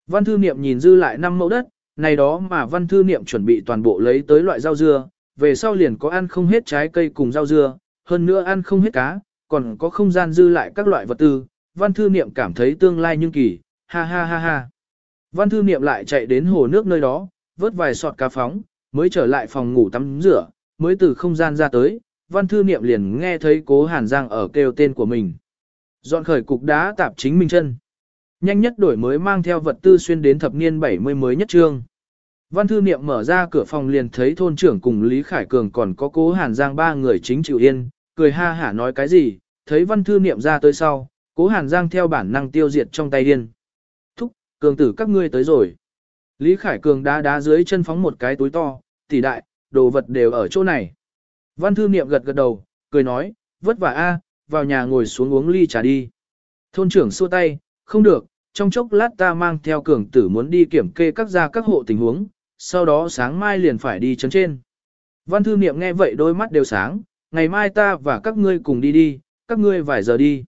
Văn thư niệm nhìn dư lại năm mẫu đất, này đó mà văn thư niệm chuẩn bị toàn bộ lấy tới loại rau dưa, về sau liền có ăn không hết trái cây cùng rau dưa, hơn nữa ăn không hết cá, còn có không gian dư lại các loại vật tư, văn thư niệm cảm thấy tương lai nhưng kỳ, ha ha ha ha. Văn thư niệm lại chạy đến hồ nước nơi đó, vớt vài sọt cá phóng, mới trở lại phòng ngủ tắm rửa, mới từ không gian ra tới, văn thư niệm liền nghe thấy cố hàn giang ở kêu tên của mình. Dọn khởi cục đá tạp chính mình chân. Nhanh nhất đổi mới mang theo vật tư xuyên đến thập niên 70 mới nhất trương. Văn thư niệm mở ra cửa phòng liền thấy thôn trưởng cùng Lý Khải Cường còn có cố hàn giang ba người chính chịu yên, cười ha hả nói cái gì, thấy văn thư niệm ra tới sau, cố hàn giang theo bản năng tiêu diệt trong tay điên. Thúc, cường tử các ngươi tới rồi. Lý Khải Cường đá đá dưới chân phóng một cái túi to, tỷ đại, đồ vật đều ở chỗ này. Văn thư niệm gật gật đầu, cười nói, vất vả a, vào nhà ngồi xuống uống ly trà đi. Thôn trưởng xua tay, không được, trong chốc lát ta mang theo cường tử muốn đi kiểm kê các gia các hộ tình huống, sau đó sáng mai liền phải đi chấn trên. Văn thư niệm nghe vậy đôi mắt đều sáng, ngày mai ta và các ngươi cùng đi đi, các ngươi vài giờ đi.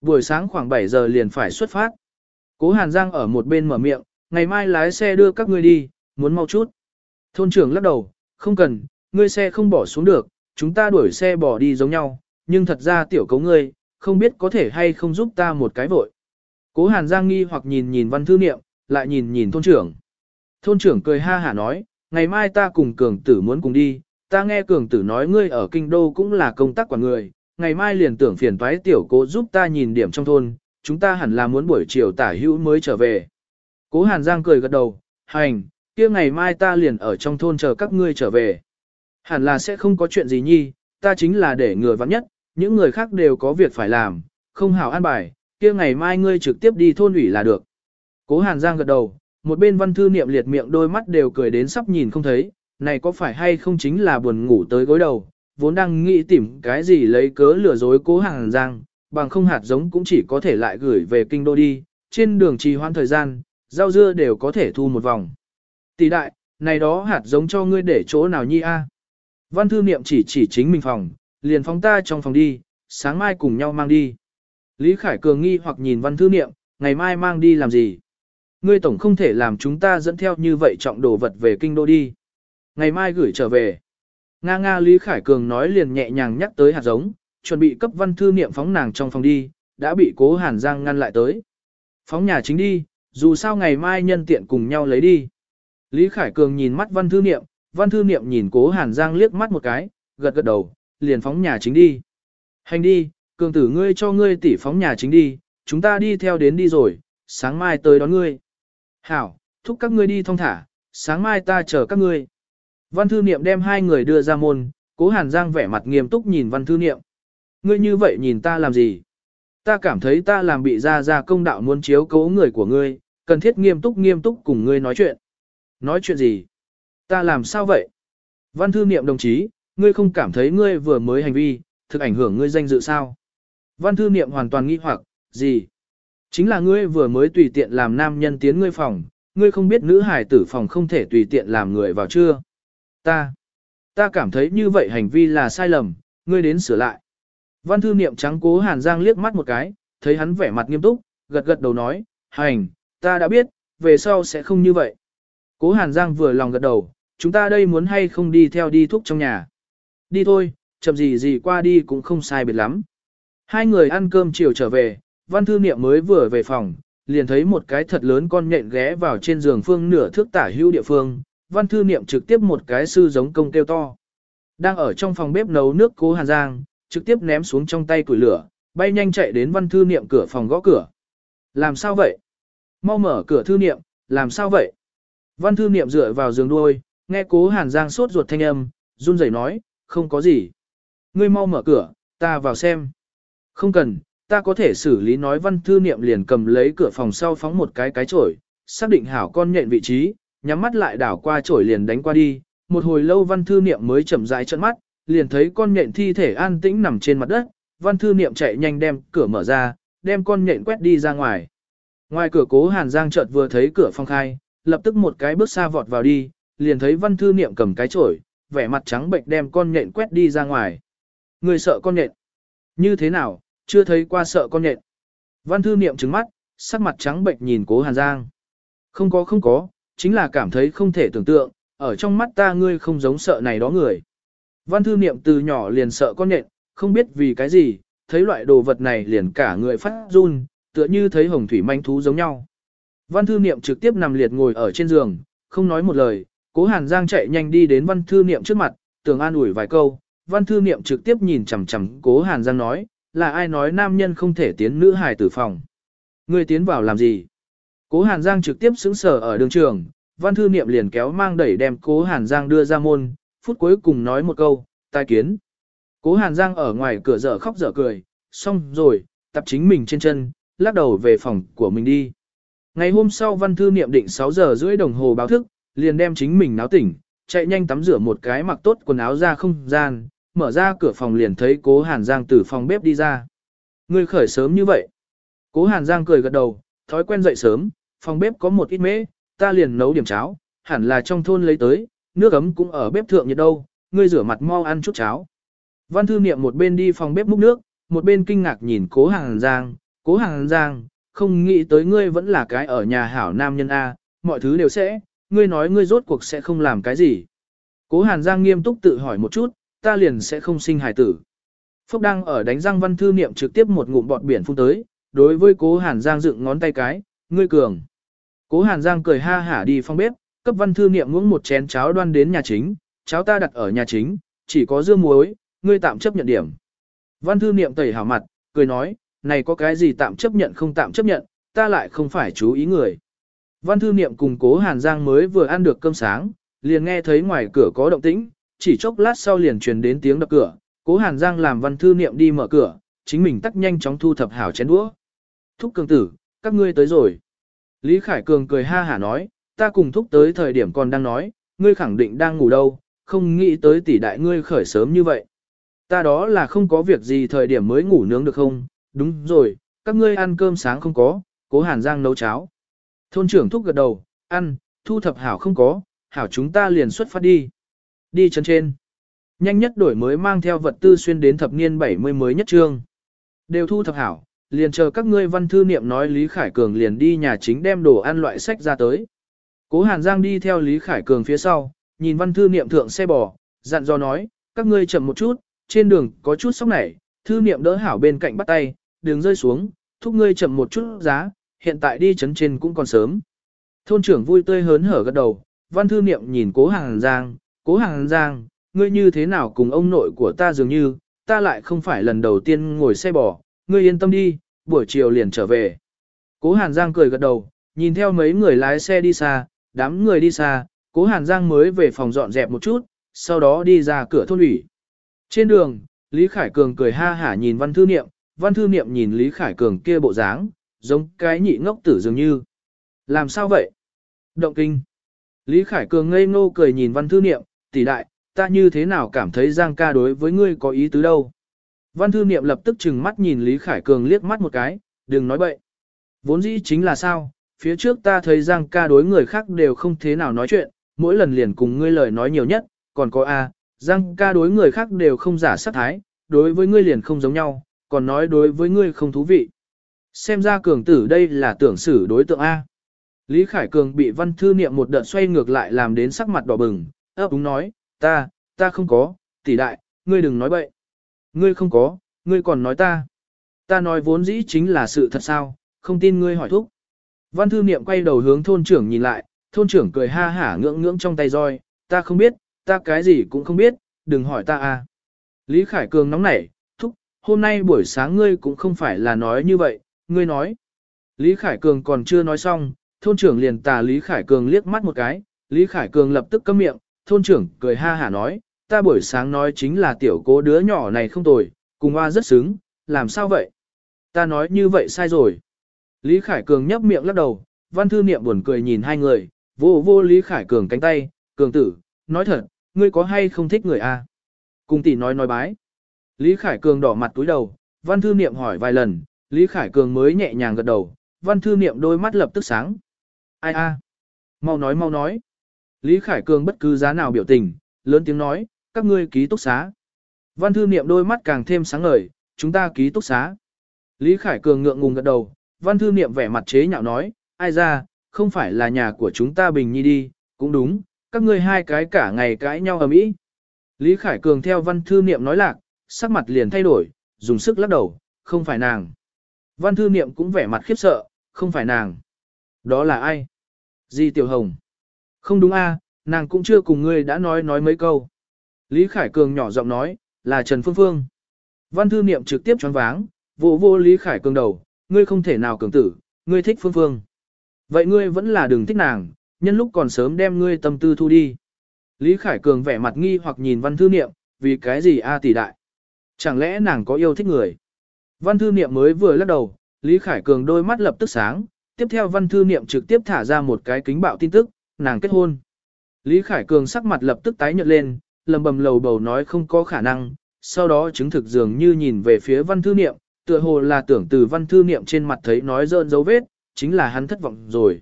Buổi sáng khoảng 7 giờ liền phải xuất phát. Cố Hàn Giang ở một bên mở miệng, ngày mai lái xe đưa các ngươi đi, muốn mau chút. Thôn trưởng lắc đầu, không cần, ngươi xe không bỏ xuống được, chúng ta đuổi xe bỏ đi giống nhau, nhưng thật ra tiểu cấu ngươi, không biết có thể hay không giúp ta một cái vội. Cố Hàn Giang nghi hoặc nhìn nhìn văn thư niệm, lại nhìn nhìn thôn trưởng. Thôn trưởng cười ha hả nói, ngày mai ta cùng cường tử muốn cùng đi, ta nghe cường tử nói ngươi ở kinh đô cũng là công tác của người, ngày mai liền tưởng phiền toái tiểu cố giúp ta nhìn điểm trong thôn, chúng ta hẳn là muốn buổi chiều tả hữu mới trở về. Cố Hàn Giang cười gật đầu, hành, kia ngày mai ta liền ở trong thôn chờ các ngươi trở về. Hẳn là sẽ không có chuyện gì nhi, ta chính là để người vắng nhất, những người khác đều có việc phải làm, không hảo an bài, kia ngày mai ngươi trực tiếp đi thôn ủy là được. Cố Hàn Giang gật đầu, một bên văn thư niệm liệt miệng đôi mắt đều cười đến sắp nhìn không thấy, này có phải hay không chính là buồn ngủ tới gối đầu, vốn đang nghĩ tìm cái gì lấy cớ lừa dối cố hàng Giang, bằng không hạt giống cũng chỉ có thể lại gửi về kinh đô đi, trên đường trì hoãn thời gian, rau dưa đều có thể thu một vòng. Tỷ đại, này đó hạt giống cho ngươi để chỗ nào nhi a? Văn thư niệm chỉ chỉ chính mình phòng, liền phóng ta trong phòng đi, sáng mai cùng nhau mang đi. Lý Khải Cường nghi hoặc nhìn văn thư niệm, ngày mai mang đi làm gì? Ngươi tổng không thể làm chúng ta dẫn theo như vậy trọng đồ vật về kinh đô đi. Ngày mai gửi trở về. Nga Nga Lý Khải Cường nói liền nhẹ nhàng nhắc tới hạt giống, chuẩn bị cấp văn thư niệm phóng nàng trong phòng đi, đã bị cố Hàn Giang ngăn lại tới. Phóng nhà chính đi, dù sao ngày mai nhân tiện cùng nhau lấy đi. Lý Khải Cường nhìn mắt văn thư niệm, văn thư niệm nhìn cố Hàn Giang liếc mắt một cái, gật gật đầu, liền phóng nhà chính đi. Hành đi, cường tử ngươi cho ngươi tỷ phóng nhà chính đi, chúng ta đi theo đến đi rồi, sáng mai tới đón ngươi. Hảo, thúc các ngươi đi thong thả, sáng mai ta chờ các ngươi. Văn thư niệm đem hai người đưa ra môn, cố Hàn Giang vẻ mặt nghiêm túc nhìn văn thư niệm. Ngươi như vậy nhìn ta làm gì? Ta cảm thấy ta làm bị ra ra công đạo muốn chiếu cố người của ngươi, cần thiết nghiêm túc nghiêm túc cùng ngươi nói chuyện. Nói chuyện gì? Ta làm sao vậy? Văn thư niệm đồng chí, ngươi không cảm thấy ngươi vừa mới hành vi, thực ảnh hưởng ngươi danh dự sao? Văn thư niệm hoàn toàn nghi hoặc, gì? Chính là ngươi vừa mới tùy tiện làm nam nhân tiến ngươi phòng, ngươi không biết nữ hải tử phòng không thể tùy tiện làm người vào chưa? Ta, ta cảm thấy như vậy hành vi là sai lầm, ngươi đến sửa lại. Văn thư niệm trắng cố Hàn Giang liếc mắt một cái, thấy hắn vẻ mặt nghiêm túc, gật gật đầu nói, hành, ta đã biết, về sau sẽ không như vậy. Cố Hàn Giang vừa lòng gật đầu, chúng ta đây muốn hay không đi theo đi thúc trong nhà. Đi thôi, chậm gì gì qua đi cũng không sai biệt lắm. Hai người ăn cơm chiều trở về, văn thư niệm mới vừa về phòng, liền thấy một cái thật lớn con nhện ghé vào trên giường phương nửa thước tả hữu địa phương, văn thư niệm trực tiếp một cái sư giống công kêu to. Đang ở trong phòng bếp nấu nước cố Hàn Giang, trực tiếp ném xuống trong tay củi lửa, bay nhanh chạy đến văn thư niệm cửa phòng gõ cửa. Làm sao vậy? Mau mở cửa thư niệm, làm sao vậy? Văn thư niệm dựa vào giường đuôi, nghe cố Hàn Giang sốt ruột thanh âm, run rẩy nói, không có gì. Ngươi mau mở cửa, ta vào xem. Không cần, ta có thể xử lý nói văn thư niệm liền cầm lấy cửa phòng sau phóng một cái cái chổi, xác định hảo con nhện vị trí, nhắm mắt lại đảo qua chổi liền đánh qua đi. Một hồi lâu văn thư niệm mới chậm rãi trợn mắt, liền thấy con nhện thi thể an tĩnh nằm trên mặt đất, văn thư niệm chạy nhanh đem cửa mở ra, đem con nhện quét đi ra ngoài. Ngoài cửa cố Hàn Giang chợt vừa thấy cửa phong khai, lập tức một cái bước xa vọt vào đi, liền thấy văn thư niệm cầm cái chổi, vẻ mặt trắng bệnh đem con nhện quét đi ra ngoài. Người sợ con nhện. Như thế nào, chưa thấy qua sợ con nhện. Văn thư niệm trứng mắt, sắc mặt trắng bệnh nhìn cố Hàn Giang. Không có không có, chính là cảm thấy không thể tưởng tượng, ở trong mắt ta ngươi không giống sợ này đó người. Văn thư niệm từ nhỏ liền sợ con nhện, không biết vì cái gì, thấy loại đồ vật này liền cả người phát run, tựa như thấy hồng thủy manh thú giống nhau. Văn thư niệm trực tiếp nằm liệt ngồi ở trên giường, không nói một lời, cố hàn giang chạy nhanh đi đến văn thư niệm trước mặt, tưởng an ủi vài câu, văn thư niệm trực tiếp nhìn chằm chằm cố hàn giang nói, là ai nói nam nhân không thể tiến nữ hài tử phòng. Ngươi tiến vào làm gì? Cố hàn giang trực tiếp xứng sở ở đường trường, văn thư niệm liền kéo mang đẩy đem cố hàn giang đưa ra môn, phút cuối cùng nói một câu, tai kiến. Cố hàn giang ở ngoài cửa dở khóc dở cười, xong rồi, tập chính mình trên chân, lắc đầu về phòng của mình đi. Ngày hôm sau văn thư niệm định 6 giờ rưỡi đồng hồ báo thức, liền đem chính mình náo tỉnh, chạy nhanh tắm rửa một cái mặc tốt quần áo ra không gian, mở ra cửa phòng liền thấy cố Hàn Giang từ phòng bếp đi ra. Ngươi khởi sớm như vậy. Cố Hàn Giang cười gật đầu, thói quen dậy sớm, phòng bếp có một ít mễ, ta liền nấu điểm cháo, hẳn là trong thôn lấy tới, nước ấm cũng ở bếp thượng nhiệt đâu, ngươi rửa mặt mau ăn chút cháo. Văn thư niệm một bên đi phòng bếp múc nước, một bên kinh ngạc nhìn cố Hàn Giang, cố Hàn Giang, không nghĩ tới ngươi vẫn là cái ở nhà hảo nam nhân A, mọi thứ đều sẽ, ngươi nói ngươi rốt cuộc sẽ không làm cái gì. Cố Hàn Giang nghiêm túc tự hỏi một chút, ta liền sẽ không sinh hài tử. Phúc đang ở đánh răng văn thư niệm trực tiếp một ngụm bọt biển phun tới, đối với cố Hàn Giang dựng ngón tay cái, ngươi cường. Cố Hàn Giang cười ha hả đi phong bếp, cấp văn thư niệm ngưỡng một chén cháo đoan đến nhà chính, cháo ta đặt ở nhà chính, chỉ có dưa muối, ngươi tạm chấp nhận điểm. Văn thư niệm tẩy hảo mặt, cười nói, này có cái gì tạm chấp nhận không tạm chấp nhận, ta lại không phải chú ý người. Văn thư niệm cùng cố Hàn Giang mới vừa ăn được cơm sáng, liền nghe thấy ngoài cửa có động tĩnh, chỉ chốc lát sau liền truyền đến tiếng đập cửa, cố Hàn Giang làm văn thư niệm đi mở cửa, chính mình tắt nhanh chóng thu thập hảo chén đũa. Thúc cường tử, các ngươi tới rồi. Lý Khải Cường cười ha hả nói, ta cùng thúc tới thời điểm còn đang nói, ngươi khẳng định đang ngủ đâu, không nghĩ tới tỷ đại ngươi khởi sớm như vậy. Ta đó là không có việc gì thời điểm mới ngủ nướng được không, đúng rồi, các ngươi ăn cơm sáng không có, cố Hàn Giang nấu cháo. Thôn trưởng thúc gật đầu, ăn, thu thập hảo không có, hảo chúng ta liền xuất phát đi. Đi chân trên. Nhanh nhất đổi mới mang theo vật tư xuyên đến thập niên 70 mới nhất trương. Đều thu thập hảo, liền chờ các ngươi văn thư niệm nói Lý Khải Cường liền đi nhà chính đem đồ ăn loại sách ra tới. Cố Hàn Giang đi theo Lý Khải Cường phía sau, nhìn văn thư niệm thượng xe bò, dặn dò nói, các ngươi chậm một chút, trên đường có chút sóc nảy, thư niệm đỡ hảo bên cạnh bắt tay, đường rơi xuống, thúc ngươi chậm một chút giá, hiện tại đi chấn trên cũng còn sớm. Thôn trưởng vui tươi hớn hở gật đầu, văn thư niệm nhìn cố hàn giang, cố hàn giang, ngươi như thế nào cùng ông nội của ta dường như, ta lại không phải lần đầu tiên ngồi xe bò, ngươi yên tâm đi, buổi chiều liền trở về. Cố Hàn Giang cười gật đầu, nhìn theo mấy người lái xe đi xa, đám người đi xa, Cố Hàn Giang mới về phòng dọn dẹp một chút, sau đó đi ra cửa thôn ủy. Trên đường, Lý Khải Cường cười ha hả nhìn Văn Thư Niệm, Văn Thư Niệm nhìn Lý Khải Cường kia bộ dáng, giống cái nhị ngốc tử dường như. Làm sao vậy? Động kinh. Lý Khải Cường ngây ngô cười nhìn Văn Thư Niệm, tỷ đại, ta như thế nào cảm thấy Giang ca đối với ngươi có ý tứ đâu. Văn Thư Niệm lập tức chừng mắt nhìn Lý Khải Cường liếc mắt một cái, đừng nói bậy. Vốn dĩ chính là sao, phía trước ta thấy Giang ca đối người khác đều không thế nào nói chuyện, mỗi lần liền cùng ngươi lời nói nhiều nhất, còn có A, Giang ca đối người khác đều không giả sát thái, đối với ngươi liền không giống nhau, còn nói đối với ngươi không thú vị. Xem ra cường tử đây là tưởng xử đối tượng A. Lý Khải Cường bị văn thư niệm một đợt xoay ngược lại làm đến sắc mặt đỏ bừng, ấp úng nói, ta, ta không có, tỷ đại, ngươi đừng nói bậy. Ngươi không có, ngươi còn nói ta. Ta nói vốn dĩ chính là sự thật sao, không tin ngươi hỏi thúc. Văn thư niệm quay đầu hướng thôn trưởng nhìn lại, thôn trưởng cười ha hả ngưỡng ngưỡng trong tay roi, ta không biết, ta cái gì cũng không biết, đừng hỏi ta à. Lý Khải Cường nóng nảy, thúc, hôm nay buổi sáng ngươi cũng không phải là nói như vậy, ngươi nói. Lý Khải Cường còn chưa nói xong, thôn trưởng liền tà Lý Khải Cường liếc mắt một cái, Lý Khải Cường lập tức câm miệng, thôn trưởng cười ha hả nói, ta buổi sáng nói chính là tiểu cố đứa nhỏ này không tồi, cùng hoa rất xứng, làm sao vậy? Ta nói như vậy sai rồi. Lý Khải Cường nhấp miệng lắc đầu, văn thư niệm buồn cười nhìn hai người, vô vô Lý Khải Cường cánh tay, Cường tử, nói thật, ngươi có hay không thích người a? À? Cùng tỷ nói nói bái. Lý Khải Cường đỏ mặt túi đầu, văn thư niệm hỏi vài lần, Lý Khải Cường mới nhẹ nhàng gật đầu, văn thư niệm đôi mắt lập tức sáng. Ai a? Mau nói mau nói. Lý Khải Cường bất cứ giá nào biểu tình, lớn tiếng nói, các ngươi ký túc xá. Văn thư niệm đôi mắt càng thêm sáng ngời, chúng ta ký túc xá. Lý Khải Cường ngượng ngùng gật đầu, văn thư niệm vẻ mặt chế nhạo nói, ai ra, không phải là nhà của chúng ta bình nhi đi, cũng đúng, các ngươi hai cái cả ngày cãi nhau ở mỹ. Lý Khải Cường theo văn thư niệm nói lạc, sắc mặt liền thay đổi, dùng sức lắc đầu, không phải nàng. Văn thư niệm cũng vẻ mặt khiếp sợ, không phải nàng. Đó là ai? Di Tiểu Hồng. Không đúng a, nàng cũng chưa cùng ngươi đã nói nói mấy câu. Lý Khải Cường nhỏ giọng nói, là Trần Phương Phương. Văn thư niệm trực tiếp choáng váng, vô vô Lý Khải Cường đầu, ngươi không thể nào cường tử, ngươi thích Phương Phương. Vậy ngươi vẫn là đừng thích nàng, nhân lúc còn sớm đem ngươi tâm tư thu đi. Lý Khải Cường vẻ mặt nghi hoặc nhìn văn thư niệm, vì cái gì a tỷ đại? Chẳng lẽ nàng có yêu thích người? Văn thư niệm mới vừa lắc đầu, Lý Khải Cường đôi mắt lập tức sáng, tiếp theo văn thư niệm trực tiếp thả ra một cái kính bạo tin tức, nàng kết hôn. Lý Khải Cường sắc mặt lập tức tái nhợt lên, lầm bầm lầu bầu nói không có khả năng, sau đó chứng thực dường như nhìn về phía văn thư niệm, tựa hồ là tưởng từ văn thư niệm trên mặt thấy nói dơn dấu vết, chính là hắn thất vọng rồi.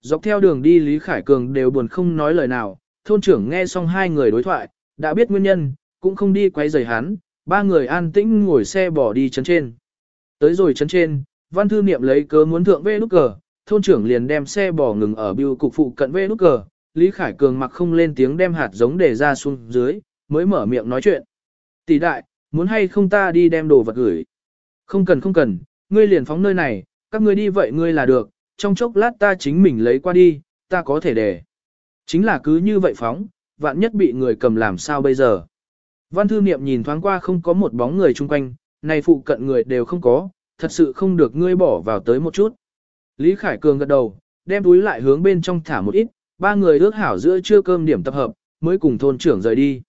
Dọc theo đường đi Lý Khải Cường đều buồn không nói lời nào, thôn trưởng nghe xong hai người đối thoại, đã biết nguyên nhân, cũng không đi quay rời hắn, ba người an tĩnh ngồi xe bỏ đi chấn trên. Tới rồi chấn trên, văn thư niệm lấy cớ muốn thượng về nút cờ, thôn trưởng liền đem xe bỏ ngừng ở biêu cục phụ cận về nút cờ, Lý Khải Cường mặc không lên tiếng đem hạt giống để ra xuống dưới, mới mở miệng nói chuyện. Tỷ đại, muốn hay không ta đi đem đồ vật gửi? Không cần không cần, ngươi liền phóng nơi này, các ngươi đi vậy ngươi là được, trong chốc lát ta chính mình lấy qua đi, ta có thể để. Chính là cứ như vậy phóng, vạn nhất bị người cầm làm sao bây giờ. Văn thư niệm nhìn thoáng qua không có một bóng người chung quanh, này phụ cận người đều không có, thật sự không được ngươi bỏ vào tới một chút. Lý Khải Cường gật đầu, đem túi lại hướng bên trong thả một ít, ba người ước hảo giữa trưa cơm điểm tập hợp, mới cùng thôn trưởng rời đi.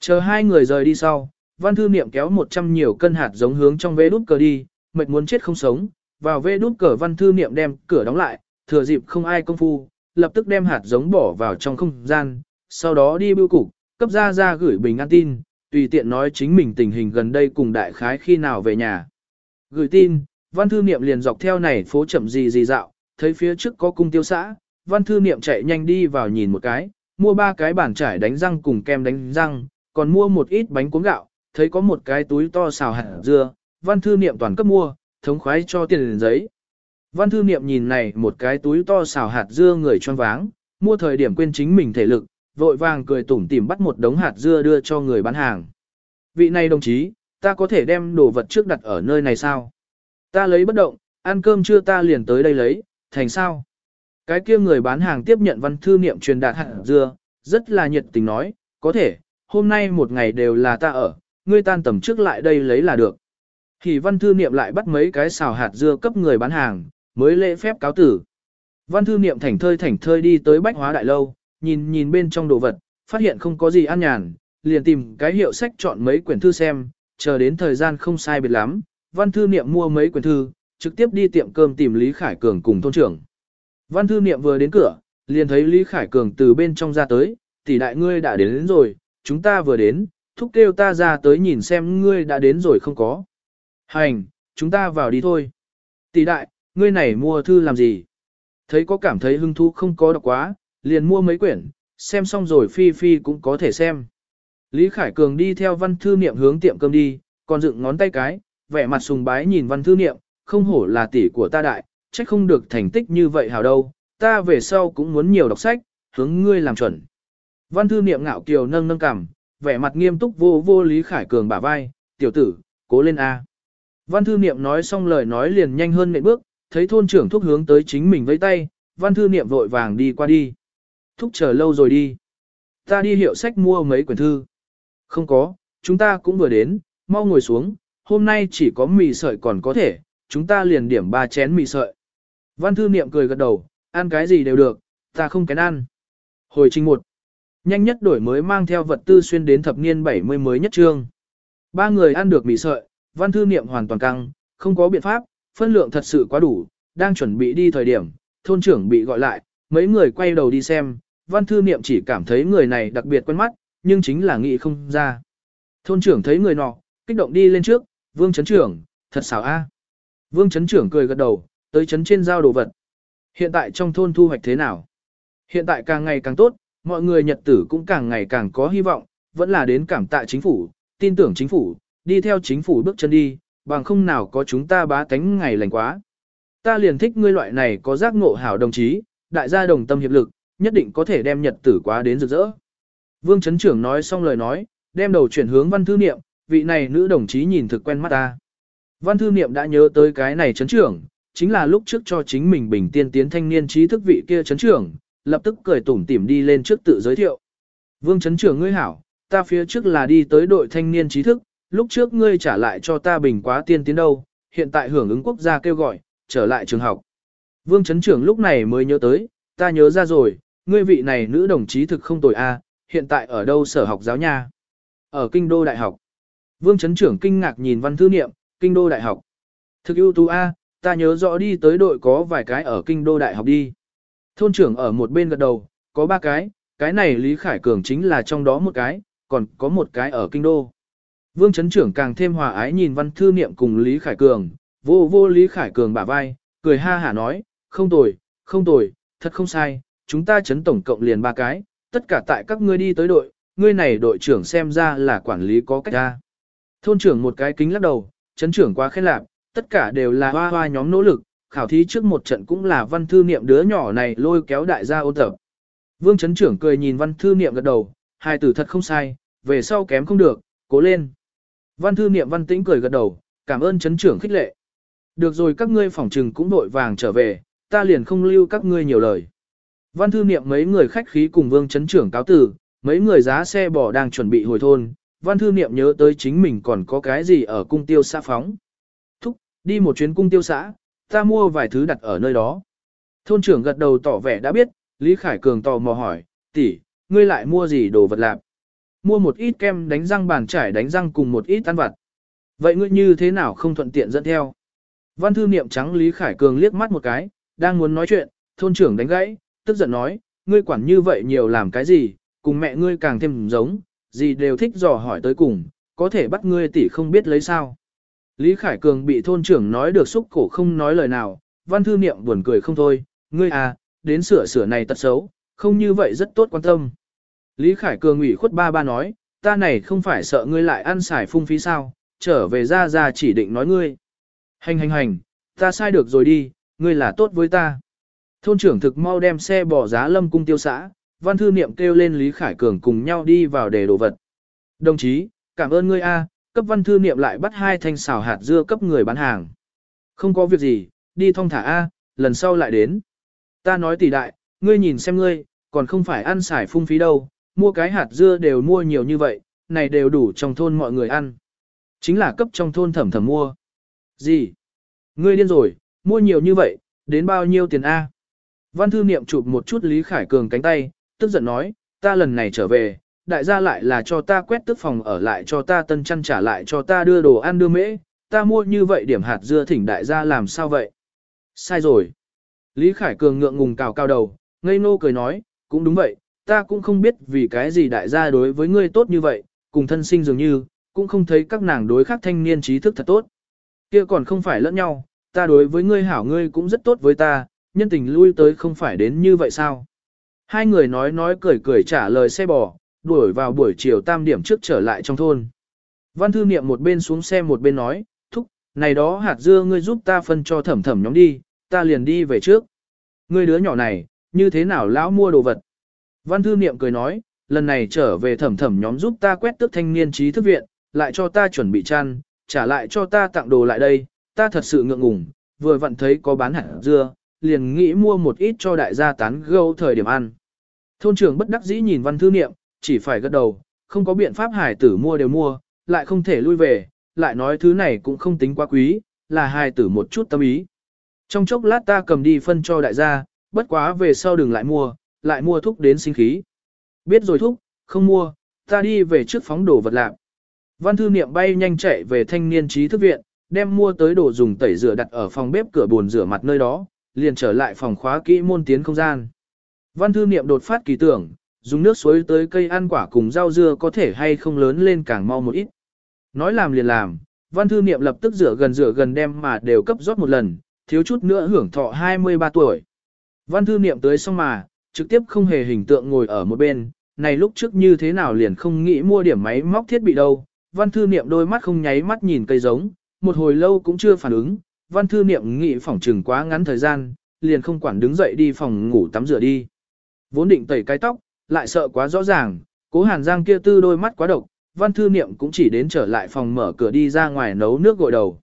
Chờ hai người rời đi sau, văn thư niệm kéo 100 nhiều cân hạt giống hướng trong vế đút cờ đi, mệt muốn chết không sống, vào vế đút cờ văn thư niệm đem cửa đóng lại, thừa dịp không ai công phu, lập tức đem hạt giống bỏ vào trong không gian, sau đó đi bưu cục, cấp ra ra gửi bình an tin, tùy tiện nói chính mình tình hình gần đây cùng đại khái khi nào về nhà. Gửi tin, văn thư niệm liền dọc theo này phố chậm gì gì dạo, thấy phía trước có cung tiêu xã, văn thư niệm chạy nhanh đi vào nhìn một cái, mua ba cái bản trải đánh răng cùng kem đánh răng, còn mua một ít bánh cuốn gạo, thấy có một cái túi to xào hạt dưa, văn thư niệm toàn cấp mua, thống khoái cho tiền giấy. Văn thư niệm nhìn này một cái túi to xào hạt dưa người choáng váng, mua thời điểm quên chính mình thể lực, vội vàng cười tủm tỉm bắt một đống hạt dưa đưa cho người bán hàng. Vị này đồng chí, ta có thể đem đồ vật trước đặt ở nơi này sao? Ta lấy bất động, ăn cơm chưa ta liền tới đây lấy, thành sao? Cái kia người bán hàng tiếp nhận văn thư niệm truyền đạt hạt dưa, rất là nhiệt tình nói, có thể, hôm nay một ngày đều là ta ở, ngươi tan tầm trước lại đây lấy là được. Thì văn thư niệm lại bắt mấy cái xào hạt dưa cấp người bán hàng, mới lễ phép cáo tử. Văn thư niệm thảnh thơi thảnh thơi đi tới bách hóa đại lâu, nhìn nhìn bên trong đồ vật, phát hiện không có gì an nhàn, liền tìm cái hiệu sách chọn mấy quyển thư xem, chờ đến thời gian không sai biệt lắm, văn thư niệm mua mấy quyển thư, trực tiếp đi tiệm cơm tìm Lý Khải Cường cùng thôn trưởng. Văn thư niệm vừa đến cửa, liền thấy Lý Khải Cường từ bên trong ra tới, tỷ đại ngươi đã đến, đến rồi, chúng ta vừa đến, thúc kêu ta ra tới nhìn xem ngươi đã đến rồi không có. Hành, chúng ta vào đi thôi. Tỷ đại, ngươi này mua thư làm gì? Thấy có cảm thấy hứng thú không có đọc quá, liền mua mấy quyển, xem xong rồi phi phi cũng có thể xem. Lý Khải Cường đi theo văn thư niệm hướng tiệm cơm đi, còn dựng ngón tay cái, vẻ mặt sùng bái nhìn văn thư niệm, không hổ là tỷ của ta đại, trách không được thành tích như vậy hào đâu, ta về sau cũng muốn nhiều đọc sách, hướng ngươi làm chuẩn. Văn thư niệm ngạo kiều nâng nâng cằm, vẻ mặt nghiêm túc vô vô Lý Khải Cường bả vai, tiểu tử, cố lên A. Văn thư niệm nói xong lời nói liền nhanh hơn nệm bước, thấy thôn trưởng thúc hướng tới chính mình với tay, văn thư niệm vội vàng đi qua đi. Thúc chờ lâu rồi đi. Ta đi hiệu sách mua mấy quyển thư. Không có, chúng ta cũng vừa đến, mau ngồi xuống, hôm nay chỉ có mì sợi còn có thể, chúng ta liền điểm ba chén mì sợi. Văn thư niệm cười gật đầu, ăn cái gì đều được, ta không kén ăn. Hồi trình một, nhanh nhất đổi mới mang theo vật tư xuyên đến thập niên 70 mới nhất trương. Ba người ăn được mì sợi, văn thư niệm hoàn toàn căng, không có biện pháp, phân lượng thật sự quá đủ, đang chuẩn bị đi thời điểm, thôn trưởng bị gọi lại, mấy người quay đầu đi xem, văn thư niệm chỉ cảm thấy người này đặc biệt quen mắt, nhưng chính là nghĩ không ra. Thôn trưởng thấy người nọ, kích động đi lên trước, vương chấn trưởng, thật xảo a. Vương chấn trưởng cười gật đầu, tới chấn trên giao đồ vật. Hiện tại trong thôn thu hoạch thế nào? Hiện tại càng ngày càng tốt, mọi người nhật tử cũng càng ngày càng có hy vọng, vẫn là đến cảm tạ chính phủ, tin tưởng chính phủ, đi theo chính phủ bước chân đi, bằng không nào có chúng ta bá tánh ngày lành quá. Ta liền thích ngươi loại này có giác ngộ hảo đồng chí, đại gia đồng tâm hiệp lực, nhất định có thể đem nhật tử quá đến rực rỡ. Vương Trấn Trưởng nói xong lời nói, đem đầu chuyển hướng văn thư niệm, vị này nữ đồng chí nhìn thực quen mắt ta. Văn thư niệm đã nhớ tới cái này Trấn Trưởng, chính là lúc trước cho chính mình bình tiên tiến thanh niên trí thức vị kia chấn Trưởng, lập tức cười tủm tỉm đi lên trước tự giới thiệu. Vương chấn Trưởng ngươi hảo, ta phía trước là đi tới đội thanh niên trí thức, lúc trước ngươi trả lại cho ta bình quá tiên tiến đâu, hiện tại hưởng ứng quốc gia kêu gọi, trở lại trường học. Vương chấn Trưởng lúc này mới nhớ tới, ta nhớ ra rồi, ngươi vị này nữ đồng chí thực không tồi a, hiện tại ở đâu sở học giáo nha? Ở Kinh Đô Đại học. Vương chấn Trưởng kinh ngạc nhìn văn thư niệm, Kinh Đô Đại học. Thực ưu tú a, ta nhớ rõ đi tới đội có vài cái ở Kinh Đô Đại học đi. Thôn trưởng ở một bên gật đầu, có ba cái, cái này Lý Khải Cường chính là trong đó một cái, còn có một cái ở Kinh Đô. Vương Trấn Trưởng càng thêm hòa ái nhìn văn thư niệm cùng Lý Khải Cường, vô vô Lý Khải Cường bả vai, cười ha hả nói, không tồi, không tồi, thật không sai, chúng ta chấn tổng cộng liền ba cái, tất cả tại các ngươi đi tới đội, ngươi này đội trưởng xem ra là quản lý có cách ra. Thôn trưởng một cái kính lắc đầu, chấn trưởng quá khen lạc, tất cả đều là hoa hoa nhóm nỗ lực, khảo thí trước một trận cũng là văn thư niệm đứa nhỏ này lôi kéo đại gia ôn tập. Vương chấn trưởng cười nhìn văn thư niệm gật đầu, hai tử thật không sai, về sau kém không được, cố lên. Văn thư niệm văn tĩnh cười gật đầu, cảm ơn chấn trưởng khích lệ. Được rồi các ngươi phỏng trừng cũng đội vàng trở về, ta liền không lưu các ngươi nhiều lời. Văn thư niệm mấy người khách khí cùng vương chấn trưởng cáo tử, mấy người giá xe bỏ đang chuẩn bị hồi thôn. Văn thư niệm nhớ tới chính mình còn có cái gì ở cung tiêu xa phóng. Đi một chuyến cung tiêu xã, ta mua vài thứ đặt ở nơi đó. Thôn trưởng gật đầu tỏ vẻ đã biết, Lý Khải Cường tò mò hỏi, tỷ, ngươi lại mua gì đồ vật lạp? Mua một ít kem đánh răng bàn trải đánh răng cùng một ít ăn vặt. Vậy ngươi như thế nào không thuận tiện dẫn theo? Văn thư niệm trắng Lý Khải Cường liếc mắt một cái, đang muốn nói chuyện, thôn trưởng đánh gãy, tức giận nói, ngươi quản như vậy nhiều làm cái gì, cùng mẹ ngươi càng thêm giống, gì đều thích dò hỏi tới cùng, có thể bắt ngươi tỷ không biết lấy sao. Lý Khải Cường bị thôn trưởng nói được xúc cổ không nói lời nào, văn thư niệm buồn cười không thôi, ngươi à, đến sửa sửa này tật xấu, không như vậy rất tốt quan tâm. Lý Khải Cường ủy khuất ba ba nói, ta này không phải sợ ngươi lại ăn xài phung phí sao, trở về ra ra chỉ định nói ngươi. Hành hành hành, ta sai được rồi đi, ngươi là tốt với ta. Thôn trưởng thực mau đem xe bỏ giá lâm cung tiêu xã, văn thư niệm kêu lên Lý Khải Cường cùng nhau đi vào để đồ vật. Đồng chí, cảm ơn ngươi A, cấp văn thư niệm lại bắt hai thanh xào hạt dưa cấp người bán hàng. Không có việc gì, đi thong thả A, lần sau lại đến. Ta nói tỷ đại, ngươi nhìn xem ngươi, còn không phải ăn xài phung phí đâu, mua cái hạt dưa đều mua nhiều như vậy, này đều đủ trong thôn mọi người ăn. Chính là cấp trong thôn thẩm thẩm mua. Gì? Ngươi điên rồi, mua nhiều như vậy, đến bao nhiêu tiền A? Văn thư niệm chụp một chút Lý Khải Cường cánh tay, tức giận nói, ta lần này trở về, đại gia lại là cho ta quét tức phòng ở lại cho ta tân chăn trả lại cho ta đưa đồ ăn đưa mễ, ta mua như vậy điểm hạt dưa thỉnh đại gia làm sao vậy? Sai rồi. Lý Khải Cường ngượng ngùng cào cao đầu, ngây nô cười nói, cũng đúng vậy, ta cũng không biết vì cái gì đại gia đối với ngươi tốt như vậy, cùng thân sinh dường như, cũng không thấy các nàng đối khác thanh niên trí thức thật tốt. Kia còn không phải lẫn nhau, ta đối với ngươi hảo ngươi cũng rất tốt với ta, nhân tình lui tới không phải đến như vậy sao? Hai người nói nói cười cười trả lời xe bò, đuổi vào buổi chiều tam điểm trước trở lại trong thôn. Văn thư niệm một bên xuống xe một bên nói, thúc, này đó hạt dưa ngươi giúp ta phân cho thẩm thẩm nhóm đi, ta liền đi về trước. Ngươi đứa nhỏ này, như thế nào lão mua đồ vật? Văn thư niệm cười nói, lần này trở về thẩm thẩm nhóm giúp ta quét tước thanh niên trí thức viện, lại cho ta chuẩn bị chăn, trả lại cho ta tặng đồ lại đây, ta thật sự ngượng ngùng, vừa vặn thấy có bán hạt dưa, liền nghĩ mua một ít cho đại gia tán gâu thời điểm ăn. Thôn trưởng bất đắc dĩ nhìn văn thư niệm, chỉ phải gật đầu, không có biện pháp hải tử mua đều mua, lại không thể lui về, lại nói thứ này cũng không tính quá quý, là hài tử một chút tâm ý. Trong chốc lát ta cầm đi phân cho đại gia, bất quá về sau đừng lại mua, lại mua thuốc đến sinh khí. Biết rồi thuốc, không mua, ta đi về trước phóng đồ vật lạc. Văn thư niệm bay nhanh chạy về thanh niên trí thức viện, đem mua tới đồ dùng tẩy rửa đặt ở phòng bếp cửa buồn rửa mặt nơi đó, liền trở lại phòng khóa kỹ môn tiến không gian. Văn thư niệm đột phát kỳ tưởng, dùng nước suối tới cây ăn quả cùng rau dưa có thể hay không lớn lên càng mau một ít. Nói làm liền làm, văn thư niệm lập tức rửa gần rửa gần đem mà đều cấp rót một lần, thiếu chút nữa hưởng thọ 23 tuổi. Văn thư niệm tới xong mà, trực tiếp không hề hình tượng ngồi ở một bên, này lúc trước như thế nào liền không nghĩ mua điểm máy móc thiết bị đâu. Văn thư niệm đôi mắt không nháy mắt nhìn cây giống, một hồi lâu cũng chưa phản ứng, văn thư niệm nghĩ phòng trừng quá ngắn thời gian, liền không quản đứng dậy đi phòng ngủ tắm rửa đi. Vốn định tẩy cái tóc, lại sợ quá rõ ràng, cố hàn giang kia tư đôi mắt quá độc, văn thư niệm cũng chỉ đến trở lại phòng mở cửa đi ra ngoài nấu nước gội đầu.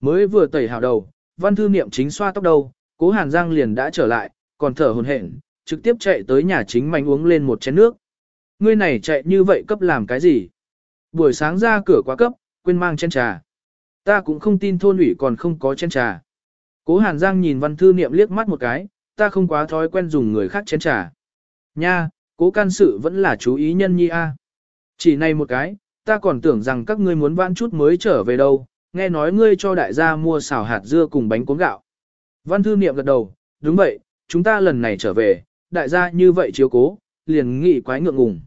Mới vừa tẩy hào đầu, văn thư niệm chính xoa tóc đầu, cố hàn giang liền đã trở lại, còn thở hồn hển, trực tiếp chạy tới nhà chính mạnh uống lên một chén nước. Ngươi này chạy như vậy cấp làm cái gì? Buổi sáng ra cửa quá cấp, quên mang chén trà. Ta cũng không tin thôn ủy còn không có chén trà. Cố Hàn Giang nhìn văn thư niệm liếc mắt một cái, ta không quá thói quen dùng người khác chén trà. Nha, cố can sự vẫn là chú ý nhân nhi a. Chỉ này một cái, ta còn tưởng rằng các ngươi muốn vãn chút mới trở về đâu, nghe nói ngươi cho đại gia mua xào hạt dưa cùng bánh cuốn gạo. Văn thư niệm gật đầu, đúng vậy, chúng ta lần này trở về, đại gia như vậy chiếu cố, liền nghị quái ngượng ngùng.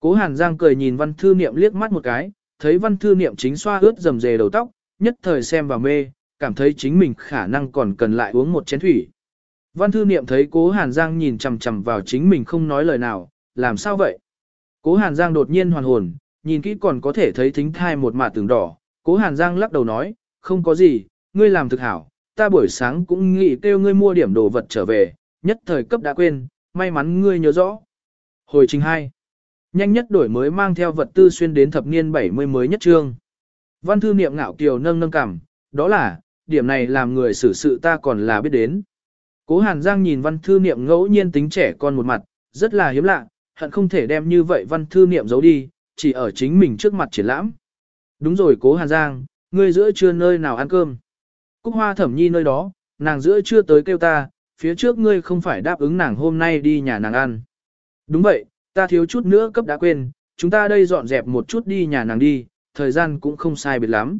Cố Hàn Giang cười nhìn văn thư niệm liếc mắt một cái, thấy văn thư niệm chính xoa ướt rầm rề đầu tóc, nhất thời xem vào mê, cảm thấy chính mình khả năng còn cần lại uống một chén thủy. Văn thư niệm thấy cố Hàn Giang nhìn chằm chằm vào chính mình không nói lời nào, làm sao vậy? Cố Hàn Giang đột nhiên hoàn hồn, nhìn kỹ còn có thể thấy thính thai một mạ tường đỏ. Cố Hàn Giang lắc đầu nói, không có gì, ngươi làm thực hảo, ta buổi sáng cũng nghĩ kêu ngươi mua điểm đồ vật trở về, nhất thời cấp đã quên, may mắn ngươi nhớ rõ. Hồi trình 2. Nhanh nhất đổi mới mang theo vật tư xuyên đến thập niên 70 mới nhất trương. Văn thư niệm ngạo kiều nâng nâng cảm, đó là, điểm này làm người xử sự ta còn là biết đến. Cố Hàn Giang nhìn văn thư niệm ngẫu nhiên tính trẻ con một mặt, rất là hiếm lạ, hận không thể đem như vậy văn thư niệm giấu đi, chỉ ở chính mình trước mặt triển lãm. Đúng rồi cố Hàn Giang, ngươi giữa trưa nơi nào ăn cơm. Cúc hoa thẩm nhi nơi đó, nàng giữa trưa tới kêu ta, phía trước ngươi không phải đáp ứng nàng hôm nay đi nhà nàng ăn. Đúng vậy, ta thiếu chút nữa cấp đã quên, chúng ta đây dọn dẹp một chút đi nhà nàng đi, thời gian cũng không sai biệt lắm.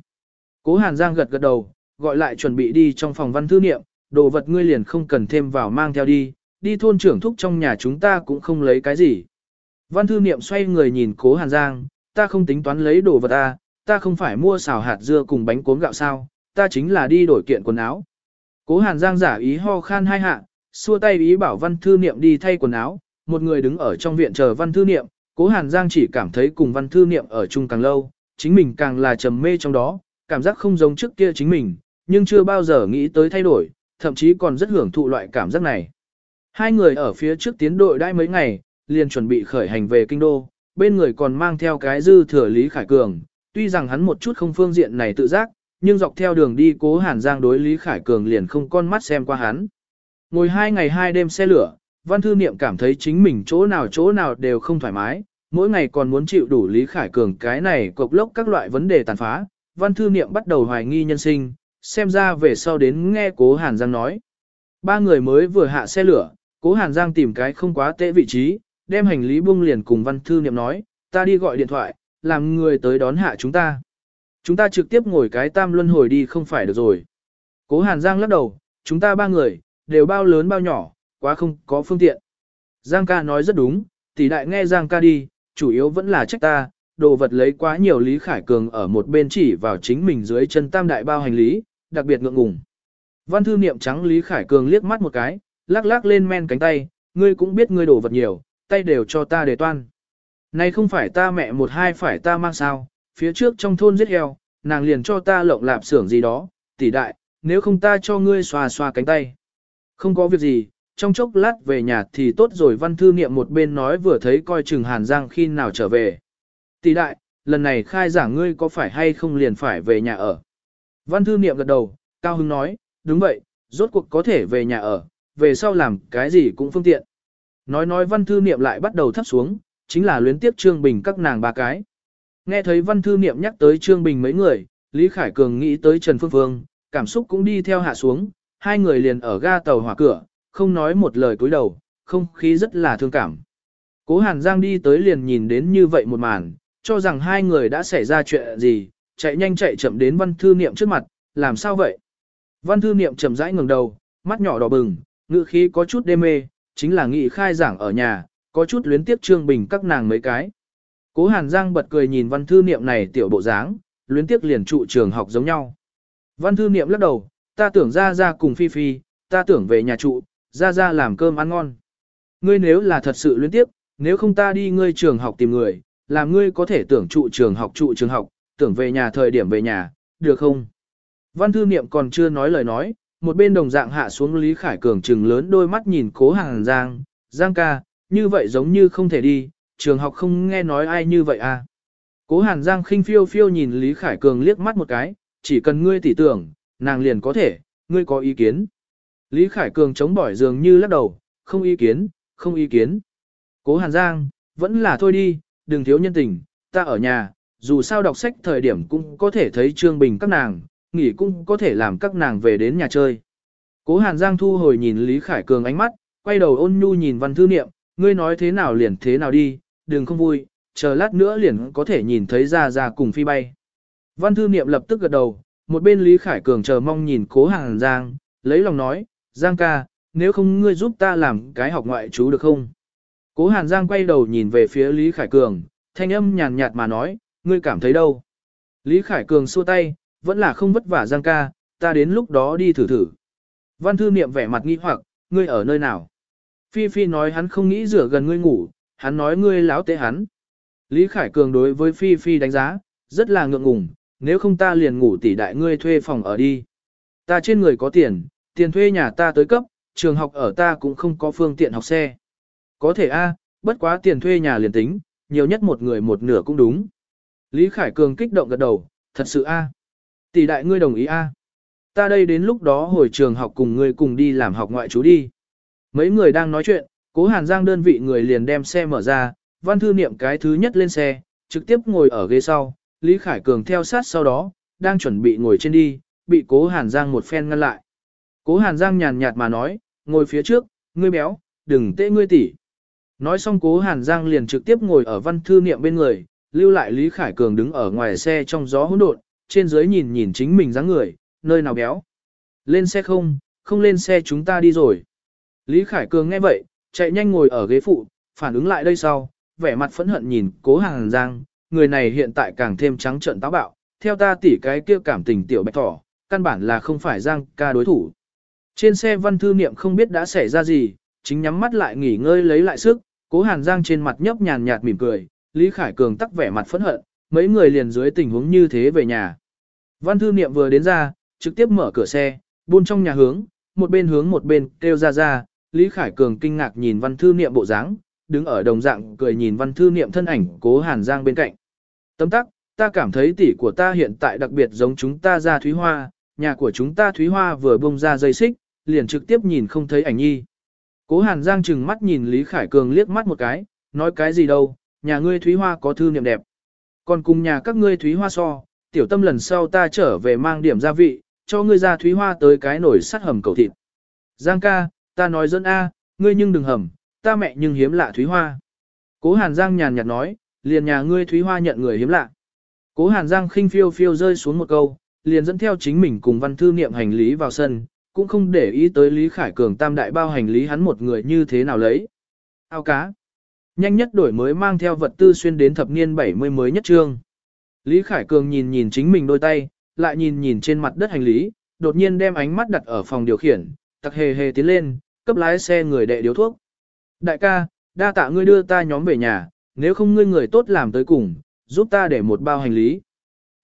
Cố Hàn Giang gật gật đầu, gọi lại chuẩn bị đi trong phòng văn thư niệm, đồ vật ngươi liền không cần thêm vào mang theo đi, đi thôn trưởng thúc trong nhà chúng ta cũng không lấy cái gì. Văn thư niệm xoay người nhìn cố Hàn Giang, ta không tính toán lấy đồ vật ta, ta không phải mua xào hạt dưa cùng bánh cuốn gạo sao, ta chính là đi đổi kiện quần áo. Cố Hàn Giang giả ý ho khan hai hạ, xua tay ý bảo văn thư niệm đi thay quần áo, một người đứng ở trong viện chờ văn thư niệm, cố Hàn Giang chỉ cảm thấy cùng văn thư niệm ở chung càng lâu, chính mình càng là trầm mê trong đó, cảm giác không giống trước kia chính mình, nhưng chưa bao giờ nghĩ tới thay đổi, thậm chí còn rất hưởng thụ loại cảm giác này. Hai người ở phía trước tiến đội đãi mấy ngày, liền chuẩn bị khởi hành về kinh đô, bên người còn mang theo cái dư thừa Lý Khải Cường, tuy rằng hắn một chút không phương diện này tự giác, nhưng dọc theo đường đi cố Hàn Giang đối Lý Khải Cường liền không con mắt xem qua hắn. Ngồi hai ngày hai đêm xe lửa, Văn Thư Niệm cảm thấy chính mình chỗ nào chỗ nào đều không thoải mái, mỗi ngày còn muốn chịu đủ Lý Khải Cường cái này cộc lốc các loại vấn đề tàn phá. Văn Thư Niệm bắt đầu hoài nghi nhân sinh, xem ra về sau đến nghe cố Hàn Giang nói. Ba người mới vừa hạ xe lửa, cố Hàn Giang tìm cái không quá tệ vị trí, đem hành lý buông liền cùng văn thư niệm nói, ta đi gọi điện thoại, làm người tới đón hạ chúng ta. Chúng ta trực tiếp ngồi cái tam luân hồi đi không phải được rồi. Cố Hàn Giang lắc đầu, chúng ta ba người, đều bao lớn bao nhỏ, quá không có phương tiện. Giang ca nói rất đúng, tỷ đại nghe Giang ca đi, chủ yếu vẫn là trách ta, đồ vật lấy quá nhiều Lý Khải Cường ở một bên chỉ vào chính mình dưới chân tam đại bao hành lý, đặc biệt ngượng ngùng. Văn thư niệm trắng Lý Khải Cường liếc mắt một cái, lắc lắc lên men cánh tay, ngươi cũng biết ngươi đổ vật nhiều, tay đều cho ta để toan. Này không phải ta mẹ một hai phải ta mang sao, phía trước trong thôn giết heo, nàng liền cho ta lộng lạp xưởng gì đó, tỷ đại, nếu không ta cho ngươi xoa xoa cánh tay. Không có việc gì, trong chốc lát về nhà thì tốt rồi văn thư niệm một bên nói vừa thấy coi chừng Hàn Giang khi nào trở về. Tỷ đại, lần này khai giảng ngươi có phải hay không liền phải về nhà ở. Văn thư niệm gật đầu, Cao Hưng nói, đúng vậy, rốt cuộc có thể về nhà ở, về sau làm cái gì cũng phương tiện. Nói nói văn thư niệm lại bắt đầu thấp xuống, chính là luyến tiếp Trương Bình các nàng ba cái. Nghe thấy văn thư niệm nhắc tới Trương Bình mấy người, Lý Khải Cường nghĩ tới Trần Phương Phương, cảm xúc cũng đi theo hạ xuống, hai người liền ở ga tàu hỏa cửa, không nói một lời cúi đầu, không khí rất là thương cảm. Cố Hàn Giang đi tới liền nhìn đến như vậy một màn, cho rằng hai người đã xảy ra chuyện gì, chạy nhanh chạy chậm đến văn thư niệm trước mặt, làm sao vậy? Văn thư niệm chậm rãi ngẩng đầu, mắt nhỏ đỏ bừng, ngữ khí có chút đê mê, chính là nghị khai giảng ở nhà, có chút luyến tiếc Trương Bình các nàng mấy cái. Cố Hàn Giang bật cười nhìn văn thư niệm này tiểu bộ dáng, luyến tiếc liền trụ trường học giống nhau. Văn thư niệm lắc đầu, ta tưởng ra ra cùng Phi Phi, ta tưởng về nhà trụ, ra ra làm cơm ăn ngon. Ngươi nếu là thật sự luyến tiếc nếu không ta đi ngươi trường học tìm người, làm ngươi có thể tưởng trụ trường học trụ trường học, tưởng về nhà thời điểm về nhà, được không? Văn thư niệm còn chưa nói lời nói, một bên đồng dạng hạ xuống Lý Khải Cường trừng lớn đôi mắt nhìn cố hàng Giang, Giang ca, như vậy giống như không thể đi, trường học không nghe nói ai như vậy à. Cố Hàn Giang khinh phiêu phiêu nhìn Lý Khải Cường liếc mắt một cái, chỉ cần ngươi tỉ tưởng, nàng liền có thể, ngươi có ý kiến. Lý Khải Cường chống bỏi dường như lắc đầu, không ý kiến, không ý kiến. Cố Hàn Giang, vẫn là thôi đi, đừng thiếu nhân tình, ta ở nhà, dù sao đọc sách thời điểm cũng có thể thấy Trương Bình các nàng, nghỉ cũng có thể làm các nàng về đến nhà chơi. Cố Hàn Giang thu hồi nhìn Lý Khải Cường ánh mắt, quay đầu ôn nhu nhìn văn thư niệm, ngươi nói thế nào liền thế nào đi, đừng không vui, chờ lát nữa liền có thể nhìn thấy ra ra cùng phi bay. Văn thư niệm lập tức gật đầu, một bên Lý Khải Cường chờ mong nhìn cố Hàn Giang, lấy lòng nói, Giang ca, nếu không ngươi giúp ta làm cái học ngoại chú được không? Cố Hàn Giang quay đầu nhìn về phía Lý Khải Cường, thanh âm nhàn nhạt mà nói, ngươi cảm thấy đâu? Lý Khải Cường xua tay, vẫn là không vất vả Giang ca, ta đến lúc đó đi thử thử. Văn thư niệm vẻ mặt nghi hoặc, ngươi ở nơi nào? Phi Phi nói hắn không nghĩ rửa gần ngươi ngủ, hắn nói ngươi láo tế hắn. Lý Khải Cường đối với Phi Phi đánh giá, rất là ngượng ngùng, nếu không ta liền ngủ tỷ đại ngươi thuê phòng ở đi. Ta trên người có tiền, tiền thuê nhà ta tới cấp, trường học ở ta cũng không có phương tiện học xe. Có thể a, bất quá tiền thuê nhà liền tính, nhiều nhất một người một nửa cũng đúng. Lý Khải Cường kích động gật đầu, thật sự a. Tỷ đại ngươi đồng ý a. Ta đây đến lúc đó hồi trường học cùng ngươi cùng đi làm học ngoại chú đi. Mấy người đang nói chuyện, cố Hàn Giang đơn vị người liền đem xe mở ra, văn thư niệm cái thứ nhất lên xe, trực tiếp ngồi ở ghế sau, Lý Khải Cường theo sát sau đó, đang chuẩn bị ngồi trên đi, bị cố Hàn Giang một phen ngăn lại. Cố Hàn Giang nhàn nhạt mà nói, ngồi phía trước, ngươi béo, đừng tệ ngươi tỉ. Nói xong cố Hàn Giang liền trực tiếp ngồi ở văn thư niệm bên người, lưu lại Lý Khải Cường đứng ở ngoài xe trong gió hỗn độn, trên dưới nhìn nhìn chính mình dáng người, nơi nào béo. Lên xe không, không lên xe chúng ta đi rồi. Lý Khải Cường nghe vậy, chạy nhanh ngồi ở ghế phụ, phản ứng lại đây sau, vẻ mặt phẫn hận nhìn cố hàng giang, người này hiện tại càng thêm trắng trợn táo bạo, theo ta tỉ cái kia cảm tình tiểu bạch thỏ, căn bản là không phải giang ca đối thủ. Trên xe văn thư niệm không biết đã xảy ra gì, chính nhắm mắt lại nghỉ ngơi lấy lại sức, cố hàn giang trên mặt nhấp nhàn nhạt mỉm cười, Lý Khải Cường tắc vẻ mặt phẫn hận, mấy người liền dưới tình huống như thế về nhà. Văn thư niệm vừa đến ra, trực tiếp mở cửa xe, buôn trong nhà hướng, một bên hướng một bên kêu ra ra, Lý Khải Cường kinh ngạc nhìn văn thư niệm bộ dáng, đứng ở đồng dạng cười nhìn văn thư niệm thân ảnh cố Hàn Giang bên cạnh. Tấm tắc, ta cảm thấy tỷ của ta hiện tại đặc biệt giống chúng ta ra Thúy Hoa, nhà của chúng ta Thúy Hoa vừa bông ra dây xích, liền trực tiếp nhìn không thấy ảnh nhi. Cố Hàn Giang chừng mắt nhìn Lý Khải Cường liếc mắt một cái, nói cái gì đâu, nhà ngươi Thúy Hoa có thư niệm đẹp. Còn cùng nhà các ngươi Thúy Hoa so, tiểu tâm lần sau ta trở về mang điểm gia vị, cho ngươi ra Thúy Hoa tới cái nổi sắt hầm cầu thịt. Giang ca, ta nói dẫn A, ngươi nhưng đừng hầm, ta mẹ nhưng hiếm lạ Thúy Hoa. Cố Hàn Giang nhàn nhạt nói, liền nhà ngươi Thúy Hoa nhận người hiếm lạ. Cố Hàn Giang khinh phiêu phiêu rơi xuống một câu, liền dẫn theo chính mình cùng văn thư niệm hành lý vào sân, cũng không để ý tới Lý Khải Cường tam đại bao hành lý hắn một người như thế nào lấy. Ao cá. Nhanh nhất đổi mới mang theo vật tư xuyên đến thập niên 70 mới nhất trương. Lý Khải Cường nhìn nhìn chính mình đôi tay, lại nhìn nhìn trên mặt đất hành lý, đột nhiên đem ánh mắt đặt ở phòng điều khiển, tặc hề hề tiến lên, cấp lái xe người đệ điếu thuốc. Đại ca, đa tạ ngươi đưa ta nhóm về nhà, nếu không ngươi người tốt làm tới cùng, giúp ta để một bao hành lý.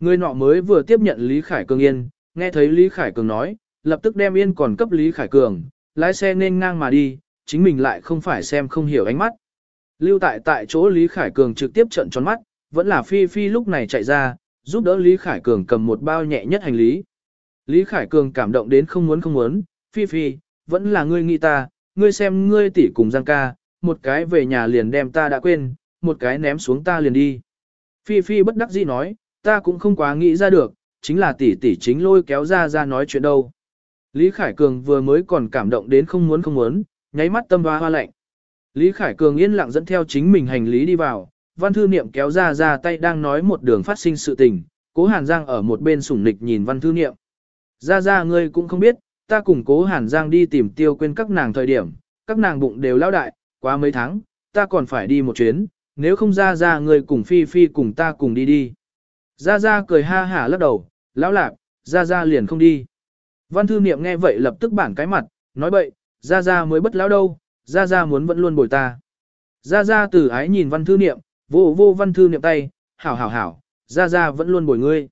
Người nọ mới vừa tiếp nhận Lý Khải Cường yên, nghe thấy Lý Khải Cường nói, lập tức đem yên còn cấp Lý Khải Cường, lái xe nên ngang mà đi, chính mình lại không phải xem không hiểu ánh mắt. Lưu tại tại chỗ Lý Khải Cường trực tiếp trận tròn mắt, vẫn là Phi Phi lúc này chạy ra, giúp đỡ Lý Khải Cường cầm một bao nhẹ nhất hành lý. Lý Khải Cường cảm động đến không muốn không muốn, Phi Phi, vẫn là ngươi nghĩ ta, ngươi xem ngươi tỷ cùng Giang ca, một cái về nhà liền đem ta đã quên, một cái ném xuống ta liền đi. Phi Phi bất đắc dĩ nói, ta cũng không quá nghĩ ra được, chính là tỷ tỷ chính lôi kéo ra ra nói chuyện đâu. Lý Khải Cường vừa mới còn cảm động đến không muốn không muốn, nháy mắt tâm hoa hoa lạnh. Lý Khải Cường yên lặng dẫn theo chính mình hành lý đi vào, văn thư niệm kéo ra ra tay đang nói một đường phát sinh sự tình, cố Hàn Giang ở một bên sủng nịch nhìn văn thư niệm. Ra ra ngươi cũng không biết, ta cùng cố Hàn Giang đi tìm tiêu quên các nàng thời điểm, các nàng bụng đều lao đại, quá mấy tháng, ta còn phải đi một chuyến, nếu không ra ra ngươi cùng Phi Phi cùng ta cùng đi đi. Ra ra cười ha hả lắc đầu, lão lạp, ra ra liền không đi. Văn thư niệm nghe vậy lập tức bản cái mặt, nói bậy, ra ra mới bất lão đâu, Gia Gia muốn vẫn luôn bồi ta. Gia Gia từ ái nhìn văn thư niệm, vô vô văn thư niệm tay, hảo hảo hảo, Gia Gia vẫn luôn bồi ngươi.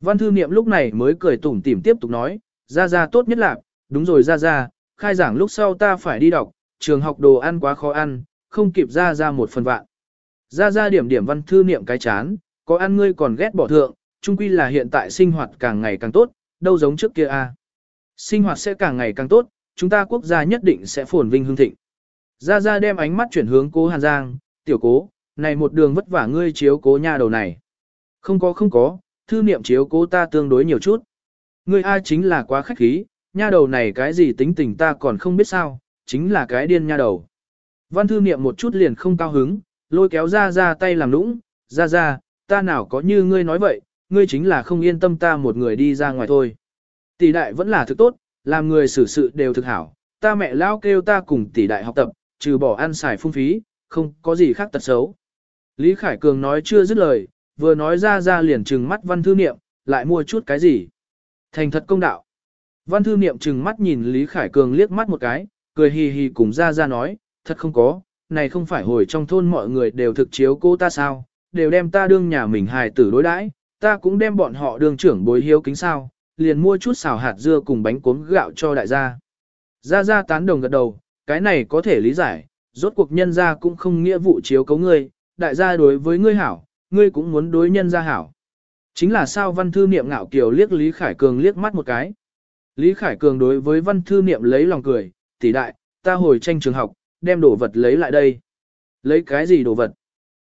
Văn thư niệm lúc này mới cười tủm tỉm tiếp tục nói, Gia Gia tốt nhất là, đúng rồi Gia Gia, khai giảng lúc sau ta phải đi đọc, trường học đồ ăn quá khó ăn, không kịp Gia Gia một phần vạn. Gia Gia điểm điểm văn thư niệm cái chán, có ăn ngươi còn ghét bỏ thượng, chung quy là hiện tại sinh hoạt càng ngày càng tốt, đâu giống trước kia a. Sinh hoạt sẽ càng ngày càng tốt, chúng ta quốc gia nhất định sẽ phồn vinh hương thịnh. Gia Gia đem ánh mắt chuyển hướng cố Hàn Giang, tiểu cố, này một đường vất vả ngươi chiếu cố nha đầu này. Không có không có, thư niệm chiếu cố ta tương đối nhiều chút. Ngươi A chính là quá khách khí, nha đầu này cái gì tính tình ta còn không biết sao, chính là cái điên nha đầu. Văn thư niệm một chút liền không cao hứng, lôi kéo ra ra tay làm nũng, ra ra, ta nào có như ngươi nói vậy, ngươi chính là không yên tâm ta một người đi ra ngoài thôi. Tỷ đại vẫn là thực tốt, làm người xử sự đều thực hảo, ta mẹ lao kêu ta cùng tỷ đại học tập, trừ bỏ ăn xài phung phí, không có gì khác tật xấu. Lý Khải Cường nói chưa dứt lời, vừa nói ra ra liền trừng mắt văn thư niệm, lại mua chút cái gì. Thành thật công đạo. Văn thư niệm trừng mắt nhìn Lý Khải Cường liếc mắt một cái, cười hì hì cùng ra ra nói, thật không có, này không phải hồi trong thôn mọi người đều thực chiếu cô ta sao, đều đem ta đương nhà mình hài tử đối đãi, ta cũng đem bọn họ đương trưởng bối hiếu kính sao, liền mua chút xào hạt dưa cùng bánh cuốn gạo cho đại gia. Gia Gia tán đồng gật đầu, cái này có thể lý giải, rốt cuộc nhân gia cũng không nghĩa vụ chiếu cấu ngươi, đại gia đối với ngươi hảo, ngươi cũng muốn đối nhân gia hảo. Chính là sao văn thư niệm ngạo kiều liếc Lý Khải Cường liếc mắt một cái. Lý Khải Cường đối với văn thư niệm lấy lòng cười, tỷ đại, ta hồi tranh trường học, đem đồ vật lấy lại đây. Lấy cái gì đồ vật?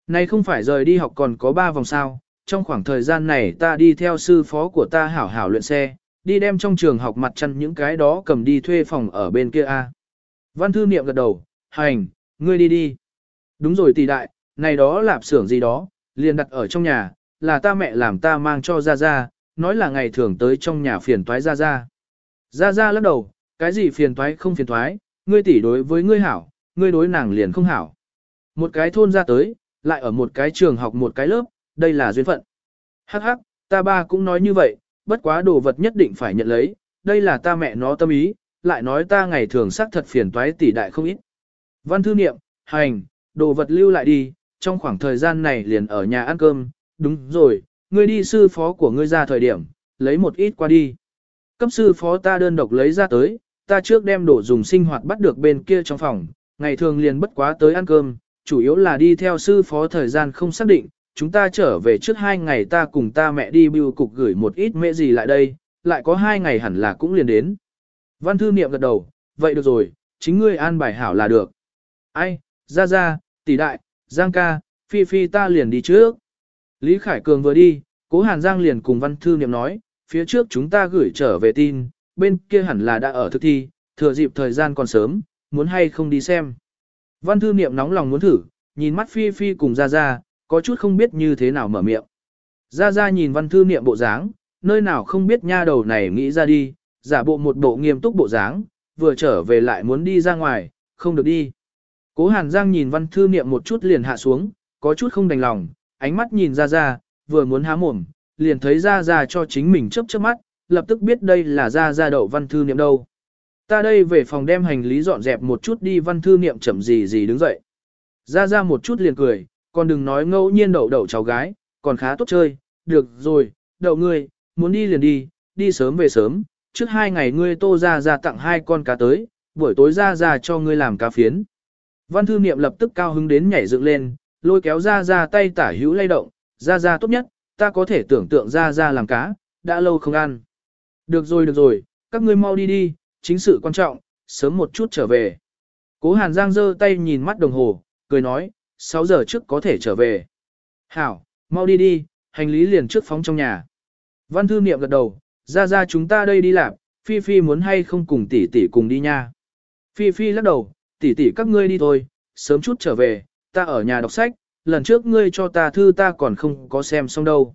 nay không phải rời đi học còn có 3 vòng sao, trong khoảng thời gian này ta đi theo sư phó của ta hảo hảo luyện xe, đi đem trong trường học mặt chăn những cái đó cầm đi thuê phòng ở bên kia a. Văn thư niệm gật đầu, hành, ngươi đi đi. Đúng rồi tỷ đại, này đó lạp xưởng gì đó, liền đặt ở trong nhà, là ta mẹ làm ta mang cho ra ra, nói là ngày thường tới trong nhà phiền toái ra ra. Ra ra lắc đầu, cái gì phiền toái không phiền toái, ngươi tỷ đối với ngươi hảo, ngươi đối nàng liền không hảo. Một cái thôn ra tới, lại ở một cái trường học một cái lớp, đây là duyên phận. Hắc hắc, ta ba cũng nói như vậy, bất quá đồ vật nhất định phải nhận lấy, đây là ta mẹ nó tâm ý, lại nói ta ngày thường xác thật phiền toái tỷ đại không ít. Văn thư niệm, hành, đồ vật lưu lại đi, trong khoảng thời gian này liền ở nhà ăn cơm, đúng rồi, ngươi đi sư phó của ngươi ra thời điểm, lấy một ít qua đi. Cấp sư phó ta đơn độc lấy ra tới, ta trước đem đồ dùng sinh hoạt bắt được bên kia trong phòng, ngày thường liền bất quá tới ăn cơm, chủ yếu là đi theo sư phó thời gian không xác định, chúng ta trở về trước hai ngày ta cùng ta mẹ đi bưu cục gửi một ít mẹ gì lại đây, lại có hai ngày hẳn là cũng liền đến. Văn thư niệm gật đầu, vậy được rồi, chính ngươi an bài hảo là được. Ai, ra ra, tỷ đại, giang ca, phi phi ta liền đi trước. Lý Khải Cường vừa đi, cố Hàn Giang liền cùng văn thư niệm nói, phía trước chúng ta gửi trở về tin, bên kia hẳn là đã ở thực thi, thừa dịp thời gian còn sớm, muốn hay không đi xem. Văn thư niệm nóng lòng muốn thử, nhìn mắt phi phi cùng ra ra, có chút không biết như thế nào mở miệng. Ra ra nhìn văn thư niệm bộ dáng, nơi nào không biết nha đầu này nghĩ ra đi, giả bộ một bộ nghiêm túc bộ dáng, vừa trở về lại muốn đi ra ngoài, không được đi. Cố Hàn Giang nhìn văn thư niệm một chút liền hạ xuống, có chút không đành lòng, ánh mắt nhìn ra ra, vừa muốn há mồm, liền thấy ra ra cho chính mình chớp chớp mắt, lập tức biết đây là ra ra đậu văn thư niệm đâu. Ta đây về phòng đem hành lý dọn dẹp một chút đi văn thư niệm chậm gì gì đứng dậy. Ra ra một chút liền cười, còn đừng nói ngẫu nhiên đậu đậu cháu gái, còn khá tốt chơi, được rồi, đậu ngươi, muốn đi liền đi, đi sớm về sớm, trước hai ngày ngươi tô ra ra tặng hai con cá tới, buổi tối ra ra cho ngươi làm cá phiến. Văn thư niệm lập tức cao hứng đến nhảy dựng lên, lôi kéo ra ra tay tả hữu lay động, ra ra tốt nhất, ta có thể tưởng tượng ra ra làm cá, đã lâu không ăn. Được rồi được rồi, các ngươi mau đi đi, chính sự quan trọng, sớm một chút trở về. Cố Hàn Giang giơ tay nhìn mắt đồng hồ, cười nói, 6 giờ trước có thể trở về. Hảo, mau đi đi, hành lý liền trước phóng trong nhà. Văn thư niệm gật đầu, ra ra chúng ta đây đi làm, Phi Phi muốn hay không cùng tỷ tỷ cùng đi nha. Phi Phi lắc đầu, tỷ tỷ các ngươi đi thôi, sớm chút trở về, ta ở nhà đọc sách, lần trước ngươi cho ta thư ta còn không có xem xong đâu.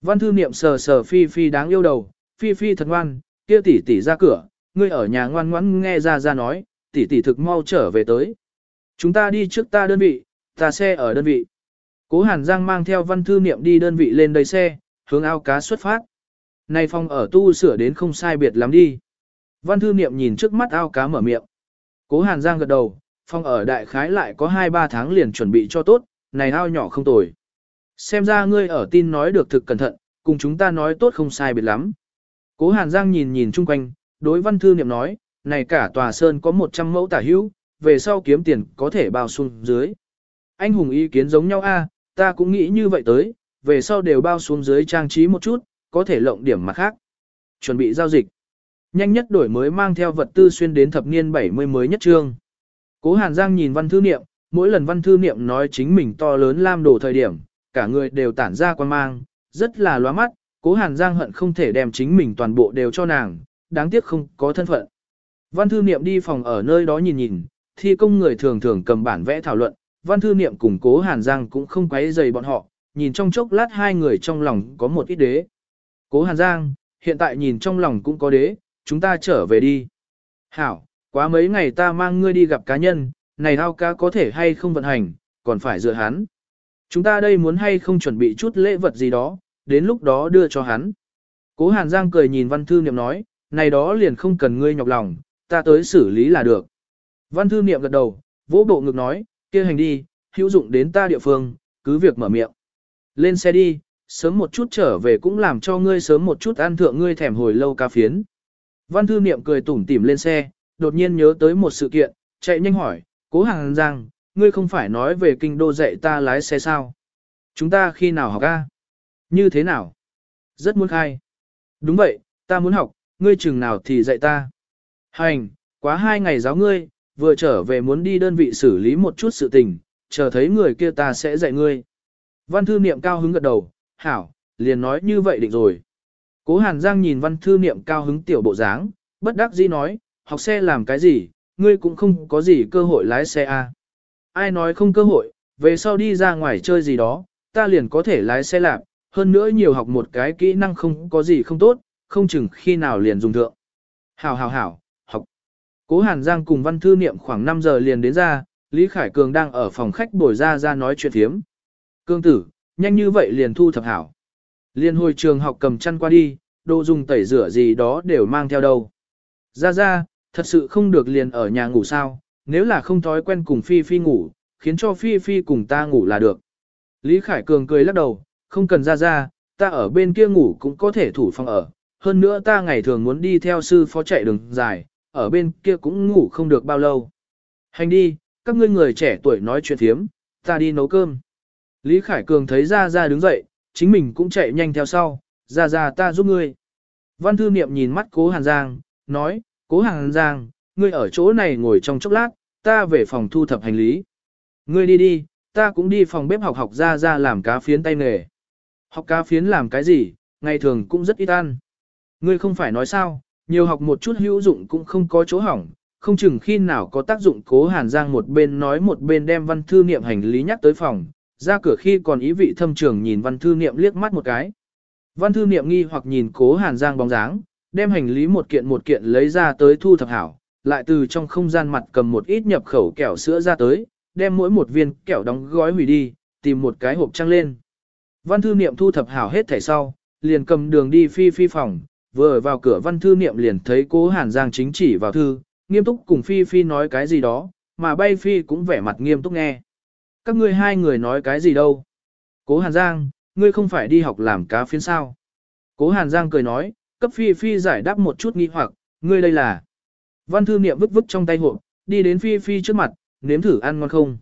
Văn thư niệm sờ sờ Phi Phi đáng yêu đầu, Phi Phi thật ngoan, kia tỷ tỷ ra cửa, ngươi ở nhà ngoan ngoãn nghe ra ra nói, tỷ tỷ thực mau trở về tới. Chúng ta đi trước ta đơn vị, ta xe ở đơn vị. Cố Hàn Giang mang theo văn thư niệm đi đơn vị lên đầy xe, hướng ao cá xuất phát. Này phòng ở tu sửa đến không sai biệt lắm đi. Văn thư niệm nhìn trước mắt ao cá mở miệng. Cố Hàn Giang gật đầu, Phòng ở đại khái lại có 2-3 tháng liền chuẩn bị cho tốt, này ao nhỏ không tồi. Xem ra ngươi ở tin nói được thực cẩn thận, cùng chúng ta nói tốt không sai biệt lắm. Cố Hàn Giang nhìn nhìn chung quanh, đối văn thư niệm nói, này cả tòa sơn có 100 mẫu tả hữu, về sau kiếm tiền có thể bao xuống dưới. Anh hùng ý kiến giống nhau a, ta cũng nghĩ như vậy tới, về sau đều bao xuống dưới trang trí một chút, có thể lộng điểm mặt khác. Chuẩn bị giao dịch. Nhanh nhất đổi mới mang theo vật tư xuyên đến thập niên 70 mới nhất trương. Cố Hàn Giang nhìn văn thư niệm, mỗi lần văn thư niệm nói chính mình to lớn lam đồ thời điểm, cả người đều tản ra quan mang, rất là loa mắt, cố Hàn Giang hận không thể đem chính mình toàn bộ đều cho nàng, đáng tiếc không có thân phận. Văn thư niệm đi phòng ở nơi đó nhìn nhìn, thi công người thường thường cầm bản vẽ thảo luận, văn thư niệm cùng cố Hàn Giang cũng không quấy rầy bọn họ, nhìn trong chốc lát hai người trong lòng có một ít đế. Cố Hàn Giang, hiện tại nhìn trong lòng cũng có đế, chúng ta trở về đi. Hảo, quá mấy ngày ta mang ngươi đi gặp cá nhân, này ao cá có thể hay không vận hành, còn phải dựa hắn. Chúng ta đây muốn hay không chuẩn bị chút lễ vật gì đó, đến lúc đó đưa cho hắn. Cố Hàn Giang cười nhìn văn thư niệm nói, này đó liền không cần ngươi nhọc lòng, ta tới xử lý là được. Văn thư niệm gật đầu, vỗ bộ ngực nói, kia hành đi, hữu dụng đến ta địa phương, cứ việc mở miệng. Lên xe đi, sớm một chút trở về cũng làm cho ngươi sớm một chút ăn thượng ngươi thèm hồi lâu ca phiến. Văn thư niệm cười tủm tỉm lên xe, đột nhiên nhớ tới một sự kiện, chạy nhanh hỏi, cố hàng giang, ngươi không phải nói về kinh đô dạy ta lái xe sao? Chúng ta khi nào học ca? Như thế nào? Rất muốn khai. Đúng vậy, ta muốn học, ngươi chừng nào thì dạy ta. Hành, quá hai ngày giáo ngươi, vừa trở về muốn đi đơn vị xử lý một chút sự tình, chờ thấy người kia ta sẽ dạy ngươi. Văn thư niệm cao hứng gật đầu, hảo, liền nói như vậy định rồi. Cố Hàn Giang nhìn văn thư niệm cao hứng tiểu bộ dáng, bất đắc dĩ nói, học xe làm cái gì, ngươi cũng không có gì cơ hội lái xe a. À. Ai nói không cơ hội, về sau đi ra ngoài chơi gì đó, ta liền có thể lái xe lạp, hơn nữa nhiều học một cái kỹ năng không có gì không tốt, không chừng khi nào liền dùng thượng. Hảo hảo hảo, học. Cố Hàn Giang cùng văn thư niệm khoảng 5 giờ liền đến ra, Lý Khải Cường đang ở phòng khách bồi ra ra nói chuyện thiếm. Cương tử, nhanh như vậy liền thu thập hảo. Liên hồi trường học cầm chăn qua đi, đồ dùng tẩy rửa gì đó đều mang theo đâu. Ra ra, thật sự không được liền ở nhà ngủ sao, nếu là không thói quen cùng Phi Phi ngủ, khiến cho Phi Phi cùng ta ngủ là được. Lý Khải Cường cười lắc đầu, không cần ra ra, ta ở bên kia ngủ cũng có thể thủ phòng ở. Hơn nữa ta ngày thường muốn đi theo sư phó chạy đường dài, ở bên kia cũng ngủ không được bao lâu. Hành đi, các ngươi người trẻ tuổi nói chuyện thiếm, ta đi nấu cơm. Lý Khải Cường thấy ra ra đứng dậy, chính mình cũng chạy nhanh theo sau, ra ra ta giúp ngươi. Văn thư niệm nhìn mắt cố Hàn Giang, nói, cố Hàn Giang, ngươi ở chỗ này ngồi trong chốc lát, ta về phòng thu thập hành lý. Ngươi đi đi, ta cũng đi phòng bếp học học ra ra làm cá phiến tay nghề. Học cá phiến làm cái gì, ngày thường cũng rất ít ăn. Ngươi không phải nói sao, nhiều học một chút hữu dụng cũng không có chỗ hỏng, không chừng khi nào có tác dụng cố Hàn Giang một bên nói một bên đem văn thư niệm hành lý nhắc tới phòng, ra cửa khi còn ý vị thâm trường nhìn văn thư niệm liếc mắt một cái. Văn thư niệm nghi hoặc nhìn cố Hàn Giang bóng dáng, đem hành lý một kiện một kiện lấy ra tới thu thập hảo, lại từ trong không gian mặt cầm một ít nhập khẩu kẹo sữa ra tới, đem mỗi một viên kẹo đóng gói hủy đi, tìm một cái hộp trăng lên. Văn thư niệm thu thập hảo hết thẻ sau, liền cầm đường đi phi phi phòng, vừa ở vào cửa văn thư niệm liền thấy cố Hàn Giang chính chỉ vào thư, nghiêm túc cùng phi phi nói cái gì đó, mà bay phi cũng vẻ mặt nghiêm túc nghe. Các ngươi hai người nói cái gì đâu? Cố Hàn Giang, ngươi không phải đi học làm cá phiến sao? Cố Hàn Giang cười nói, cấp phi phi giải đáp một chút nghi hoặc, ngươi đây là. Văn thư niệm vứt vứt trong tay hộp, đi đến phi phi trước mặt, nếm thử ăn ngon không?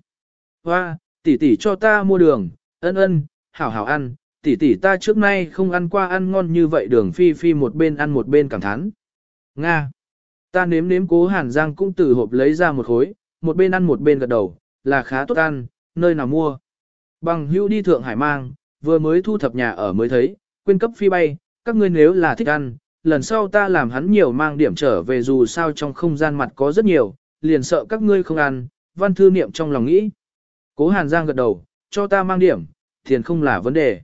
Hoa, tỷ tỷ cho ta mua đường, ân ân, hảo hảo ăn, tỷ tỷ ta trước nay không ăn qua ăn ngon như vậy đường phi phi một bên ăn một bên cảm thán. Nga. Ta nếm nếm cố hàn giang cũng từ hộp lấy ra một khối, một bên ăn một bên gật đầu, là khá tốt ăn, nơi nào mua. Bằng hưu đi Thượng Hải mang, vừa mới thu thập nhà ở mới thấy, quên cấp phi bay, các ngươi nếu là thích ăn, lần sau ta làm hắn nhiều mang điểm trở về dù sao trong không gian mặt có rất nhiều, liền sợ các ngươi không ăn, văn thư niệm trong lòng nghĩ. Cố Hàn Giang gật đầu, cho ta mang điểm, tiền không là vấn đề.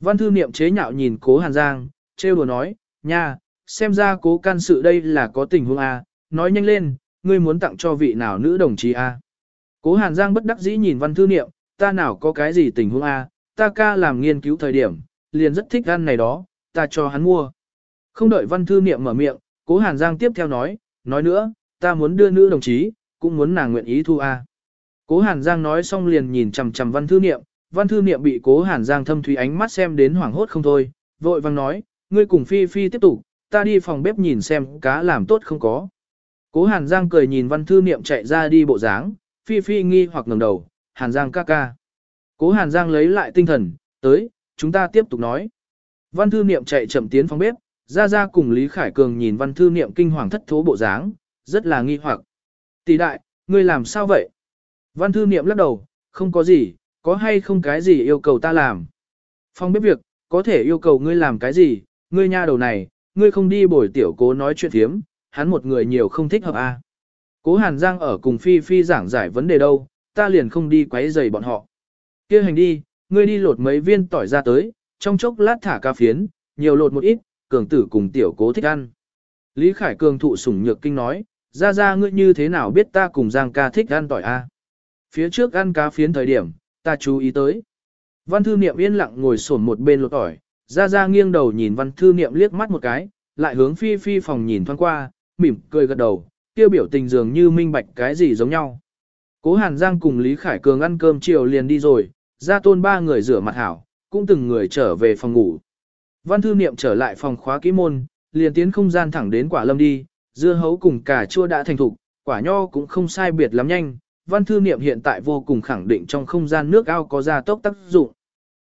Văn thư niệm chế nhạo nhìn cố Hàn Giang, trêu đùa nói, nha, xem ra cố can sự đây là có tình huống A, nói nhanh lên, ngươi muốn tặng cho vị nào nữ đồng chí A. Cố Hàn Giang bất đắc dĩ nhìn văn thư niệm, ta nào có cái gì tình huống A, ta ca làm nghiên cứu thời điểm, liền rất thích ăn này đó, ta cho hắn mua. Không đợi văn thư niệm mở miệng, cố Hàn Giang tiếp theo nói, nói nữa, ta muốn đưa nữ đồng chí, cũng muốn nàng nguyện ý thu a. Cố Hàn Giang nói xong liền nhìn chằm chằm Văn Thư Niệm, Văn Thư Niệm bị Cố Hàn Giang thâm thúy ánh mắt xem đến hoảng hốt không thôi, vội vàng nói, ngươi cùng Phi Phi tiếp tục, ta đi phòng bếp nhìn xem cá làm tốt không có. Cố Hàn Giang cười nhìn Văn Thư Niệm chạy ra đi bộ dáng, Phi Phi nghi hoặc ngẩng đầu, Hàn Giang ca ca. Cố Hàn Giang lấy lại tinh thần, tới, chúng ta tiếp tục nói. Văn Thư Niệm chạy chậm tiến phòng bếp, ra ra cùng Lý Khải Cường nhìn Văn Thư Niệm kinh hoàng thất thố bộ dáng, rất là nghi hoặc. Tỷ đại, ngươi làm sao vậy? Văn Thư Niệm lắc đầu, không có gì, có hay không cái gì yêu cầu ta làm. Phòng bếp việc, có thể yêu cầu ngươi làm cái gì, ngươi nha đầu này, ngươi không đi bồi tiểu cố nói chuyện thiếm, hắn một người nhiều không thích hợp. À. Cố Hàn Giang ở cùng Phi Phi giảng giải vấn đề đâu, ta liền không đi quấy rầy bọn họ. kia hành đi, ngươi đi lột mấy viên tỏi ra tới, trong chốc lát thả ca phiến, nhiều lột một ít, cường tử cùng tiểu cố thích ăn. Lý Khải Cường thụ sủng nhược kinh nói, ra ra ngươi như thế nào biết ta cùng Giang ca thích ăn tỏi a? Phía trước ăn cá phiến thời điểm, ta chú ý tới. Văn thư niệm yên lặng ngồi sổn một bên lột tỏi, ra ra nghiêng đầu nhìn văn thư niệm liếc mắt một cái, lại hướng phi phi phòng nhìn thoáng qua, mỉm cười gật đầu, kia biểu tình dường như minh bạch cái gì giống nhau. Cố Hàn Giang cùng Lý Khải Cường ăn cơm chiều liền đi rồi, ra tôn ba người rửa mặt hảo, cũng từng người trở về phòng ngủ. Văn thư niệm trở lại phòng khóa kỹ môn, liền tiến không gian thẳng đến quả lâm đi, dưa hấu cùng cà chua đã thành thục, quả nho cũng không sai biệt lắm nhanh. Văn thư niệm hiện tại vô cùng khẳng định trong không gian nước ao có gia tốc tác dụng.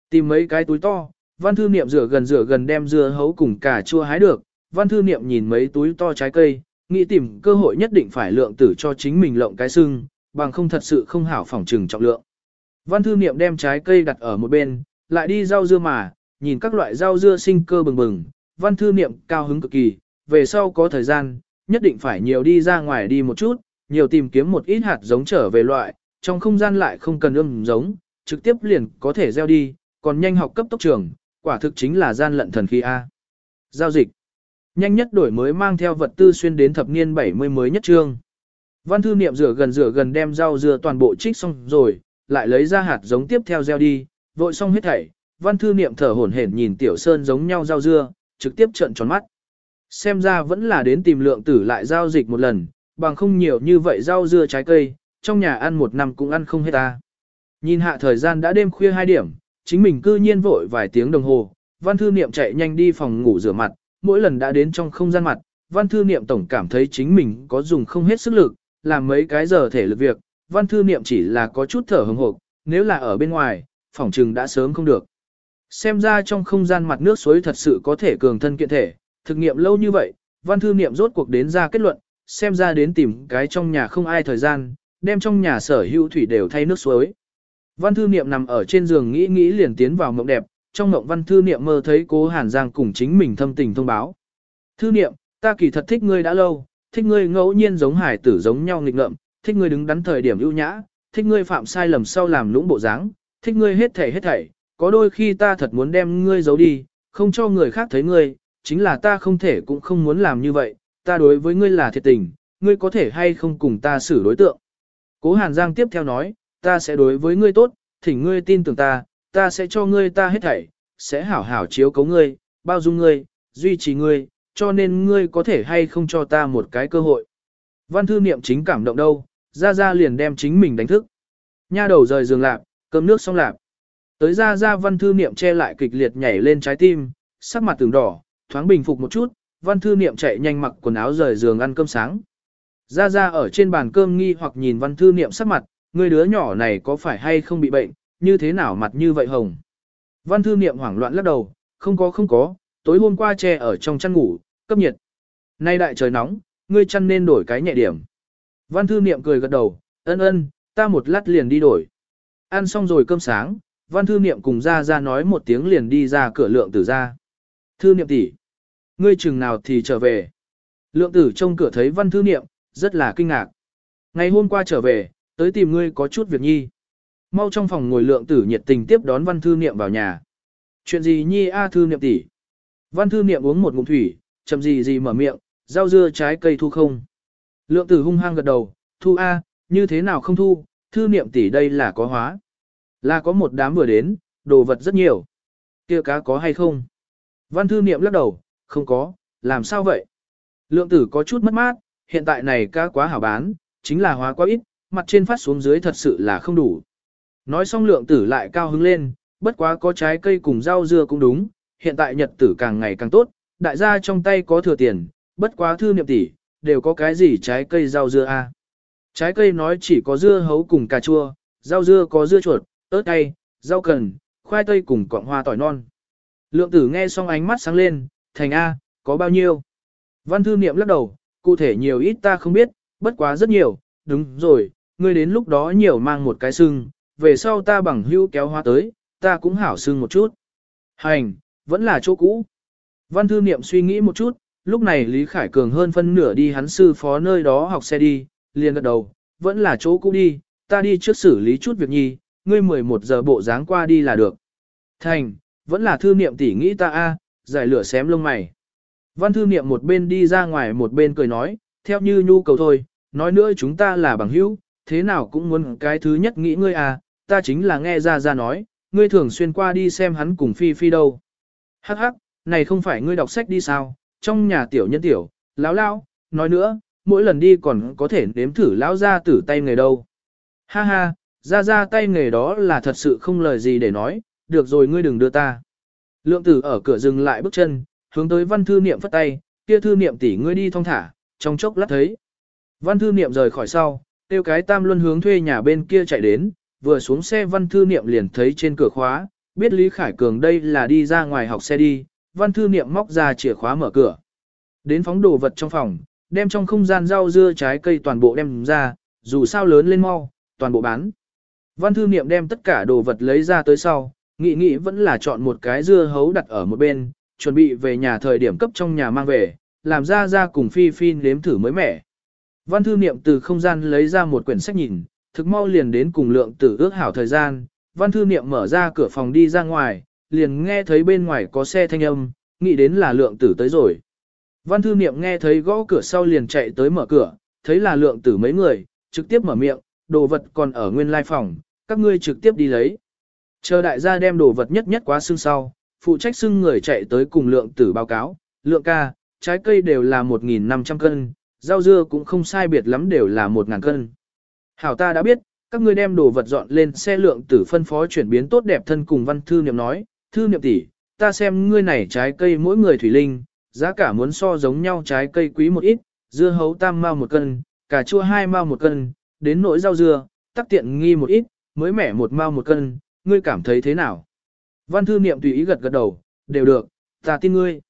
Tìm mấy cái túi to, văn thư niệm rửa gần rửa gần đem dưa hấu cùng cà chua hái được, văn thư niệm nhìn mấy túi to trái cây, nghĩ tìm cơ hội nhất định phải lượng tử cho chính mình lộng cái sưng, bằng không thật sự không hảo phỏng trừng trọng lượng. Văn thư niệm đem trái cây đặt ở một bên, lại đi rau dưa mà, nhìn các loại rau dưa sinh cơ bừng bừng, văn thư niệm cao hứng cực kỳ, về sau có thời gian, nhất định phải nhiều đi ra ngoài đi một chút, nhiều tìm kiếm một ít hạt giống trở về loại, trong không gian lại không cần ươm giống, trực tiếp liền có thể gieo đi, còn nhanh học cấp tốc trường, quả thực chính là gian lận thần khí A. Giao dịch. Nhanh nhất đổi mới mang theo vật tư xuyên đến thập niên 70 mới nhất trương. Văn thư niệm rửa gần rửa gần đem rau dưa toàn bộ trích xong rồi, lại lấy ra hạt giống tiếp theo gieo đi, vội xong hết thảy. Văn thư niệm thở hổn hển nhìn tiểu sơn giống nhau rau dưa, trực tiếp trợn tròn mắt. Xem ra vẫn là đến tìm lượng tử lại giao dịch một lần, bằng không nhiều như vậy rau dưa trái cây, trong nhà ăn một năm cũng ăn không hết ta. Nhìn hạ thời gian đã đêm khuya 2 điểm, chính mình cư nhiên vội vài tiếng đồng hồ, văn thư niệm chạy nhanh đi phòng ngủ rửa mặt, mỗi lần đã đến trong không gian mặt, văn thư niệm tổng cảm thấy chính mình có dùng không hết sức lực, làm mấy cái giờ thể lực việc, văn thư niệm chỉ là có chút thở hồng hộc, nếu là ở bên ngoài, phòng trừng đã sớm không được. Xem ra trong không gian mặt nước suối thật sự có thể cường thân kiện thể, thực nghiệm lâu như vậy, văn thư niệm rốt cuộc đến ra kết luận, xem ra đến tìm cái trong nhà không ai thời gian, đem trong nhà sở hữu thủy đều thay nước suối. Văn thư niệm nằm ở trên giường nghĩ nghĩ liền tiến vào mộng đẹp, trong ngộng văn thư niệm mơ thấy cố Hàn Giang cùng chính mình thâm tình thông báo. Thư niệm, ta kỳ thật thích ngươi đã lâu, thích ngươi ngẫu nhiên giống hải tử giống nhau nghịch ngợm, thích ngươi đứng đắn thời điểm ưu nhã, thích ngươi phạm sai lầm sau làm lũng bộ dáng, thích ngươi hết thảy hết thảy, có đôi khi ta thật muốn đem ngươi giấu đi, không cho người khác thấy ngươi, chính là ta không thể cũng không muốn làm như vậy, ta đối với ngươi là thiệt tình, ngươi có thể hay không cùng ta xử đối tượng. Cố Hàn Giang tiếp theo nói, ta sẽ đối với ngươi tốt, thỉnh ngươi tin tưởng ta, ta sẽ cho ngươi ta hết thảy, sẽ hảo hảo chiếu cấu ngươi, bao dung ngươi, duy trì ngươi, cho nên ngươi có thể hay không cho ta một cái cơ hội. Văn thư niệm chính cảm động đâu, ra ra liền đem chính mình đánh thức. Nha đầu rời giường lạp, cơm nước xong lạp. Tới ra ra văn thư niệm che lại kịch liệt nhảy lên trái tim, sắc mặt từng đỏ, thoáng bình phục một chút, văn thư niệm chạy nhanh mặc quần áo rời giường ăn cơm sáng. Ra ra ở trên bàn cơm nghi hoặc nhìn văn thư niệm sắc mặt, người đứa nhỏ này có phải hay không bị bệnh, như thế nào mặt như vậy hồng. Văn thư niệm hoảng loạn lắc đầu, không có không có, tối hôm qua che ở trong chăn ngủ, cấp nhiệt. Nay đại trời nóng, ngươi chăn nên đổi cái nhẹ điểm. Văn thư niệm cười gật đầu, ân ân, ta một lát liền đi đổi. Ăn xong rồi cơm sáng, văn thư niệm cùng ra ra nói một tiếng liền đi ra cửa lượng tử ra. Thư niệm tỷ, ngươi chừng nào thì trở về. Lượng tử trong cửa thấy văn thư niệm, rất là kinh ngạc. Ngày hôm qua trở về, tới tìm ngươi có chút việc nhi. Mau trong phòng ngồi lượng tử nhiệt tình tiếp đón văn thư niệm vào nhà. Chuyện gì nhi a thư niệm tỷ? Văn thư niệm uống một ngụm thủy, chậm gì gì mở miệng, rau dưa trái cây thu không. Lượng tử hung hăng gật đầu, thu a, như thế nào không thu, thư niệm tỷ đây là có hóa. Là có một đám vừa đến, đồ vật rất nhiều. kia cá có hay không? Văn thư niệm lắc đầu, không có, làm sao vậy? Lượng tử có chút mất mát, hiện tại này cá quá hảo bán, chính là hóa quá ít, mặt trên phát xuống dưới thật sự là không đủ. Nói xong lượng tử lại cao hứng lên, bất quá có trái cây cùng rau dưa cũng đúng, hiện tại nhật tử càng ngày càng tốt, đại gia trong tay có thừa tiền, bất quá thư niệm tỷ, đều có cái gì trái cây rau dưa a? À? Trái cây nói chỉ có dưa hấu cùng cà chua, rau dưa có dưa chuột, ớt cay, rau cần, khoai tây cùng cọng hoa tỏi non. Lượng tử nghe xong ánh mắt sáng lên, thành A, có bao nhiêu? Văn thư niệm lắc đầu, cụ thể nhiều ít ta không biết, bất quá rất nhiều, đúng rồi, ngươi đến lúc đó nhiều mang một cái sưng, về sau ta bằng hữu kéo hoa tới, ta cũng hảo sưng một chút. Hành, vẫn là chỗ cũ. Văn thư niệm suy nghĩ một chút, lúc này Lý Khải Cường hơn phân nửa đi hắn sư phó nơi đó học xe đi, liền gật đầu, vẫn là chỗ cũ đi, ta đi trước xử lý chút việc nhi, ngươi 11 giờ bộ dáng qua đi là được. Thành, vẫn là thư niệm tỷ nghĩ ta a, giải lửa xém lông mày. Văn thư niệm một bên đi ra ngoài một bên cười nói, theo như nhu cầu thôi, nói nữa chúng ta là bằng hữu, thế nào cũng muốn cái thứ nhất nghĩ ngươi à, ta chính là nghe ra ra nói, ngươi thường xuyên qua đi xem hắn cùng Phi Phi đâu. Hắc hắc, này không phải ngươi đọc sách đi sao, trong nhà tiểu nhân tiểu, lão lão, nói nữa, mỗi lần đi còn có thể nếm thử lão ra tử tay nghề đâu. Ha ha, ra ra tay nghề đó là thật sự không lời gì để nói, được rồi ngươi đừng đưa ta. Lượng tử ở cửa dừng lại bước chân, hướng tới văn thư niệm phất tay, kia thư niệm tỷ ngươi đi thong thả, trong chốc lát thấy. Văn thư niệm rời khỏi sau, tiêu cái tam luân hướng thuê nhà bên kia chạy đến, vừa xuống xe văn thư niệm liền thấy trên cửa khóa, biết Lý Khải Cường đây là đi ra ngoài học xe đi, văn thư niệm móc ra chìa khóa mở cửa. Đến phóng đồ vật trong phòng, đem trong không gian rau dưa trái cây toàn bộ đem ra, dù sao lớn lên mau, toàn bộ bán. Văn thư niệm đem tất cả đồ vật lấy ra tới sau, nghĩ nghĩ vẫn là chọn một cái dưa hấu đặt ở một bên, chuẩn bị về nhà thời điểm cấp trong nhà mang về, làm ra ra cùng Phi Phi nếm thử mới mẻ. Văn thư niệm từ không gian lấy ra một quyển sách nhìn, thực mau liền đến cùng lượng tử ước hảo thời gian, văn thư niệm mở ra cửa phòng đi ra ngoài, liền nghe thấy bên ngoài có xe thanh âm, nghĩ đến là lượng tử tới rồi. Văn thư niệm nghe thấy gõ cửa sau liền chạy tới mở cửa, thấy là lượng tử mấy người, trực tiếp mở miệng, đồ vật còn ở nguyên lai phòng, các ngươi trực tiếp đi lấy. Chờ đại gia đem đồ vật nhất nhất quá xương sau, phụ trách xưng người chạy tới cùng lượng tử báo cáo, lượng ca, trái cây đều là 1.500 cân, rau dưa cũng không sai biệt lắm đều là 1.000 cân. Hảo ta đã biết, các ngươi đem đồ vật dọn lên xe lượng tử phân phó chuyển biến tốt đẹp thân cùng văn thư niệm nói, thư niệm tỷ, ta xem ngươi này trái cây mỗi người thủy linh, giá cả muốn so giống nhau trái cây quý một ít, dưa hấu tam mao một cân, cà chua hai mao một cân, đến nỗi rau dưa, tắc tiện nghi một ít, mới mẻ một mao một cân, ngươi cảm thấy thế nào? Văn thư niệm tùy ý gật gật đầu, đều được, ta tin ngươi.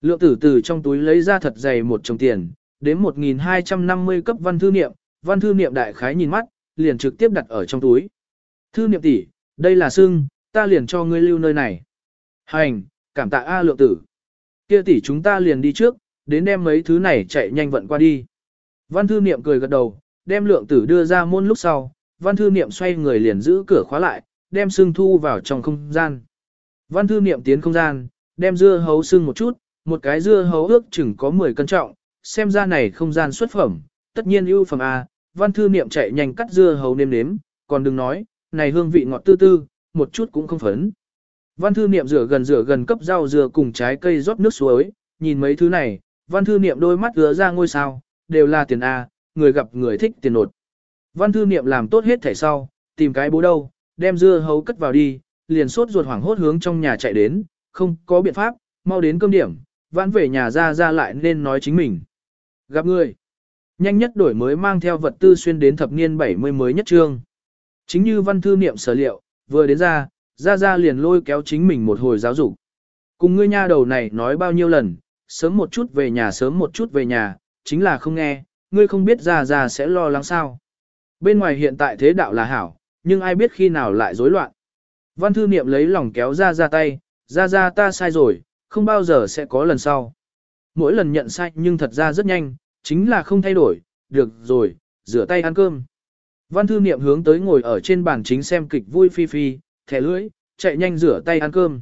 Lượng tử từ trong túi lấy ra thật dày một chồng tiền, đến 1.250 cấp văn thư niệm, văn thư niệm đại khái nhìn mắt, liền trực tiếp đặt ở trong túi. Thư niệm tỷ, đây là sưng, ta liền cho ngươi lưu nơi này. Hành, cảm tạ A lượng tử. Kia tỷ chúng ta liền đi trước, đến đem mấy thứ này chạy nhanh vận qua đi. Văn thư niệm cười gật đầu, đem lượng tử đưa ra môn lúc sau, văn thư niệm xoay người liền giữ cửa khóa lại, đem sưng thu vào trong không gian. Văn thư niệm tiến không gian, đem dưa hấu sưng một chút, một cái dưa hấu ước chừng có 10 cân trọng, xem ra này không gian xuất phẩm, tất nhiên ưu phẩm A, văn thư niệm chạy nhanh cắt dưa hấu nêm nếm, còn đừng nói, này hương vị ngọt tư tư, một chút cũng không phấn. Văn thư niệm rửa gần rửa gần cấp rau dưa cùng trái cây rót nước suối, nhìn mấy thứ này, văn thư niệm đôi mắt ứa ra ngôi sao, đều là tiền A, người gặp người thích tiền nột. Văn thư niệm làm tốt hết thẻ sau, tìm cái bố đâu, đem dưa hấu cất vào đi, liền sốt ruột hoảng hốt hướng trong nhà chạy đến, không có biện pháp, mau đến cơm điểm, vãn về nhà ra ra lại nên nói chính mình. Gặp người, nhanh nhất đổi mới mang theo vật tư xuyên đến thập niên 70 mới nhất trương. Chính như văn thư niệm sở liệu, vừa đến ra, ra ra liền lôi kéo chính mình một hồi giáo dục. Cùng ngươi nha đầu này nói bao nhiêu lần, sớm một chút về nhà sớm một chút về nhà, chính là không nghe, ngươi không biết ra ra sẽ lo lắng sao. Bên ngoài hiện tại thế đạo là hảo, nhưng ai biết khi nào lại rối loạn. Văn thư niệm lấy lòng kéo ra ra tay, ra ra ta sai rồi, không bao giờ sẽ có lần sau. Mỗi lần nhận sai nhưng thật ra rất nhanh, chính là không thay đổi, được rồi, rửa tay ăn cơm. Văn thư niệm hướng tới ngồi ở trên bàn chính xem kịch vui phi phi, thẻ lưỡi, chạy nhanh rửa tay ăn cơm.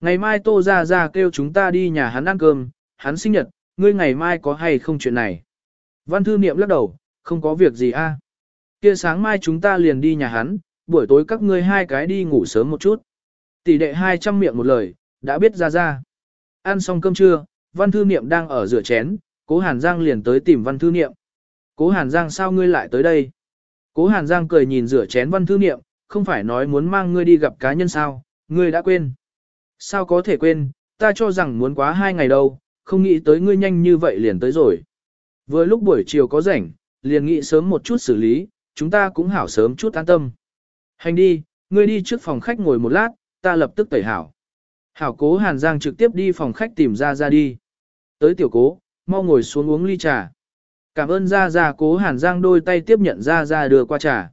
Ngày mai tô ra ra kêu chúng ta đi nhà hắn ăn cơm, hắn sinh nhật, ngươi ngày mai có hay không chuyện này. Văn thư niệm lắc đầu, không có việc gì a. Kia sáng mai chúng ta liền đi nhà hắn, buổi tối các ngươi hai cái đi ngủ sớm một chút. Tỷ đệ hai trăm miệng một lời, đã biết ra ra. Ăn xong cơm trưa, văn thư niệm đang ở rửa chén, cố hàn giang liền tới tìm văn thư niệm. Cố Hàn Giang sao ngươi lại tới đây? Cố Hàn Giang cười nhìn rửa chén văn thư niệm, không phải nói muốn mang ngươi đi gặp cá nhân sao, ngươi đã quên. Sao có thể quên, ta cho rằng muốn quá hai ngày đâu, không nghĩ tới ngươi nhanh như vậy liền tới rồi. Vừa lúc buổi chiều có rảnh, liền nghĩ sớm một chút xử lý, chúng ta cũng hảo sớm chút an tâm. Hành đi, ngươi đi trước phòng khách ngồi một lát, ta lập tức tẩy hảo. Hảo cố Hàn Giang trực tiếp đi phòng khách tìm ra ra đi. Tới tiểu cố, mau ngồi xuống uống ly trà. Cảm ơn gia gia cố Hàn Giang đôi tay tiếp nhận gia gia đưa qua trà.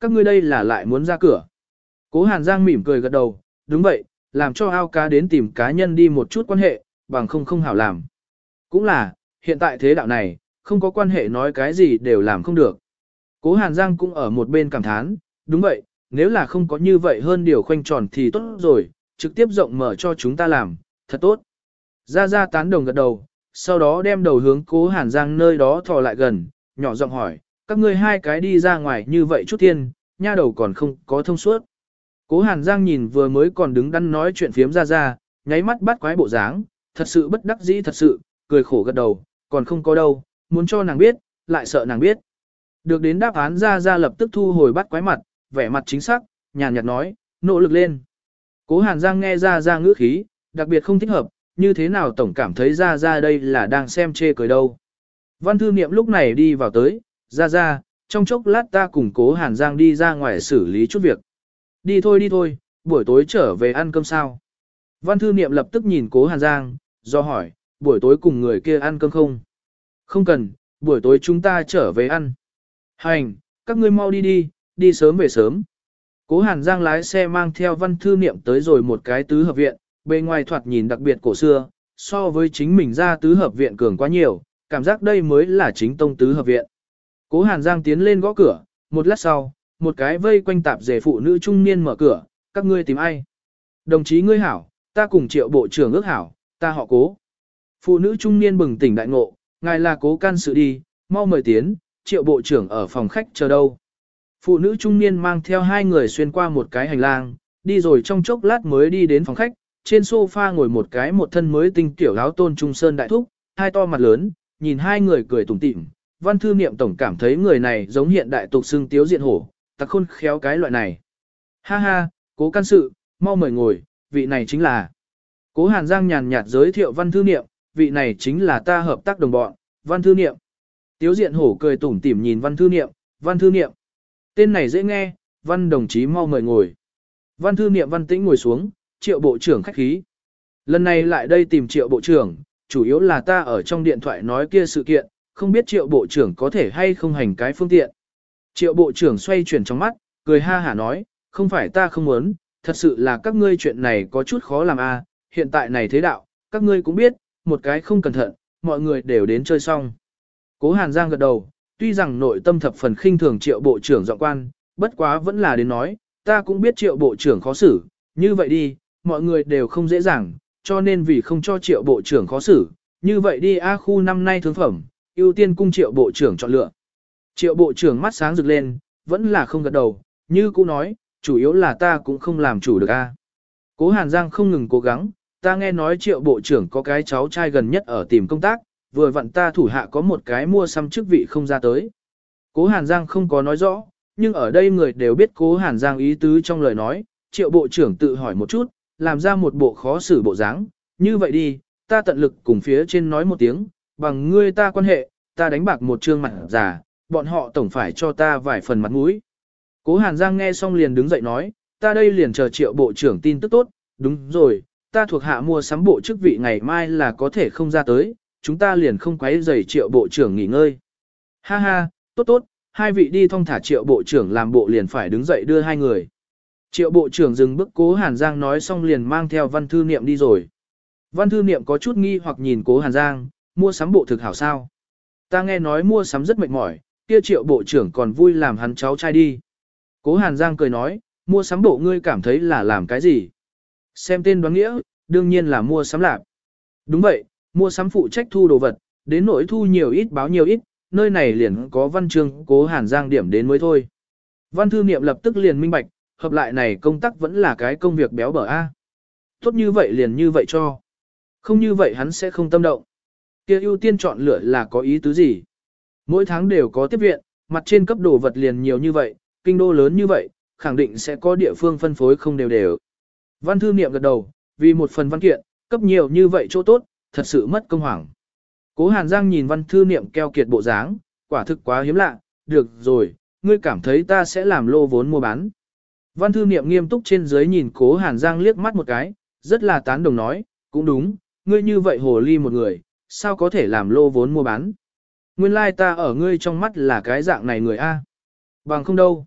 Các ngươi đây là lại muốn ra cửa. Cố Hàn Giang mỉm cười gật đầu, đúng vậy, làm cho ao cá đến tìm cá nhân đi một chút quan hệ, bằng không không hảo làm. Cũng là, hiện tại thế đạo này, không có quan hệ nói cái gì đều làm không được. Cố Hàn Giang cũng ở một bên cảm thán, đúng vậy, nếu là không có như vậy hơn điều khoanh tròn thì tốt rồi, trực tiếp rộng mở cho chúng ta làm, thật tốt. gia gia tán đồng gật đầu, sau đó đem đầu hướng cố Hàn Giang nơi đó thò lại gần, nhỏ giọng hỏi, các ngươi hai cái đi ra ngoài như vậy chút thiên, nha đầu còn không có thông suốt. Cố Hàn Giang nhìn vừa mới còn đứng đắn nói chuyện phiếm ra ra, nháy mắt bắt quái bộ dáng, thật sự bất đắc dĩ thật sự, cười khổ gật đầu, còn không có đâu, muốn cho nàng biết, lại sợ nàng biết. Được đến đáp án ra ra lập tức thu hồi bắt quái mặt, vẻ mặt chính xác, nhàn nhạt nói, nỗ lực lên. Cố Hàn Giang nghe ra ra ngữ khí, đặc biệt không thích hợp, như thế nào tổng cảm thấy ra ra đây là đang xem chê cười đâu. Văn thư niệm lúc này đi vào tới, ra ra, trong chốc lát ta cùng cố Hàn Giang đi ra ngoài xử lý chút việc. Đi thôi đi thôi, buổi tối trở về ăn cơm sao. Văn thư niệm lập tức nhìn cố Hàn Giang, do hỏi, buổi tối cùng người kia ăn cơm không? Không cần, buổi tối chúng ta trở về ăn. Hành, các ngươi mau đi đi, đi sớm về sớm. Cố Hàn Giang lái xe mang theo văn thư niệm tới rồi một cái tứ hợp viện, bề ngoài thoạt nhìn đặc biệt cổ xưa, so với chính mình ra tứ hợp viện cường quá nhiều, cảm giác đây mới là chính tông tứ hợp viện. Cố Hàn Giang tiến lên gõ cửa, một lát sau, một cái vây quanh tạp dề phụ nữ trung niên mở cửa, các ngươi tìm ai? Đồng chí ngươi hảo, ta cùng triệu bộ trưởng ước hảo, ta họ cố. Phụ nữ trung niên bừng tỉnh đại ngộ, ngài là cố can sự đi, mau mời tiến, triệu bộ trưởng ở phòng khách chờ đâu. Phụ nữ trung niên mang theo hai người xuyên qua một cái hành lang, đi rồi trong chốc lát mới đi đến phòng khách, trên sofa ngồi một cái một thân mới tinh tiểu áo tôn trung sơn đại thúc, hai to mặt lớn, nhìn hai người cười tủm tỉm. Văn thư niệm tổng cảm thấy người này giống hiện đại tục xương tiếu diện hổ, tặc khôn khéo cái loại này. Ha ha, cố can sự, mau mời ngồi, vị này chính là. Cố Hàn Giang nhàn nhạt giới thiệu văn thư niệm, vị này chính là ta hợp tác đồng bọn, văn thư niệm. Tiếu diện hổ cười tủm tỉm nhìn văn thư niệm, văn thư niệm. Tên này dễ nghe, văn đồng chí mau mời ngồi. Văn thư niệm văn tĩnh ngồi xuống, triệu bộ trưởng khách khí. Lần này lại đây tìm triệu bộ trưởng, chủ yếu là ta ở trong điện thoại nói kia sự kiện, không biết triệu bộ trưởng có thể hay không hành cái phương tiện. Triệu bộ trưởng xoay chuyển trong mắt, cười ha hả nói, không phải ta không muốn, thật sự là các ngươi chuyện này có chút khó làm a. À, hiện tại này thế đạo, các ngươi cũng biết, một cái không cẩn thận, mọi người đều đến chơi xong. Cố Hàn Giang gật đầu, tuy rằng nội tâm thập phần khinh thường triệu bộ trưởng giọng quan, bất quá vẫn là đến nói, ta cũng biết triệu bộ trưởng khó xử, như vậy đi, mọi người đều không dễ dàng, cho nên vì không cho triệu bộ trưởng khó xử, như vậy đi A khu năm nay thương phẩm, ưu tiên cung triệu bộ trưởng chọn lựa. Triệu bộ trưởng mắt sáng rực lên, vẫn là không gật đầu, như cũ nói, chủ yếu là ta cũng không làm chủ được A. Cố Hàn Giang không ngừng cố gắng, ta nghe nói triệu bộ trưởng có cái cháu trai gần nhất ở tìm công tác, vừa vặn ta thủ hạ có một cái mua xăm chức vị không ra tới. Cố Hàn Giang không có nói rõ, nhưng ở đây người đều biết cố Hàn Giang ý tứ trong lời nói, triệu bộ trưởng tự hỏi một chút, làm ra một bộ khó xử bộ dáng. như vậy đi, ta tận lực cùng phía trên nói một tiếng, bằng ngươi ta quan hệ, ta đánh bạc một trương mặt giả, bọn họ tổng phải cho ta vài phần mặt mũi. Cố Hàn Giang nghe xong liền đứng dậy nói, ta đây liền chờ triệu bộ trưởng tin tức tốt, đúng rồi, ta thuộc hạ mua sắm bộ chức vị ngày mai là có thể không ra tới, chúng ta liền không quấy rầy triệu bộ trưởng nghỉ ngơi. Ha ha, tốt tốt, hai vị đi thong thả triệu bộ trưởng làm bộ liền phải đứng dậy đưa hai người. Triệu bộ trưởng dừng bước cố Hàn Giang nói xong liền mang theo văn thư niệm đi rồi. Văn thư niệm có chút nghi hoặc nhìn cố Hàn Giang, mua sắm bộ thực hảo sao. Ta nghe nói mua sắm rất mệt mỏi, kia triệu bộ trưởng còn vui làm hắn cháu trai đi. Cố Hàn Giang cười nói, mua sắm bộ ngươi cảm thấy là làm cái gì? Xem tên đoán nghĩa, đương nhiên là mua sắm lạc. Đúng vậy, mua sắm phụ trách thu đồ vật, đến nỗi thu nhiều ít báo nhiều ít, nơi này liền có văn chương cố Hàn Giang điểm đến mới thôi. Văn thư niệm lập tức liền minh bạch, hợp lại này công tác vẫn là cái công việc béo bở A. Tốt như vậy liền như vậy cho. Không như vậy hắn sẽ không tâm động. kia ưu tiên chọn lựa là có ý tứ gì? Mỗi tháng đều có tiếp viện, mặt trên cấp đồ vật liền nhiều như vậy, kinh đô lớn như vậy, khẳng định sẽ có địa phương phân phối không đều đều. Văn thư niệm gật đầu, vì một phần văn kiện, cấp nhiều như vậy chỗ tốt, thật sự mất công hoảng. Cố Hàn Giang nhìn văn thư niệm keo kiệt bộ dáng, quả thực quá hiếm lạ, được rồi, ngươi cảm thấy ta sẽ làm lô vốn mua bán. Văn thư niệm nghiêm túc trên dưới nhìn cố Hàn Giang liếc mắt một cái, rất là tán đồng nói, cũng đúng, ngươi như vậy hồ ly một người, sao có thể làm lô vốn mua bán. Nguyên lai like ta ở ngươi trong mắt là cái dạng này người A. Bằng không đâu.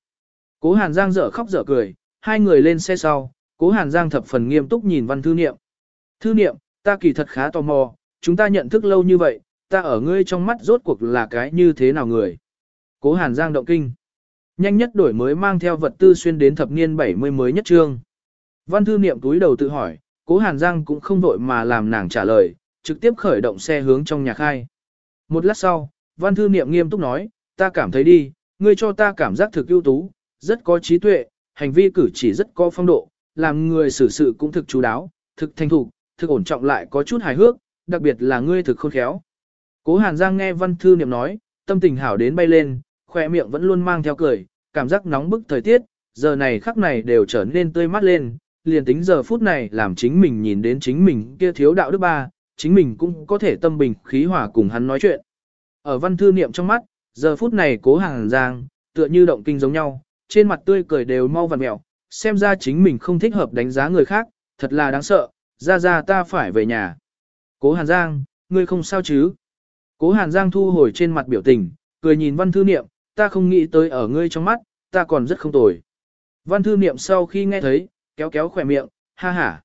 Cố Hàn Giang dở khóc dở cười, hai người lên xe sau, cố Hàn Giang thập phần nghiêm túc nhìn văn thư niệm. Thư niệm, ta kỳ thật khá tò mò, chúng ta nhận thức lâu như vậy, ta ở ngươi trong mắt rốt cuộc là cái như thế nào người. Cố Hàn Giang động kinh. Nhanh nhất đổi mới mang theo vật tư xuyên đến thập niên 70 mới nhất trương. Văn thư niệm túi đầu tự hỏi, cố Hàn Giang cũng không vội mà làm nàng trả lời, trực tiếp khởi động xe hướng trong nhà khai. Một lát sau, văn thư niệm nghiêm túc nói, ta cảm thấy đi, ngươi cho ta cảm giác thực ưu tú, rất có trí tuệ, hành vi cử chỉ rất có phong độ, làm người xử sự cũng thực chú đáo, thực thành thục, thực ổn trọng lại có chút hài hước, đặc biệt là ngươi thực khôn khéo. Cố Hàn Giang nghe văn thư niệm nói, tâm tình hảo đến bay lên, khoe miệng vẫn luôn mang theo cười, cảm giác nóng bức thời tiết, giờ này khắc này đều trở nên tươi mát lên, liền tính giờ phút này làm chính mình nhìn đến chính mình kia thiếu đạo đức ba, chính mình cũng có thể tâm bình khí hòa cùng hắn nói chuyện. Ở văn thư niệm trong mắt, giờ phút này cố hàng giang, tựa như động kinh giống nhau, trên mặt tươi cười đều mau vằn mẹo, xem ra chính mình không thích hợp đánh giá người khác, thật là đáng sợ, ra ra ta phải về nhà. Cố Hàn Giang, ngươi không sao chứ? Cố Hàn Giang thu hồi trên mặt biểu tình, cười nhìn văn thư niệm, ta không nghĩ tới ở ngươi trong mắt, ta còn rất không tồi. Văn thư niệm sau khi nghe thấy, kéo kéo khỏe miệng, ha ha.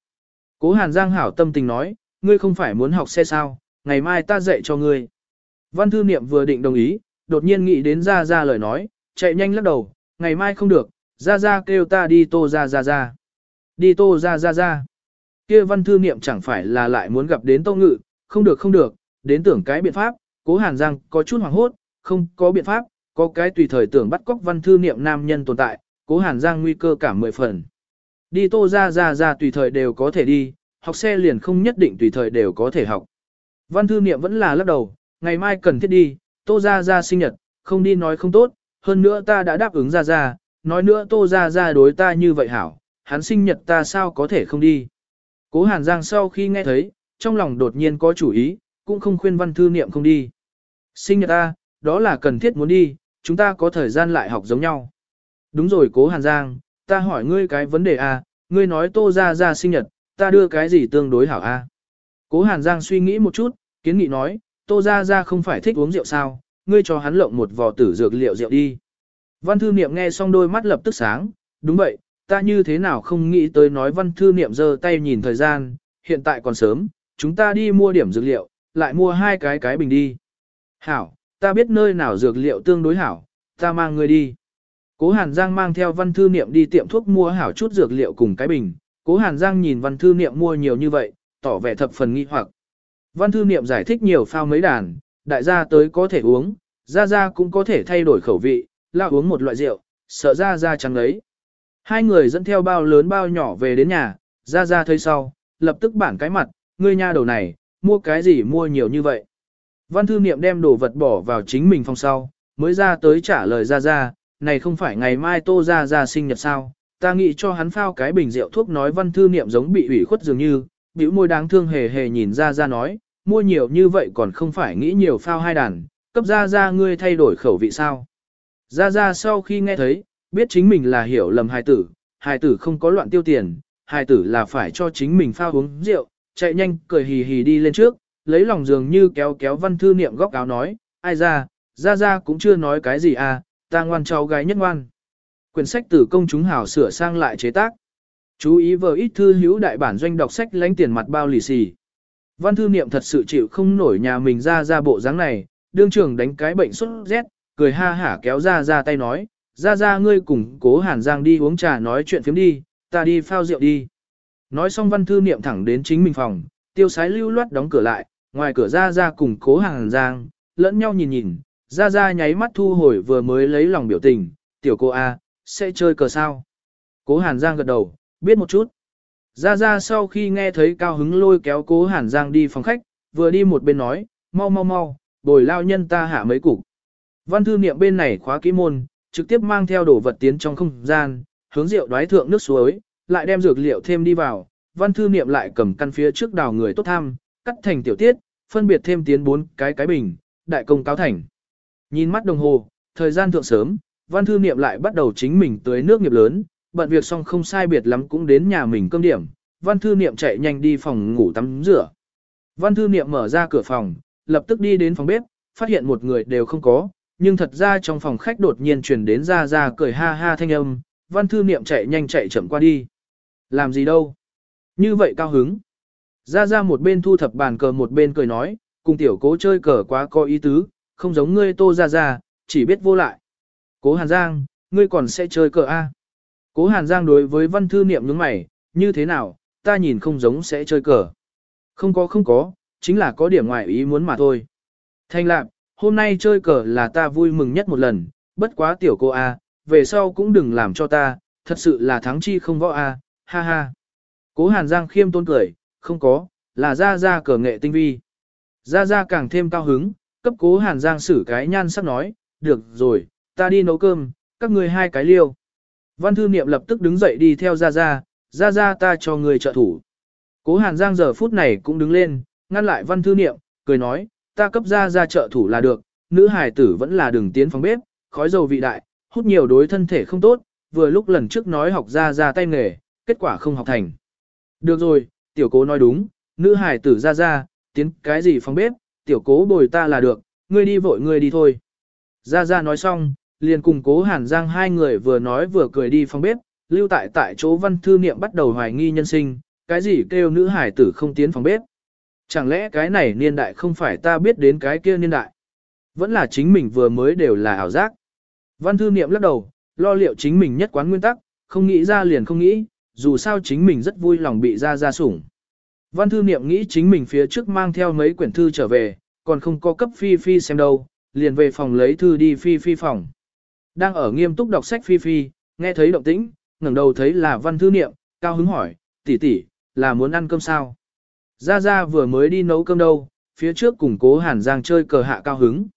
Cố Hàn Giang hảo tâm tình nói, ngươi không phải muốn học xe sao, ngày mai ta dạy cho ngươi. Văn thư niệm vừa định đồng ý, đột nhiên nghĩ đến ra ra lời nói, chạy nhanh lắc đầu, ngày mai không được, ra ra kêu ta đi tô ra ra ra. Đi tô ra ra ra. Kia văn thư niệm chẳng phải là lại muốn gặp đến tô ngự, không được không được, đến tưởng cái biện pháp, cố hàn giang có chút hoảng hốt, không có biện pháp, có cái tùy thời tưởng bắt cóc văn thư niệm nam nhân tồn tại, cố hàn giang nguy cơ cả mười phần. Đi tô ra ra ra tùy thời đều có thể đi, học xe liền không nhất định tùy thời đều có thể học. Văn thư niệm vẫn là lắc đầu, ngày mai cần thiết đi, tô ra ra sinh nhật, không đi nói không tốt, hơn nữa ta đã đáp ứng ra ra, nói nữa tô ra ra đối ta như vậy hảo, hắn sinh nhật ta sao có thể không đi. Cố Hàn Giang sau khi nghe thấy, trong lòng đột nhiên có chủ ý, cũng không khuyên văn thư niệm không đi. Sinh nhật ta, đó là cần thiết muốn đi, chúng ta có thời gian lại học giống nhau. Đúng rồi cố Hàn Giang, ta hỏi ngươi cái vấn đề a, ngươi nói tô ra ra sinh nhật, ta đưa cái gì tương đối hảo a? Cố Hàn Giang suy nghĩ một chút, kiến nghị nói, tô ra ra không phải thích uống rượu sao, ngươi cho hắn lộng một vò tử dược liệu rượu đi. Văn thư niệm nghe xong đôi mắt lập tức sáng, đúng vậy, ta như thế nào không nghĩ tới nói văn thư niệm giơ tay nhìn thời gian, hiện tại còn sớm, chúng ta đi mua điểm dược liệu, lại mua hai cái cái bình đi. Hảo, ta biết nơi nào dược liệu tương đối hảo, ta mang ngươi đi. Cố Hàn Giang mang theo văn thư niệm đi tiệm thuốc mua hảo chút dược liệu cùng cái bình. Cố Hàn Giang nhìn văn thư niệm mua nhiều như vậy, tỏ vẻ thập phần nghi hoặc. Văn thư niệm giải thích nhiều phao mấy đàn, đại gia tới có thể uống, gia gia cũng có thể thay đổi khẩu vị, là uống một loại rượu, sợ gia gia chẳng lấy. Hai người dẫn theo bao lớn bao nhỏ về đến nhà, gia gia thấy sau, lập tức bản cái mặt, ngươi nha đầu này, mua cái gì mua nhiều như vậy. Văn thư niệm đem đồ vật bỏ vào chính mình phòng sau, mới ra tới trả lời Ra Ra. này không phải ngày mai tô Ra Ra sinh nhật sao, ta nghĩ cho hắn phao cái bình rượu thuốc nói văn thư niệm giống bị ủy khuất dường như, bĩu môi đáng thương hề hề nhìn ra ra nói, mua nhiều như vậy còn không phải nghĩ nhiều phao hai đàn, cấp ra ra ngươi thay đổi khẩu vị sao. Ra ra sau khi nghe thấy, biết chính mình là hiểu lầm hài tử, hài tử không có loạn tiêu tiền, hài tử là phải cho chính mình phao uống rượu, chạy nhanh cười hì hì đi lên trước, lấy lòng dường như kéo kéo văn thư niệm góc áo nói, ai ra, ra ra cũng chưa nói cái gì à, ta ngoan cháu gái nhất ngoan. Quyển sách từ công chúng hảo sửa sang lại chế tác. Chú ý vờ ít thư hữu đại bản doanh đọc sách lánh tiền mặt bao lì xì. Văn thư niệm thật sự chịu không nổi nhà mình ra ra bộ dáng này, đương trưởng đánh cái bệnh sốt rét, cười ha hả kéo ra ra tay nói, ra ra ngươi cùng cố hàn giang đi uống trà nói chuyện phiếm đi, ta đi phao rượu đi. Nói xong văn thư niệm thẳng đến chính mình phòng, tiêu sái lưu loát đóng cửa lại, ngoài cửa ra ra cùng cố hàn giang, lẫn nhau nhìn nhìn, ra ra nháy mắt thu hồi vừa mới lấy lòng biểu tình, tiểu cô A, sẽ chơi cờ sao. Cố hàn giang gật đầu, biết một chút. Ra ra sau khi nghe thấy cao hứng lôi kéo cố hàn giang đi phòng khách, vừa đi một bên nói, mau mau mau, bồi lao nhân ta hạ mấy cục. Văn thư niệm bên này khóa kỹ môn, trực tiếp mang theo đồ vật tiến trong không gian, hướng rượu đoái thượng nước suối, lại đem dược liệu thêm đi vào. Văn thư niệm lại cầm căn phía trước đào người tốt tham, cắt thành tiểu tiết, phân biệt thêm tiến bốn cái cái bình, đại công cáo thành. Nhìn mắt đồng hồ, thời gian thượng sớm, văn thư niệm lại bắt đầu chính mình tới nước nghiệp lớn, bận việc xong không sai biệt lắm cũng đến nhà mình cơm điểm, văn thư niệm chạy nhanh đi phòng ngủ tắm rửa. Văn thư niệm mở ra cửa phòng, lập tức đi đến phòng bếp, phát hiện một người đều không có, nhưng thật ra trong phòng khách đột nhiên truyền đến ra ra cười ha ha thanh âm, văn thư niệm chạy nhanh chạy chậm qua đi. Làm gì đâu? Như vậy cao hứng. Ra ra một bên thu thập bàn cờ một bên cười nói, cùng tiểu cố chơi cờ quá có ý tứ, không giống ngươi tô ra ra, chỉ biết vô lại. Cố Hàn Giang, ngươi còn sẽ chơi cờ A. Cố Hàn Giang đối với văn thư niệm nhướng mày, như thế nào, ta nhìn không giống sẽ chơi cờ. Không có không có, chính là có điểm ngoại ý muốn mà thôi. Thanh lạc, hôm nay chơi cờ là ta vui mừng nhất một lần, bất quá tiểu cô A, về sau cũng đừng làm cho ta, thật sự là thắng chi không võ A, ha ha. Cố Hàn Giang khiêm tôn cười, không có, là ra ra cờ nghệ tinh vi. Ra ra càng thêm cao hứng, cấp cố Hàn Giang xử cái nhan sắc nói, được rồi, ta đi nấu cơm, các người hai cái liêu. Văn thư niệm lập tức đứng dậy đi theo ra ra, ra ra ta cho người trợ thủ. Cố Hàn Giang giờ phút này cũng đứng lên, ngăn lại văn thư niệm, cười nói, ta cấp ra ra trợ thủ là được, nữ hài tử vẫn là đường tiến phòng bếp, khói dầu vị đại, hút nhiều đối thân thể không tốt, vừa lúc lần trước nói học ra ra tay nghề, kết quả không học thành. Được rồi, tiểu cố nói đúng, nữ hải tử ra ra, tiến cái gì phòng bếp, tiểu cố bồi ta là được, ngươi đi vội ngươi đi thôi. Ra ra nói xong, liền cùng cố hàn giang hai người vừa nói vừa cười đi phòng bếp, lưu tại tại chỗ văn thư niệm bắt đầu hoài nghi nhân sinh, cái gì kêu nữ hải tử không tiến phòng bếp. Chẳng lẽ cái này niên đại không phải ta biết đến cái kia niên đại? Vẫn là chính mình vừa mới đều là ảo giác. Văn thư niệm lắc đầu, lo liệu chính mình nhất quán nguyên tắc, không nghĩ ra liền không nghĩ, dù sao chính mình rất vui lòng bị ra ra sủng. Văn thư niệm nghĩ chính mình phía trước mang theo mấy quyển thư trở về, còn không có cấp Phi Phi xem đâu, liền về phòng lấy thư đi Phi Phi phòng. Đang ở nghiêm túc đọc sách Phi Phi, nghe thấy động tĩnh, ngẩng đầu thấy là văn thư niệm, cao hứng hỏi, tỷ tỷ, là muốn ăn cơm sao? Gia Gia vừa mới đi nấu cơm đâu, phía trước cùng cố Hàn Giang chơi cờ hạ cao hứng.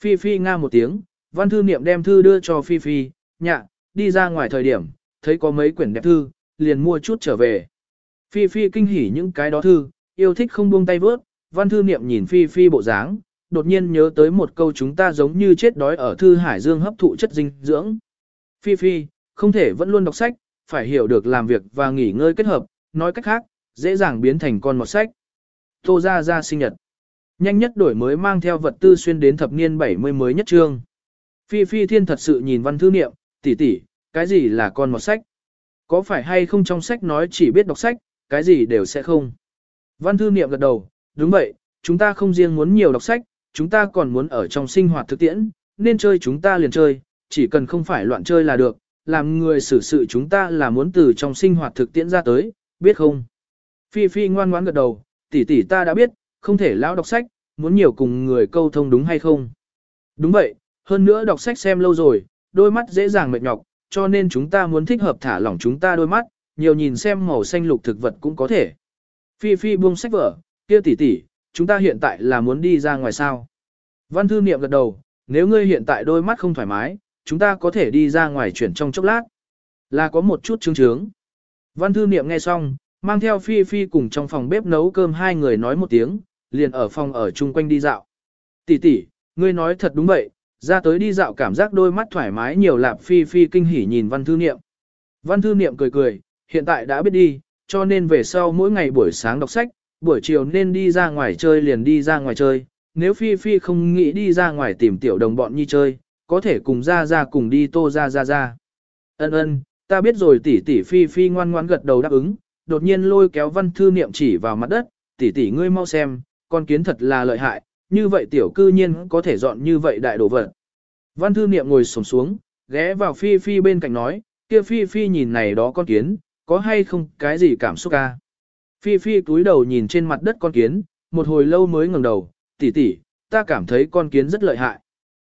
Phi Phi nga một tiếng, văn thư niệm đem thư đưa cho Phi Phi, nhạ, đi ra ngoài thời điểm, thấy có mấy quyển đẹp thư, liền mua chút trở về. Phi Phi kinh hỉ những cái đó thư, yêu thích không buông tay vớt, văn thư niệm nhìn Phi Phi bộ dáng, đột nhiên nhớ tới một câu chúng ta giống như chết đói ở thư hải dương hấp thụ chất dinh dưỡng. Phi Phi, không thể vẫn luôn đọc sách, phải hiểu được làm việc và nghỉ ngơi kết hợp, nói cách khác, dễ dàng biến thành con một sách. Tô Gia Gia sinh nhật. Nhanh nhất đổi mới mang theo vật tư xuyên đến thập niên 70 mới nhất trương. Phi Phi Thiên thật sự nhìn văn thư niệm, tỷ tỷ, cái gì là con một sách? Có phải hay không trong sách nói chỉ biết đọc sách, cái gì đều sẽ không? Văn thư niệm gật đầu, đúng vậy, chúng ta không riêng muốn nhiều đọc sách, chúng ta còn muốn ở trong sinh hoạt thực tiễn, nên chơi chúng ta liền chơi, chỉ cần không phải loạn chơi là được, làm người xử sự chúng ta là muốn từ trong sinh hoạt thực tiễn ra tới, biết không? Phi Phi ngoan ngoãn gật đầu, tỷ tỷ ta đã biết, không thể lão đọc sách, muốn nhiều cùng người câu thông đúng hay không? Đúng vậy, hơn nữa đọc sách xem lâu rồi, đôi mắt dễ dàng mệt nhọc, cho nên chúng ta muốn thích hợp thả lỏng chúng ta đôi mắt, nhiều nhìn xem màu xanh lục thực vật cũng có thể. Phi Phi buông sách vở, kia tỷ tỷ, chúng ta hiện tại là muốn đi ra ngoài sao? Văn thư niệm gật đầu, nếu ngươi hiện tại đôi mắt không thoải mái, chúng ta có thể đi ra ngoài chuyển trong chốc lát. Là có một chút chứng chướng. Văn thư niệm nghe xong, mang theo Phi Phi cùng trong phòng bếp nấu cơm hai người nói một tiếng, liền ở phòng ở chung quanh đi dạo. Tỷ tỷ, ngươi nói thật đúng vậy, ra tới đi dạo cảm giác đôi mắt thoải mái nhiều lạp Phi Phi kinh hỉ nhìn văn thư niệm. Văn thư niệm cười cười, hiện tại đã biết đi, cho nên về sau mỗi ngày buổi sáng đọc sách, buổi chiều nên đi ra ngoài chơi liền đi ra ngoài chơi. Nếu Phi Phi không nghĩ đi ra ngoài tìm tiểu đồng bọn nhi chơi, có thể cùng ra ra cùng đi tô ra ra ra. Ân ân, ta biết rồi tỷ tỷ Phi Phi ngoan ngoãn gật đầu đáp ứng, đột nhiên lôi kéo văn thư niệm chỉ vào mặt đất, tỷ tỷ ngươi mau xem, con kiến thật là lợi hại, như vậy tiểu cư nhiên có thể dọn như vậy đại đồ vật. Văn thư niệm ngồi sổng xuống, ghé vào Phi Phi bên cạnh nói, kia Phi Phi nhìn này đó con kiến, có hay không cái gì cảm xúc ca. Phi Phi túi đầu nhìn trên mặt đất con kiến, một hồi lâu mới ngẩng đầu, tỷ tỷ, ta cảm thấy con kiến rất lợi hại.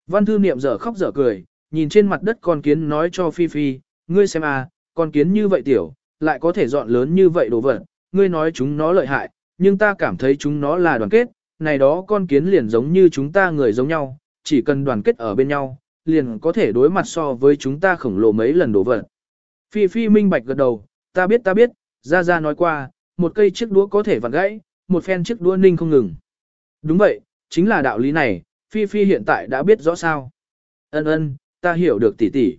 Văn thư niệm dở khóc dở cười, nhìn trên mặt đất con kiến nói cho Phi Phi, ngươi xem à, con kiến như vậy tiểu, lại có thể dọn lớn như vậy đồ vật, ngươi nói chúng nó lợi hại, nhưng ta cảm thấy chúng nó là đoàn kết, này đó con kiến liền giống như chúng ta người giống nhau, chỉ cần đoàn kết ở bên nhau, liền có thể đối mặt so với chúng ta khổng lồ mấy lần đổ vật. Phi Phi minh bạch gật đầu, ta biết ta biết, Ra Ra nói qua, một cây chiếc đũa có thể vặn gãy, một phen chiếc đũa ninh không ngừng. Đúng vậy, chính là đạo lý này, Phi Phi hiện tại đã biết rõ sao. Ân ân, ta hiểu được tỷ tỷ.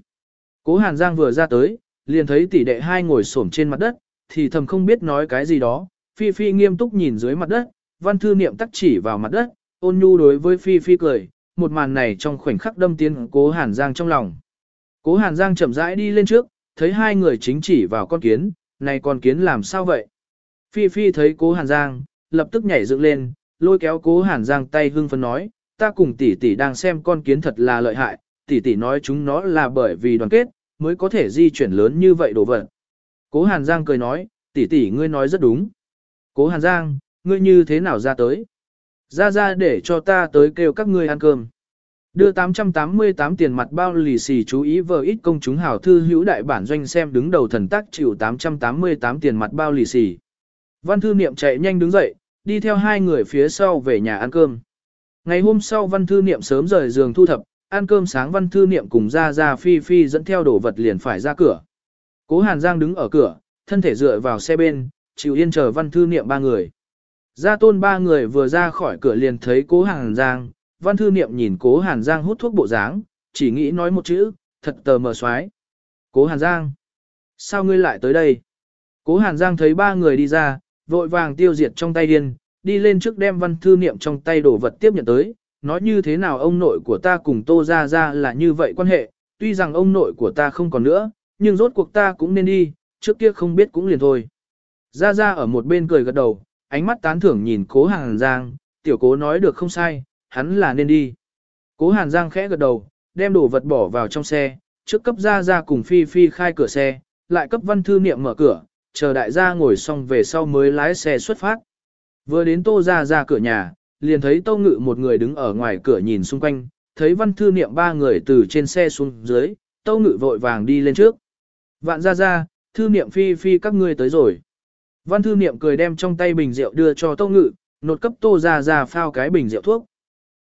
Cố Hàn Giang vừa ra tới, liền thấy tỷ đệ hai ngồi xổm trên mặt đất, thì thầm không biết nói cái gì đó. Phi Phi nghiêm túc nhìn dưới mặt đất, văn thư niệm tắc chỉ vào mặt đất, ôn nhu đối với Phi Phi cười, một màn này trong khoảnh khắc đâm tiến cố Hàn Giang trong lòng. Cố Hàn Giang chậm rãi đi lên trước, thấy hai người chính chỉ vào con kiến, này con kiến làm sao vậy? Phi Phi thấy cố Hàn Giang, lập tức nhảy dựng lên, lôi kéo cố Hàn Giang tay hưng phấn nói, ta cùng tỷ tỷ đang xem con kiến thật là lợi hại, tỷ tỷ nói chúng nó là bởi vì đoàn kết, mới có thể di chuyển lớn như vậy đồ vật. Cố Hàn Giang cười nói, tỷ tỷ ngươi nói rất đúng. Cố Hàn Giang, ngươi như thế nào ra tới? Ra ra để cho ta tới kêu các ngươi ăn cơm. Đưa 888 tiền mặt bao lì xì chú ý vờ ít công chúng hảo thư hữu đại bản doanh xem đứng đầu thần tác chịu 888 tiền mặt bao lì xì. Văn thư niệm chạy nhanh đứng dậy, đi theo hai người phía sau về nhà ăn cơm. Ngày hôm sau văn thư niệm sớm rời giường thu thập, ăn cơm sáng văn thư niệm cùng ra ra phi phi dẫn theo đồ vật liền phải ra cửa. Cố Hàn Giang đứng ở cửa, thân thể dựa vào xe bên, chịu yên chờ văn thư niệm ba người. Gia tôn ba người vừa ra khỏi cửa liền thấy cố Hàn Giang, văn thư niệm nhìn cố Hàn Giang hút thuốc bộ dáng, chỉ nghĩ nói một chữ, thật tờ mờ xoái. Cố Hàn Giang, sao ngươi lại tới đây? Cố Hàn Giang thấy ba người đi ra, vội vàng tiêu diệt trong tay điên, đi lên trước đem văn thư niệm trong tay đồ vật tiếp nhận tới, nói như thế nào ông nội của ta cùng Tô Gia Gia là như vậy quan hệ, tuy rằng ông nội của ta không còn nữa, nhưng rốt cuộc ta cũng nên đi, trước kia không biết cũng liền thôi. Gia Gia ở một bên cười gật đầu, ánh mắt tán thưởng nhìn cố Hàn Giang, tiểu cố nói được không sai, hắn là nên đi. Cố Hàn Giang khẽ gật đầu, đem đồ vật bỏ vào trong xe, trước cấp Gia Gia cùng Phi Phi khai cửa xe, lại cấp văn thư niệm mở cửa, chờ đại gia ngồi xong về sau mới lái xe xuất phát. Vừa đến Tô Gia Gia cửa nhà, liền thấy Tô Ngự một người đứng ở ngoài cửa nhìn xung quanh, thấy văn thư niệm ba người từ trên xe xuống dưới, Tô Ngự vội vàng đi lên trước. Vạn ra ra, thư niệm phi phi các ngươi tới rồi. Văn thư niệm cười đem trong tay bình rượu đưa cho Tâu Ngự, nột cấp Tô ra ra phao cái bình rượu thuốc.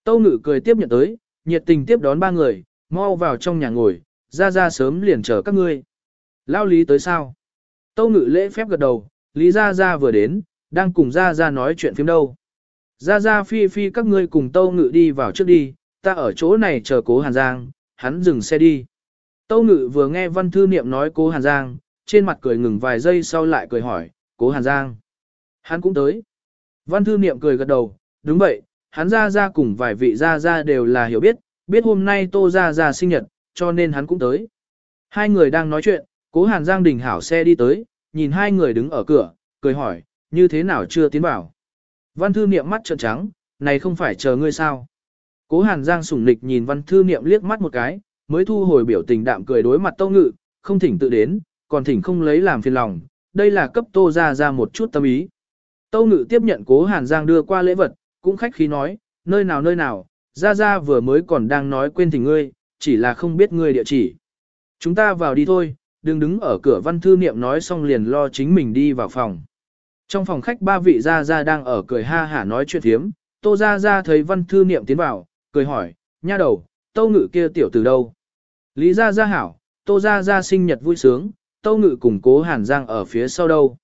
Tâu Ngự cười tiếp nhận tới, nhiệt tình tiếp đón ba người, mau vào trong nhà ngồi, ra ra sớm liền chờ các ngươi. Lao lý tới sao? Tâu Ngự lễ phép gật đầu, lý ra ra vừa đến, đang cùng ra ra nói chuyện phim đâu. Ra ra phi phi các ngươi cùng Tâu Ngự đi vào trước đi, ta ở chỗ này chờ cố Hàn Giang, hắn dừng xe đi. Tâu Ngự vừa nghe văn thư niệm nói cố Hàn Giang, trên mặt cười ngừng vài giây sau lại cười hỏi, cố Hàn Giang. Hắn cũng tới. Văn thư niệm cười gật đầu, đúng vậy, hắn ra ra cùng vài vị ra ra đều là hiểu biết, biết hôm nay tô ra ra sinh nhật, cho nên hắn cũng tới. Hai người đang nói chuyện, cố Hàn Giang đình hảo xe đi tới, nhìn hai người đứng ở cửa, cười hỏi, như thế nào chưa tiến vào. Văn thư niệm mắt trợn trắng, này không phải chờ ngươi sao. Cố hàn giang sủng nịch nhìn văn thư niệm liếc mắt một cái, mới thu hồi biểu tình đạm cười đối mặt tâu ngự, không thỉnh tự đến, còn thỉnh không lấy làm phiền lòng, đây là cấp tô ra ra một chút tâm ý. Tâu ngự tiếp nhận cố hàn giang đưa qua lễ vật, cũng khách khí nói, nơi nào nơi nào, ra ra vừa mới còn đang nói quên thỉnh ngươi, chỉ là không biết ngươi địa chỉ. Chúng ta vào đi thôi, đừng đứng ở cửa văn thư niệm nói xong liền lo chính mình đi vào phòng. Trong phòng khách ba vị gia gia đang ở cười ha hả nói chuyện thiếm, Tô gia gia thấy Văn Thư Niệm tiến vào, cười hỏi, nha đầu, Tâu Ngự kia tiểu từ đâu? Lý gia gia hảo, Tô gia gia sinh nhật vui sướng, Tâu Ngự cùng Cố Hàn Giang ở phía sau đâu?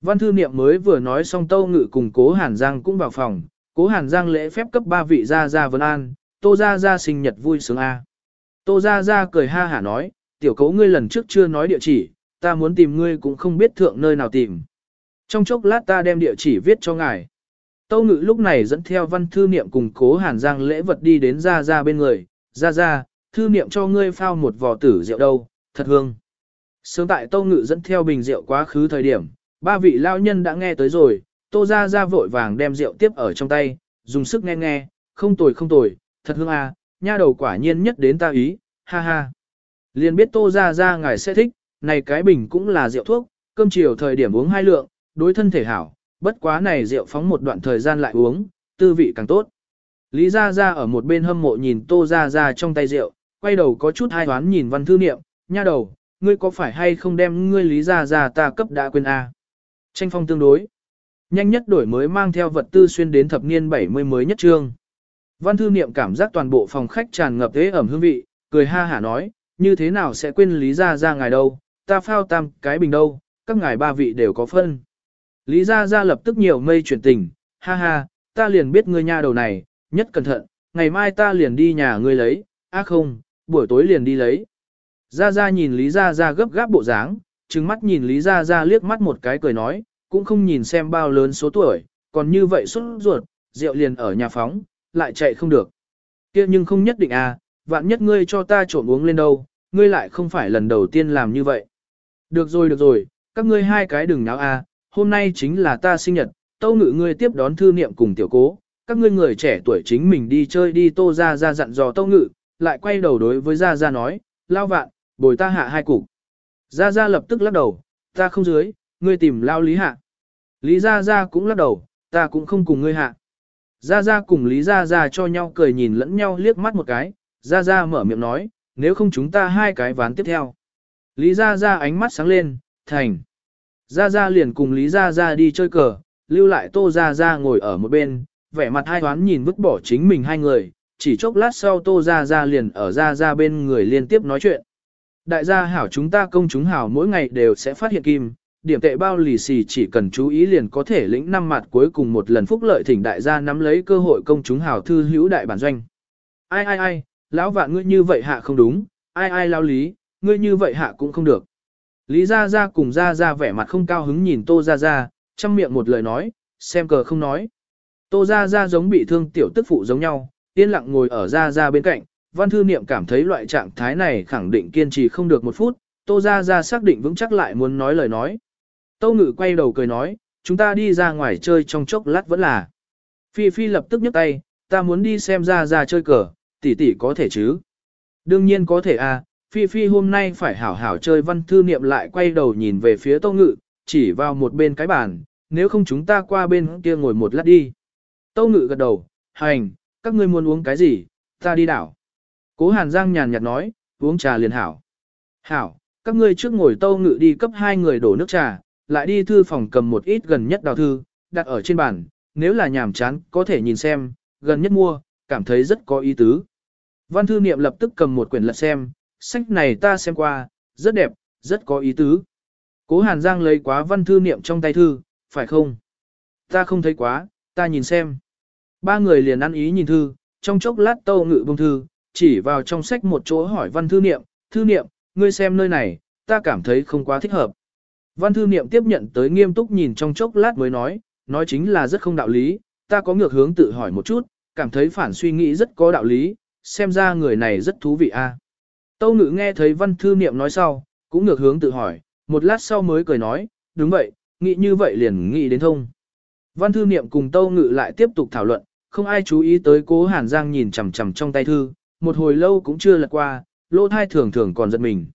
Văn Thư Niệm mới vừa nói xong Tâu Ngự cùng Cố Hàn Giang cũng vào phòng, Cố Hàn Giang lễ phép cấp ba vị gia gia vân an, Tô gia gia sinh nhật vui sướng a. Tô gia gia cười ha hả nói, tiểu cố ngươi lần trước chưa nói địa chỉ, ta muốn tìm ngươi cũng không biết thượng nơi nào tìm. Trong chốc lát ta đem địa chỉ viết cho ngài. Tâu ngự lúc này dẫn theo văn thư niệm cùng cố hàn giang lễ vật đi đến gia gia bên người. Gia gia, thư niệm cho ngươi phao một vò tử rượu đâu, thật hương. Sớm tại tô ngự dẫn theo bình rượu quá khứ thời điểm, ba vị lao nhân đã nghe tới rồi, tô gia gia vội vàng đem rượu tiếp ở trong tay, dùng sức nghe nghe, không tồi không tồi, thật hương à, nha đầu quả nhiên nhất đến ta ý, ha ha. Liền biết tô gia gia ngài sẽ thích, này cái bình cũng là rượu thuốc, cơm chiều thời điểm uống hai lượng, đối thân thể hảo, bất quá này rượu phóng một đoạn thời gian lại uống, tư vị càng tốt. Lý Gia Gia ở một bên hâm mộ nhìn Tô Gia Gia trong tay rượu, quay đầu có chút hai hoán nhìn văn thư niệm, nha đầu, ngươi có phải hay không đem ngươi Lý Gia Gia ta cấp đã quên a? Tranh phong tương đối. Nhanh nhất đổi mới mang theo vật tư xuyên đến thập niên 70 mới nhất trương. Văn thư niệm cảm giác toàn bộ phòng khách tràn ngập thế ẩm hương vị, cười ha hả nói, như thế nào sẽ quên Lý Gia Gia ngài đâu, ta phao tam cái bình đâu, các ngài ba vị đều có phân. Lý Gia Gia lập tức nhiều mây chuyển tình, ha ha, ta liền biết ngươi nha đầu này, nhất cẩn thận, ngày mai ta liền đi nhà ngươi lấy, á không, buổi tối liền đi lấy. Gia Gia nhìn Lý Gia Gia gấp gáp bộ dáng, trừng mắt nhìn Lý Gia Gia liếc mắt một cái cười nói, cũng không nhìn xem bao lớn số tuổi, còn như vậy xuất ruột, rượu liền ở nhà phóng, lại chạy không được. kia nhưng không nhất định à, vạn nhất ngươi cho ta trộn uống lên đâu, ngươi lại không phải lần đầu tiên làm như vậy. Được rồi được rồi, các ngươi hai cái đừng náo à, hôm nay chính là ta sinh nhật, tâu ngự ngươi tiếp đón thư niệm cùng tiểu cố, các ngươi người trẻ tuổi chính mình đi chơi đi tô ra ra dặn dò tâu ngự, lại quay đầu đối với ra ra nói, lao vạn, bồi ta hạ hai cục. gia gia lập tức lắc đầu, ta không dưới, ngươi tìm lao lý hạ. Lý gia gia cũng lắc đầu, ta cũng không cùng ngươi hạ. gia gia cùng Lý gia gia cho nhau cười nhìn lẫn nhau liếc mắt một cái, gia gia mở miệng nói, nếu không chúng ta hai cái ván tiếp theo. Lý gia gia ánh mắt sáng lên, thành. gia gia liền cùng Lý gia gia đi chơi cờ, lưu lại tô gia gia ngồi ở một bên, vẻ mặt hai toán nhìn vứt bỏ chính mình hai người, chỉ chốc lát sau tô gia gia liền ở gia gia bên người liên tiếp nói chuyện. Đại gia hảo chúng ta công chúng hảo mỗi ngày đều sẽ phát hiện kim, điểm tệ bao lì xì chỉ cần chú ý liền có thể lĩnh năm mặt cuối cùng một lần phúc lợi thỉnh đại gia nắm lấy cơ hội công chúng hảo thư hữu đại bản doanh. Ai ai ai, lão vạn ngươi như vậy hạ không đúng, ai ai lao lý, ngươi như vậy hạ cũng không được. Lý Gia Gia cùng Gia Gia vẻ mặt không cao hứng nhìn Tô Gia Gia, chăm miệng một lời nói, xem cờ không nói. Tô Gia Gia giống bị thương tiểu tức phụ giống nhau, yên lặng ngồi ở Gia Gia bên cạnh, văn thư niệm cảm thấy loại trạng thái này khẳng định kiên trì không được một phút, Tô Gia Gia xác định vững chắc lại muốn nói lời nói. Tô Ngự quay đầu cười nói, chúng ta đi ra ngoài chơi trong chốc lát vẫn là. Phi Phi lập tức nhấc tay, ta muốn đi xem Gia Gia chơi cờ, tỷ tỷ có thể chứ? Đương nhiên có thể à, Phi Phi hôm nay phải hảo hảo chơi văn thư niệm lại quay đầu nhìn về phía Tô Ngự, chỉ vào một bên cái bàn, nếu không chúng ta qua bên kia ngồi một lát đi. Tô Ngự gật đầu, hành, các ngươi muốn uống cái gì, ta đi đảo. Cố Hàn Giang nhàn nhạt nói, uống trà liền hảo. Hảo, các ngươi trước ngồi Tâu Ngự đi cấp hai người đổ nước trà, lại đi thư phòng cầm một ít gần nhất đào thư, đặt ở trên bàn, nếu là nhàm chán có thể nhìn xem, gần nhất mua, cảm thấy rất có ý tứ. Văn thư niệm lập tức cầm một quyển lật xem, sách này ta xem qua, rất đẹp, rất có ý tứ. Cố Hàn Giang lấy quá văn thư niệm trong tay thư, phải không? Ta không thấy quá, ta nhìn xem. Ba người liền ăn ý nhìn thư, trong chốc lát tâu ngự bông thư, chỉ vào trong sách một chỗ hỏi văn thư niệm, thư niệm, ngươi xem nơi này, ta cảm thấy không quá thích hợp. Văn thư niệm tiếp nhận tới nghiêm túc nhìn trong chốc lát mới nói, nói chính là rất không đạo lý, ta có ngược hướng tự hỏi một chút, cảm thấy phản suy nghĩ rất có đạo lý, xem ra người này rất thú vị a. Tâu ngữ nghe thấy văn thư niệm nói sau, cũng ngược hướng tự hỏi, một lát sau mới cười nói, đúng vậy, nghĩ như vậy liền nghĩ đến thông. Văn thư niệm cùng tâu ngữ lại tiếp tục thảo luận, không ai chú ý tới cố Hàn Giang nhìn chằm chằm trong tay thư, một hồi lâu cũng chưa lật qua, lỗ thai thường thường còn giật mình.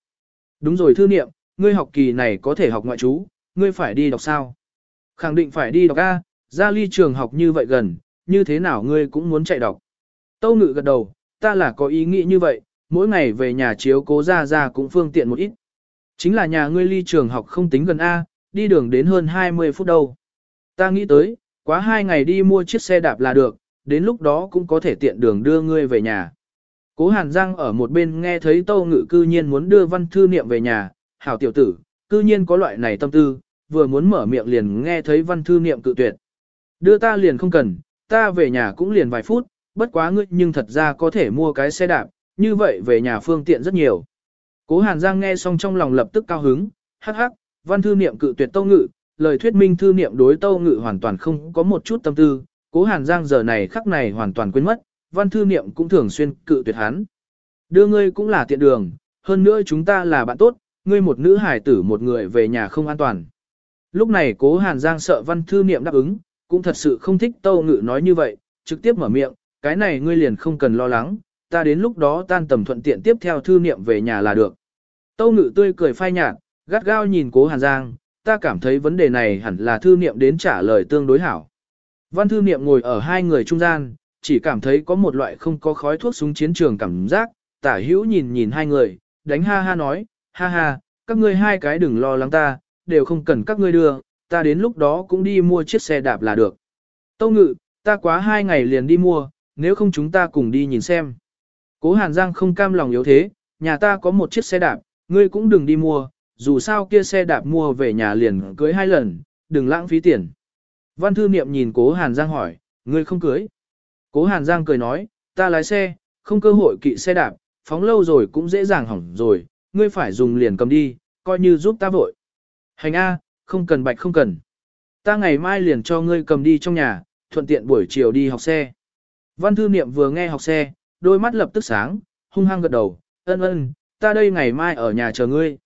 Đúng rồi thư niệm, ngươi học kỳ này có thể học ngoại chú, ngươi phải đi đọc sao? Khẳng định phải đi đọc A, ra ly trường học như vậy gần, như thế nào ngươi cũng muốn chạy đọc. Tâu ngự gật đầu, ta là có ý nghĩ như vậy, mỗi ngày về nhà chiếu cố ra ra cũng phương tiện một ít. Chính là nhà ngươi ly trường học không tính gần A, đi đường đến hơn 20 phút đâu. Ta nghĩ tới, quá hai ngày đi mua chiếc xe đạp là được, đến lúc đó cũng có thể tiện đường đưa ngươi về nhà. Cố Hàn Giang ở một bên nghe thấy Tâu Ngự cư nhiên muốn đưa văn thư niệm về nhà, hảo tiểu tử, cư nhiên có loại này tâm tư, vừa muốn mở miệng liền nghe thấy văn thư niệm cự tuyệt. Đưa ta liền không cần, ta về nhà cũng liền vài phút, bất quá ngươi nhưng thật ra có thể mua cái xe đạp, như vậy về nhà phương tiện rất nhiều. Cố Hàn Giang nghe xong trong lòng lập tức cao hứng, hắc hắc, văn thư niệm cự tuyệt tâu ngự, lời thuyết minh thư niệm đối tâu ngự hoàn toàn không có một chút tâm tư, cố Hàn Giang giờ này khắc này hoàn toàn quên mất, văn thư niệm cũng thường xuyên cự tuyệt hắn. Đưa ngươi cũng là tiện đường, hơn nữa chúng ta là bạn tốt, ngươi một nữ hải tử một người về nhà không an toàn. Lúc này cố Hàn Giang sợ văn thư niệm đáp ứng, cũng thật sự không thích tâu ngự nói như vậy, trực tiếp mở miệng, cái này ngươi liền không cần lo lắng, ta đến lúc đó tan tầm thuận tiện tiếp theo thư niệm về nhà là được. Tâu ngự tươi cười phai nhạt, gắt gao nhìn cố Hàn Giang, ta cảm thấy vấn đề này hẳn là thư niệm đến trả lời tương đối hảo. Văn thư niệm ngồi ở hai người trung gian, chỉ cảm thấy có một loại không có khói thuốc súng chiến trường cảm giác, tả hữu nhìn nhìn hai người, đánh ha ha nói, ha ha, các ngươi hai cái đừng lo lắng ta, đều không cần các ngươi đưa, ta đến lúc đó cũng đi mua chiếc xe đạp là được. Tâu ngự, ta quá hai ngày liền đi mua, nếu không chúng ta cùng đi nhìn xem. Cố Hàn Giang không cam lòng yếu thế, nhà ta có một chiếc xe đạp, ngươi cũng đừng đi mua, dù sao kia xe đạp mua về nhà liền cưới hai lần, đừng lãng phí tiền. Văn thư niệm nhìn cố Hàn Giang hỏi, ngươi không cưới. Cố Hàn Giang cười nói, ta lái xe, không cơ hội kỵ xe đạp, phóng lâu rồi cũng dễ dàng hỏng rồi, ngươi phải dùng liền cầm đi, coi như giúp ta vội. Hành A, không cần bạch không cần. Ta ngày mai liền cho ngươi cầm đi trong nhà, thuận tiện buổi chiều đi học xe. Văn thư niệm vừa nghe học xe, đôi mắt lập tức sáng, hung hăng gật đầu, ân ân, ta đây ngày mai ở nhà chờ ngươi.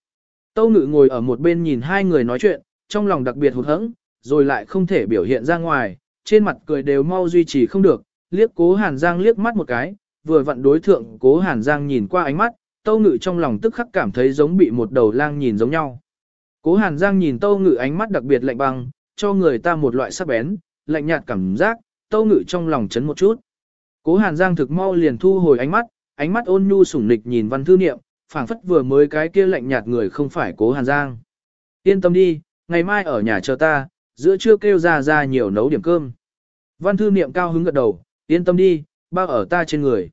Tâu ngự ngồi ở một bên nhìn hai người nói chuyện, trong lòng đặc biệt hụt hẫng, rồi lại không thể biểu hiện ra ngoài, trên mặt cười đều mau duy trì không được, liếc cố Hàn Giang liếc mắt một cái, vừa vặn đối thượng cố Hàn Giang nhìn qua ánh mắt, Tâu Ngự trong lòng tức khắc cảm thấy giống bị một đầu lang nhìn giống nhau. Cố Hàn Giang nhìn Tâu Ngự ánh mắt đặc biệt lạnh băng, cho người ta một loại sắc bén, lạnh nhạt cảm giác, Tâu Ngự trong lòng chấn một chút. Cố Hàn Giang thực mau liền thu hồi ánh mắt, ánh mắt ôn nhu sủng nịch nhìn Văn Thư Niệm, phảng phất vừa mới cái kia lạnh nhạt người không phải Cố Hàn Giang. Yên tâm đi, ngày mai ở nhà chờ ta, giữa trưa kêu ra ra nhiều nấu điểm cơm. Văn Thư Niệm cao hứng gật đầu, yên tâm đi, bao ở ta trên người.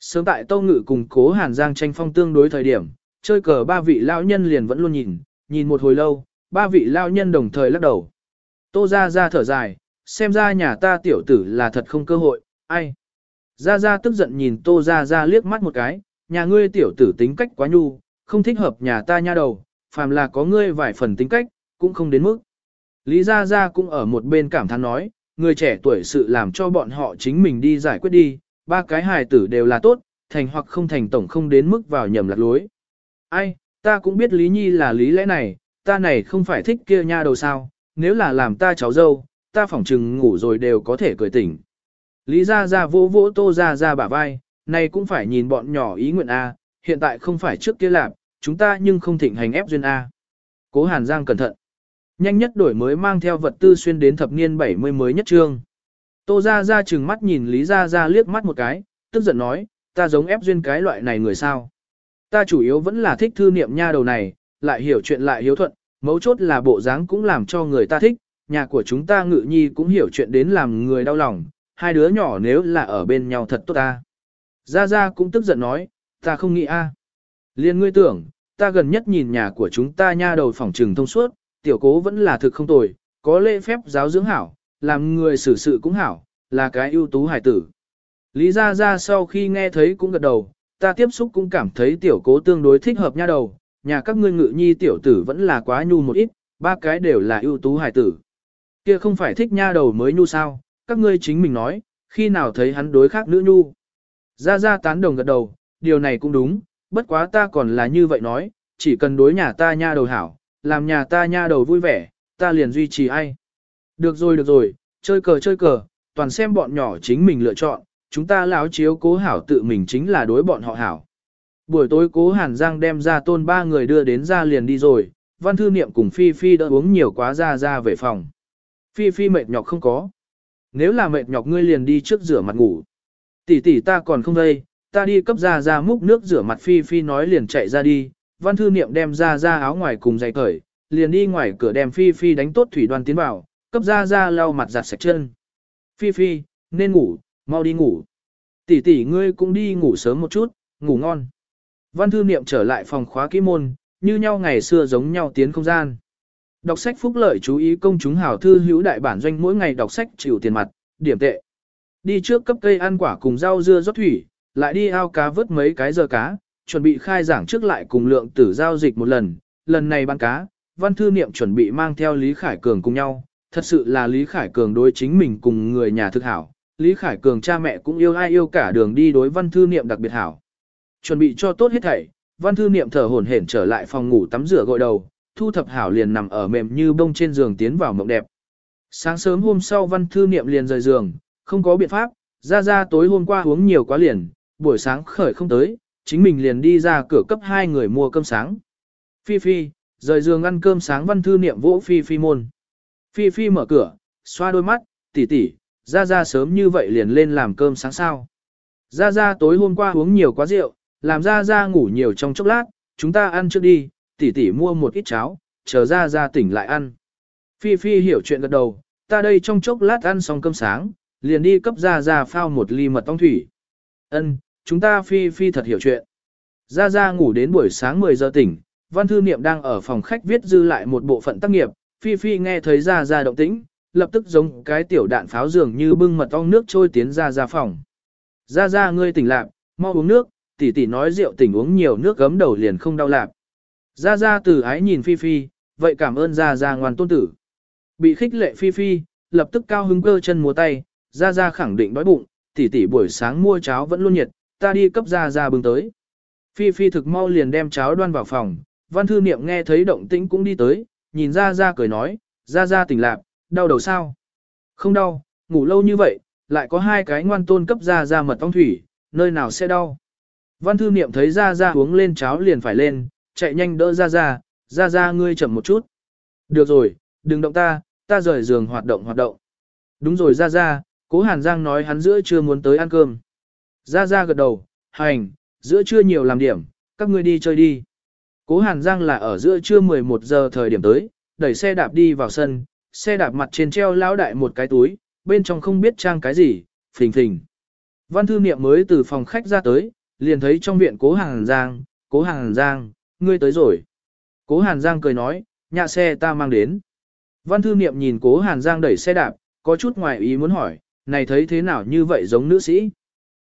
Sớm tại Tâu Ngự cùng Cố Hàn Giang tranh phong tương đối thời điểm, chơi cờ ba vị lão nhân liền vẫn luôn nhìn, nhìn một hồi lâu, ba vị lão nhân đồng thời lắc đầu. Tô ra ra thở dài, xem ra nhà ta tiểu tử là thật không cơ hội, ai. Ra ra tức giận nhìn Tô ra ra liếc mắt một cái, nhà ngươi tiểu tử tính cách quá nhu, không thích hợp nhà ta nha đầu, phàm là có ngươi vài phần tính cách, cũng không đến mức. Lý Gia Gia cũng ở một bên cảm thán nói, người trẻ tuổi sự làm cho bọn họ chính mình đi giải quyết đi, ba cái hài tử đều là tốt, thành hoặc không thành tổng không đến mức vào nhầm lạc lối. Ai, ta cũng biết Lý Nhi là lý lẽ này, ta này không phải thích kia nha đầu sao, nếu là làm ta cháu dâu, ta phỏng chừng ngủ rồi đều có thể cười tỉnh. Lý Gia Gia vỗ vỗ Tô Gia Gia bả vai, này cũng phải nhìn bọn nhỏ ý nguyện A, hiện tại không phải trước kia làm, chúng ta nhưng không thịnh hành ép duyên A. Cố Hàn Giang cẩn thận. Nhanh nhất đổi mới mang theo vật tư xuyên đến thập niên 70 mới nhất trương. Tô Gia Gia chừng mắt nhìn Lý Gia Gia liếc mắt một cái, tức giận nói, ta giống ép duyên cái loại này người sao. Ta chủ yếu vẫn là thích thư niệm nha đầu này, lại hiểu chuyện lại hiếu thuận, mấu chốt là bộ dáng cũng làm cho người ta thích, nhà của chúng ta ngự nhi cũng hiểu chuyện đến làm người đau lòng, hai đứa nhỏ nếu là ở bên nhau thật tốt ta. Gia Gia cũng tức giận nói, ta không nghĩ a. Liên ngươi tưởng, ta gần nhất nhìn nhà của chúng ta nha đầu phòng trừng thông suốt, tiểu cố vẫn là thực không tồi, có lễ phép giáo dưỡng hảo, làm người xử sự cũng hảo, là cái ưu tú hải tử. Lý Gia Gia sau khi nghe thấy cũng gật đầu, ta tiếp xúc cũng cảm thấy tiểu cố tương đối thích hợp nha đầu, nhà các ngươi ngự nhi tiểu tử vẫn là quá nhu một ít, ba cái đều là ưu tú hải tử. Kia không phải thích nha đầu mới nhu sao, các ngươi chính mình nói, khi nào thấy hắn đối khác nữ nhu. Gia Gia tán đồng gật đầu, điều này cũng đúng, bất quá ta còn là như vậy nói, chỉ cần đối nhà ta nha đầu hảo, làm nhà ta nha đầu vui vẻ, ta liền duy trì ai. Được rồi được rồi, chơi cờ chơi cờ, toàn xem bọn nhỏ chính mình lựa chọn, chúng ta láo chiếu cố hảo tự mình chính là đối bọn họ hảo. Buổi tối cố Hàn Giang đem ra tôn ba người đưa đến ra liền đi rồi, văn thư niệm cùng Phi Phi đã uống nhiều quá ra ra về phòng. Phi Phi mệt nhọc không có. Nếu là mệt nhọc ngươi liền đi trước rửa mặt ngủ. Tỷ tỷ ta còn không đây, ta đi cấp ra ra múc nước rửa mặt Phi Phi nói liền chạy ra đi, văn thư niệm đem ra ra áo ngoài cùng giày cởi, liền đi ngoài cửa đem Phi Phi đánh tốt thủy đoan tiến vào, cấp ra ra lau mặt giặt sạch chân. Phi Phi, nên ngủ, mau đi ngủ. Tỷ tỷ ngươi cũng đi ngủ sớm một chút, ngủ ngon. Văn thư niệm trở lại phòng khóa kỹ môn, như nhau ngày xưa giống nhau tiến không gian. Đọc sách phúc lợi chú ý công chúng hảo thư hữu đại bản doanh mỗi ngày đọc sách chịu tiền mặt, điểm tệ. Đi trước cấp cây ăn quả cùng rau dưa rót thủy, lại đi ao cá vớt mấy cái giờ cá, chuẩn bị khai giảng trước lại cùng lượng tử giao dịch một lần, lần này bán cá, văn thư niệm chuẩn bị mang theo Lý Khải Cường cùng nhau, thật sự là Lý Khải Cường đối chính mình cùng người nhà thực hảo, Lý Khải Cường cha mẹ cũng yêu ai yêu cả đường đi đối văn thư niệm đặc biệt hảo. Chuẩn bị cho tốt hết thảy, văn thư niệm thở hổn hển trở lại phòng ngủ tắm rửa gội đầu, thu thập hảo liền nằm ở mềm như bông trên giường tiến vào mộng đẹp. Sáng sớm hôm sau văn thư niệm liền rời giường, không có biện pháp, ra ra tối hôm qua uống nhiều quá liền, buổi sáng khởi không tới, chính mình liền đi ra cửa cấp hai người mua cơm sáng. Phi Phi, rời giường ăn cơm sáng văn thư niệm vỗ Phi Phi môn. Phi Phi mở cửa, xoa đôi mắt, tỷ tỷ, ra ra sớm như vậy liền lên làm cơm sáng sao. Ra ra tối hôm qua uống nhiều quá rượu, làm ra ra ngủ nhiều trong chốc lát, chúng ta ăn trước đi, tỷ tỷ mua một ít cháo, chờ ra ra tỉnh lại ăn. Phi Phi hiểu chuyện gật đầu, ta đây trong chốc lát ăn xong cơm sáng, liền đi cấp ra ra phao một ly mật ong thủy. Ân, chúng ta phi phi thật hiểu chuyện. gia gia ngủ đến buổi sáng 10 giờ tỉnh, văn thư niệm đang ở phòng khách viết dư lại một bộ phận tác nghiệp, phi phi nghe thấy gia gia động tĩnh, lập tức giống cái tiểu đạn pháo dường như bưng mật ong nước trôi tiến ra gia phòng. gia gia ngươi tỉnh lạc, mau uống nước, tỷ tỷ nói rượu tỉnh uống nhiều nước gấm đầu liền không đau lạc. gia gia từ ái nhìn phi phi, vậy cảm ơn gia gia ngoan tôn tử. Bị khích lệ phi phi, lập tức cao hứng cơ chân múa tay, gia gia khẳng định đói bụng, tỷ tỷ buổi sáng mua cháo vẫn luôn nhiệt, ta đi cấp ra ra bưng tới. Phi phi thực mau liền đem cháo đoan vào phòng, văn thư niệm nghe thấy động tĩnh cũng đi tới, nhìn ra ra cười nói, ra ra tỉnh lạc, đau đầu sao? Không đau, ngủ lâu như vậy, lại có hai cái ngoan tôn cấp ra ra mật ong thủy, nơi nào sẽ đau? Văn thư niệm thấy ra ra uống lên cháo liền phải lên, chạy nhanh đỡ ra ra, ra ra ngươi chậm một chút. Được rồi, đừng động ta, ta rời giường hoạt động hoạt động. Đúng rồi ra ra, cố Hàn Giang nói hắn giữa trưa muốn tới ăn cơm. Ra ra gật đầu, hành, giữa trưa nhiều làm điểm, các ngươi đi chơi đi. Cố Hàn Giang là ở giữa trưa 11 giờ thời điểm tới, đẩy xe đạp đi vào sân, xe đạp mặt trên treo lão đại một cái túi, bên trong không biết trang cái gì, phình phình. Văn thư niệm mới từ phòng khách ra tới, liền thấy trong viện cố Hàn Giang, cố Hàn Giang, ngươi tới rồi. Cố Hàn Giang cười nói, nhà xe ta mang đến. Văn thư niệm nhìn cố Hàn Giang đẩy xe đạp, có chút ngoài ý muốn hỏi, này thấy thế nào như vậy giống nữ sĩ.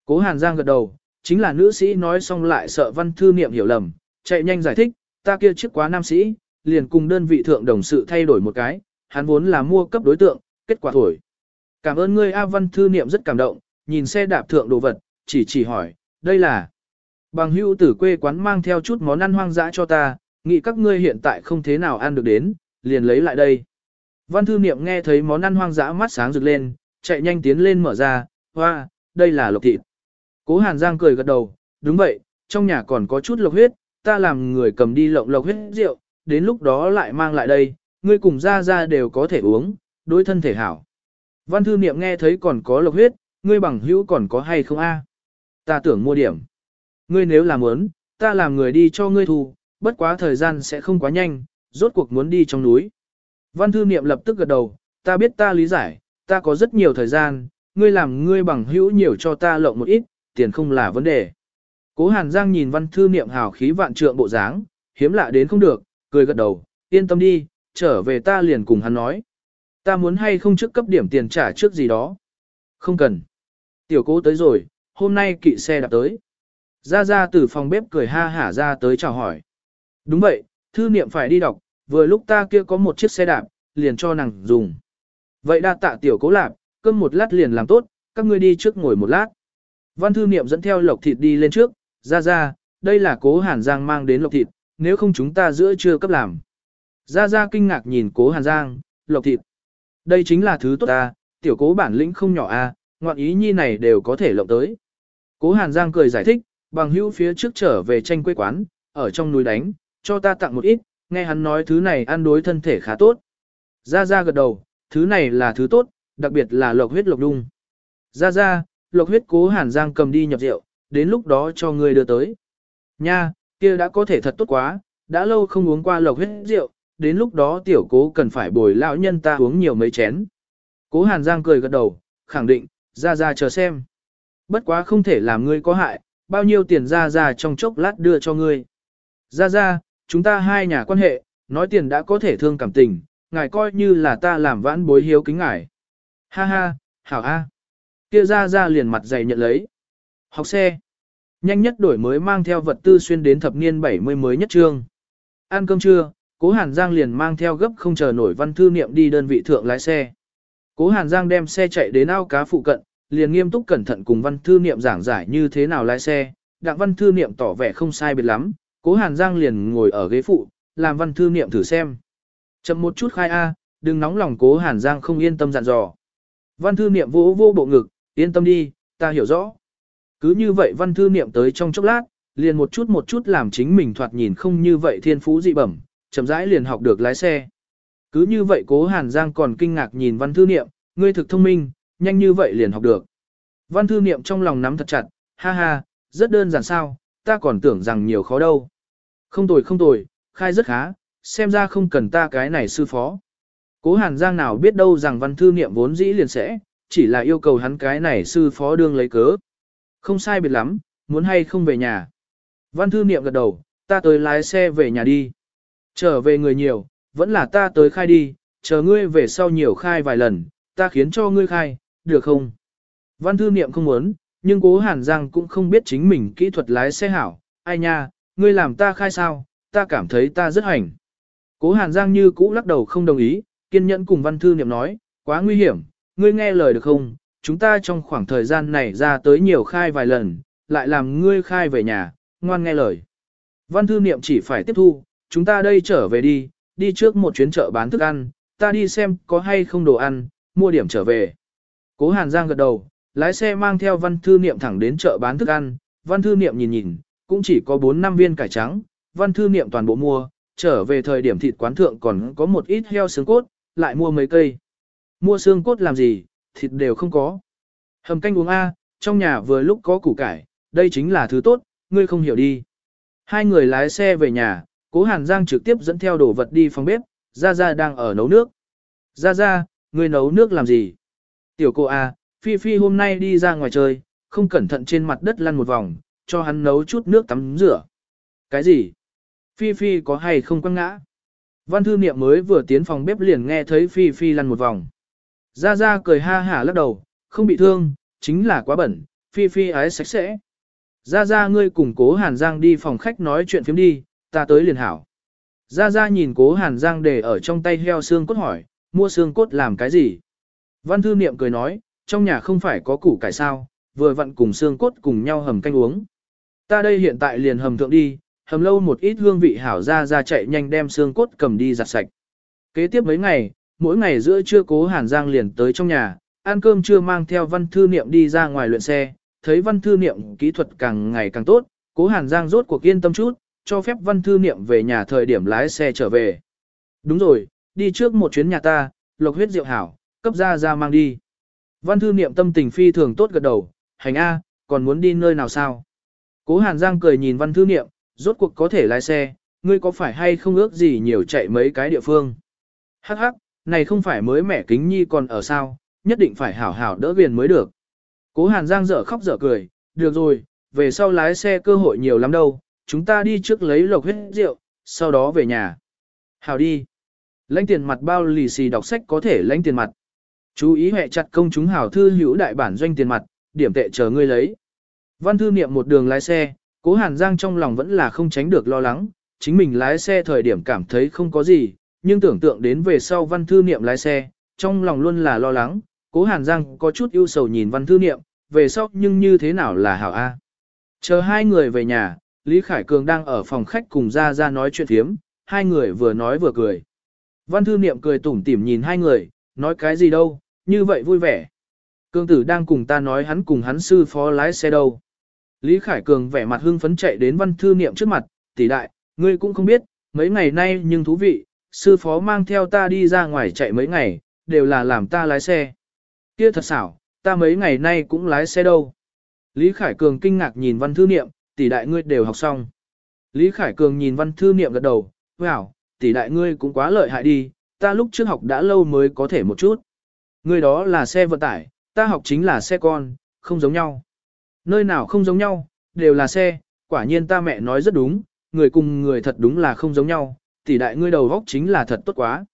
Cố Hàn Giang gật đầu, chính là nữ sĩ nói xong lại sợ văn thư niệm hiểu lầm, chạy nhanh giải thích, ta kia trước quá nam sĩ, liền cùng đơn vị thượng đồng sự thay đổi một cái, hắn vốn là mua cấp đối tượng, kết quả thổi. Cảm ơn ngươi A Văn thư niệm rất cảm động, nhìn xe đạp thượng đồ vật, chỉ chỉ hỏi, đây là bằng hữu tử quê quán mang theo chút món ăn hoang dã cho ta, nghĩ các ngươi hiện tại không thế nào ăn được đến, liền lấy lại đây. Văn thư niệm nghe thấy món ăn hoang dã mắt sáng rực lên, chạy nhanh tiến lên mở ra, hoa, đây là lộc thịt. Cố Hàn Giang cười gật đầu, đúng vậy, trong nhà còn có chút lộc huyết, ta làm người cầm đi lộng lộc huyết rượu, đến lúc đó lại mang lại đây, ngươi cùng ra ra đều có thể uống, đối thân thể hảo. Văn thư niệm nghe thấy còn có lộc huyết, ngươi bằng hữu còn có hay không a? Ta tưởng mua điểm. Ngươi nếu làm muốn, ta làm người đi cho ngươi thu, bất quá thời gian sẽ không quá nhanh, rốt cuộc muốn đi trong núi. Văn thư niệm lập tức gật đầu, ta biết ta lý giải, ta có rất nhiều thời gian, ngươi làm ngươi bằng hữu nhiều cho ta lộng một ít, tiền không là vấn đề. Cố Hàn Giang nhìn văn thư niệm hào khí vạn trượng bộ dáng, hiếm lạ đến không được, cười gật đầu, yên tâm đi, trở về ta liền cùng hắn nói. Ta muốn hay không trước cấp điểm tiền trả trước gì đó. Không cần. Tiểu cố tới rồi, hôm nay kỵ xe đạp tới. Ra ra từ phòng bếp cười ha hả ra tới chào hỏi. Đúng vậy, thư niệm phải đi đọc, vừa lúc ta kia có một chiếc xe đạp, liền cho nàng dùng. Vậy đa tạ tiểu cố lạp, cơm một lát liền làm tốt, các ngươi đi trước ngồi một lát. Văn thư niệm dẫn theo lộc thịt đi lên trước, ra ra, đây là cố Hàn Giang mang đến lộc thịt, nếu không chúng ta giữa trưa cấp làm. Ra ra kinh ngạc nhìn cố Hàn Giang, lộc thịt. Đây chính là thứ tốt ta, tiểu cố bản lĩnh không nhỏ a, à, ngoạn ý nhi này đều có thể lộng tới. Cố Hàn Giang cười giải thích, bằng hữu phía trước trở về tranh quê quán, ở trong núi đánh, cho ta tặng một ít, nghe hắn nói thứ này ăn đối thân thể khá tốt. Ra ra gật đầu, thứ này là thứ tốt, đặc biệt là lộc huyết lộc đung. Ra ra, lộc huyết cố Hàn Giang cầm đi nhập rượu, đến lúc đó cho ngươi đưa tới. Nha, kia đã có thể thật tốt quá, đã lâu không uống qua lộc huyết rượu, đến lúc đó tiểu cố cần phải bồi lão nhân ta uống nhiều mấy chén. Cố Hàn Giang cười gật đầu, khẳng định, ra ra chờ xem. Bất quá không thể làm ngươi có hại, bao nhiêu tiền ra ra trong chốc lát đưa cho ngươi. Ra ra, chúng ta hai nhà quan hệ, nói tiền đã có thể thương cảm tình, ngài coi như là ta làm vãn bối hiếu kính ngài. Ha ha, hảo a. Kia ra ra liền mặt dày nhận lấy. Học xe. Nhanh nhất đổi mới mang theo vật tư xuyên đến thập niên 70 mới nhất trương. Ăn cơm trưa, Cố Hàn Giang liền mang theo gấp không chờ nổi văn thư niệm đi đơn vị thượng lái xe. Cố Hàn Giang đem xe chạy đến ao cá phụ cận, liền nghiêm túc cẩn thận cùng văn thư niệm giảng giải như thế nào lái xe. Đặng văn thư niệm tỏ vẻ không sai biệt lắm, Cố Hàn Giang liền ngồi ở ghế phụ, làm văn thư niệm thử xem. Chậm một chút khai A, đừng nóng lòng Cố Hàn Giang không yên tâm dặn dò. Văn thư niệm vỗ vô bộ ngực, yên tâm đi, ta hiểu rõ. Cứ như vậy văn thư niệm tới trong chốc lát, liền một chút một chút làm chính mình thoạt nhìn không như vậy thiên phú dị bẩm, chậm rãi liền học được lái xe. Cứ như vậy cố Hàn Giang còn kinh ngạc nhìn văn thư niệm, ngươi thực thông minh, nhanh như vậy liền học được. Văn thư niệm trong lòng nắm thật chặt, ha ha, rất đơn giản sao, ta còn tưởng rằng nhiều khó đâu. Không tồi không tồi, khai rất khá, xem ra không cần ta cái này sư phó. Cố Hàn Giang nào biết đâu rằng văn thư niệm vốn dĩ liền sẽ, chỉ là yêu cầu hắn cái này sư phó đương lấy cớ. Không sai biệt lắm, muốn hay không về nhà. Văn thư niệm gật đầu, ta tới lái xe về nhà đi. Trở về người nhiều, vẫn là ta tới khai đi, chờ ngươi về sau nhiều khai vài lần, ta khiến cho ngươi khai, được không? Văn thư niệm không muốn, nhưng cố Hàn Giang cũng không biết chính mình kỹ thuật lái xe hảo. Ai nha, ngươi làm ta khai sao, ta cảm thấy ta rất hành. Cố Hàn Giang như cũ lắc đầu không đồng ý, kiên nhẫn cùng văn thư niệm nói, quá nguy hiểm, ngươi nghe lời được không? Chúng ta trong khoảng thời gian này ra tới nhiều khai vài lần, lại làm ngươi khai về nhà, ngoan nghe lời. Văn thư niệm chỉ phải tiếp thu, chúng ta đây trở về đi, đi trước một chuyến chợ bán thức ăn, ta đi xem có hay không đồ ăn, mua điểm trở về. Cố Hàn Giang gật đầu, lái xe mang theo văn thư niệm thẳng đến chợ bán thức ăn, văn thư niệm nhìn nhìn, cũng chỉ có 4 năm viên cải trắng, văn thư niệm toàn bộ mua, trở về thời điểm thịt quán thượng còn có một ít heo xương cốt, lại mua mấy cây. Mua xương cốt làm gì, thịt đều không có. Hầm canh uống A, trong nhà vừa lúc có củ cải, đây chính là thứ tốt, ngươi không hiểu đi. Hai người lái xe về nhà, cố Hàn Giang trực tiếp dẫn theo đồ vật đi phòng bếp, Gia Gia đang ở nấu nước. Gia Gia, ngươi nấu nước làm gì? Tiểu cô A, Phi Phi hôm nay đi ra ngoài chơi, không cẩn thận trên mặt đất lăn một vòng, cho hắn nấu chút nước tắm rửa. Cái gì? Phi Phi có hay không quăng ngã? Văn thư niệm mới vừa tiến phòng bếp liền nghe thấy Phi Phi lăn một vòng. Gia Gia cười ha hả lắc đầu, không bị thương, chính là quá bẩn, Phi Phi ái sạch sẽ. Gia Gia ngươi cùng cố Hàn Giang đi phòng khách nói chuyện phiếm đi, ta tới liền hảo. Gia Gia nhìn cố Hàn Giang để ở trong tay heo xương cốt hỏi, mua xương cốt làm cái gì? Văn thư niệm cười nói, trong nhà không phải có củ cải sao, vừa vặn cùng xương cốt cùng nhau hầm canh uống. Ta đây hiện tại liền hầm thượng đi, hầm lâu một ít hương vị hảo ra ra chạy nhanh đem xương cốt cầm đi giặt sạch. Kế tiếp mấy ngày, mỗi ngày giữa trưa cố Hàn Giang liền tới trong nhà, ăn cơm trưa mang theo văn thư niệm đi ra ngoài luyện xe, thấy văn thư niệm kỹ thuật càng ngày càng tốt, cố Hàn Giang rốt cuộc yên tâm chút, cho phép văn thư niệm về nhà thời điểm lái xe trở về. Đúng rồi, đi trước một chuyến nhà ta, lộc huyết rượu hảo, cấp ra ra mang đi. Văn thư niệm tâm tình phi thường tốt gật đầu, hành A, còn muốn đi nơi nào sao? Cố Hàn Giang cười nhìn văn thư niệm, rốt cuộc có thể lái xe, ngươi có phải hay không ước gì nhiều chạy mấy cái địa phương? Hắc hắc, này không phải mới mẻ kính nhi còn ở sao, nhất định phải hảo hảo đỡ viền mới được. Cố Hàn Giang dở khóc dở cười, được rồi, về sau lái xe cơ hội nhiều lắm đâu, chúng ta đi trước lấy lộc huyết rượu, sau đó về nhà. Hảo đi. Lãnh tiền mặt bao lì xì đọc sách có thể lãnh tiền mặt. Chú ý hệ chặt công chúng hảo thư hữu đại bản doanh tiền mặt, điểm tệ chờ ngươi lấy. Văn thư niệm một đường lái xe, cố Hàn Giang trong lòng vẫn là không tránh được lo lắng, chính mình lái xe thời điểm cảm thấy không có gì, nhưng tưởng tượng đến về sau văn thư niệm lái xe, trong lòng luôn là lo lắng, cố Hàn Giang có chút ưu sầu nhìn văn thư niệm, về sau nhưng như thế nào là hảo A. Chờ hai người về nhà, Lý Khải Cường đang ở phòng khách cùng ra ra nói chuyện thiếm, hai người vừa nói vừa cười. Văn thư niệm cười tủm tỉm nhìn hai người, nói cái gì đâu, như vậy vui vẻ. cường tử đang cùng ta nói hắn cùng hắn sư phó lái xe đâu. Lý Khải Cường vẻ mặt hưng phấn chạy đến văn thư niệm trước mặt, tỷ đại, ngươi cũng không biết, mấy ngày nay nhưng thú vị, sư phó mang theo ta đi ra ngoài chạy mấy ngày, đều là làm ta lái xe. Kia thật xảo, ta mấy ngày nay cũng lái xe đâu. Lý Khải Cường kinh ngạc nhìn văn thư niệm, tỷ đại ngươi đều học xong. Lý Khải Cường nhìn văn thư niệm gật đầu, wow, tỷ đại ngươi cũng quá lợi hại đi, ta lúc trước học đã lâu mới có thể một chút. Ngươi đó là xe vận tải, ta học chính là xe con, không giống nhau. Nơi nào không giống nhau, đều là xe, quả nhiên ta mẹ nói rất đúng, người cùng người thật đúng là không giống nhau, tỷ đại ngươi đầu góc chính là thật tốt quá.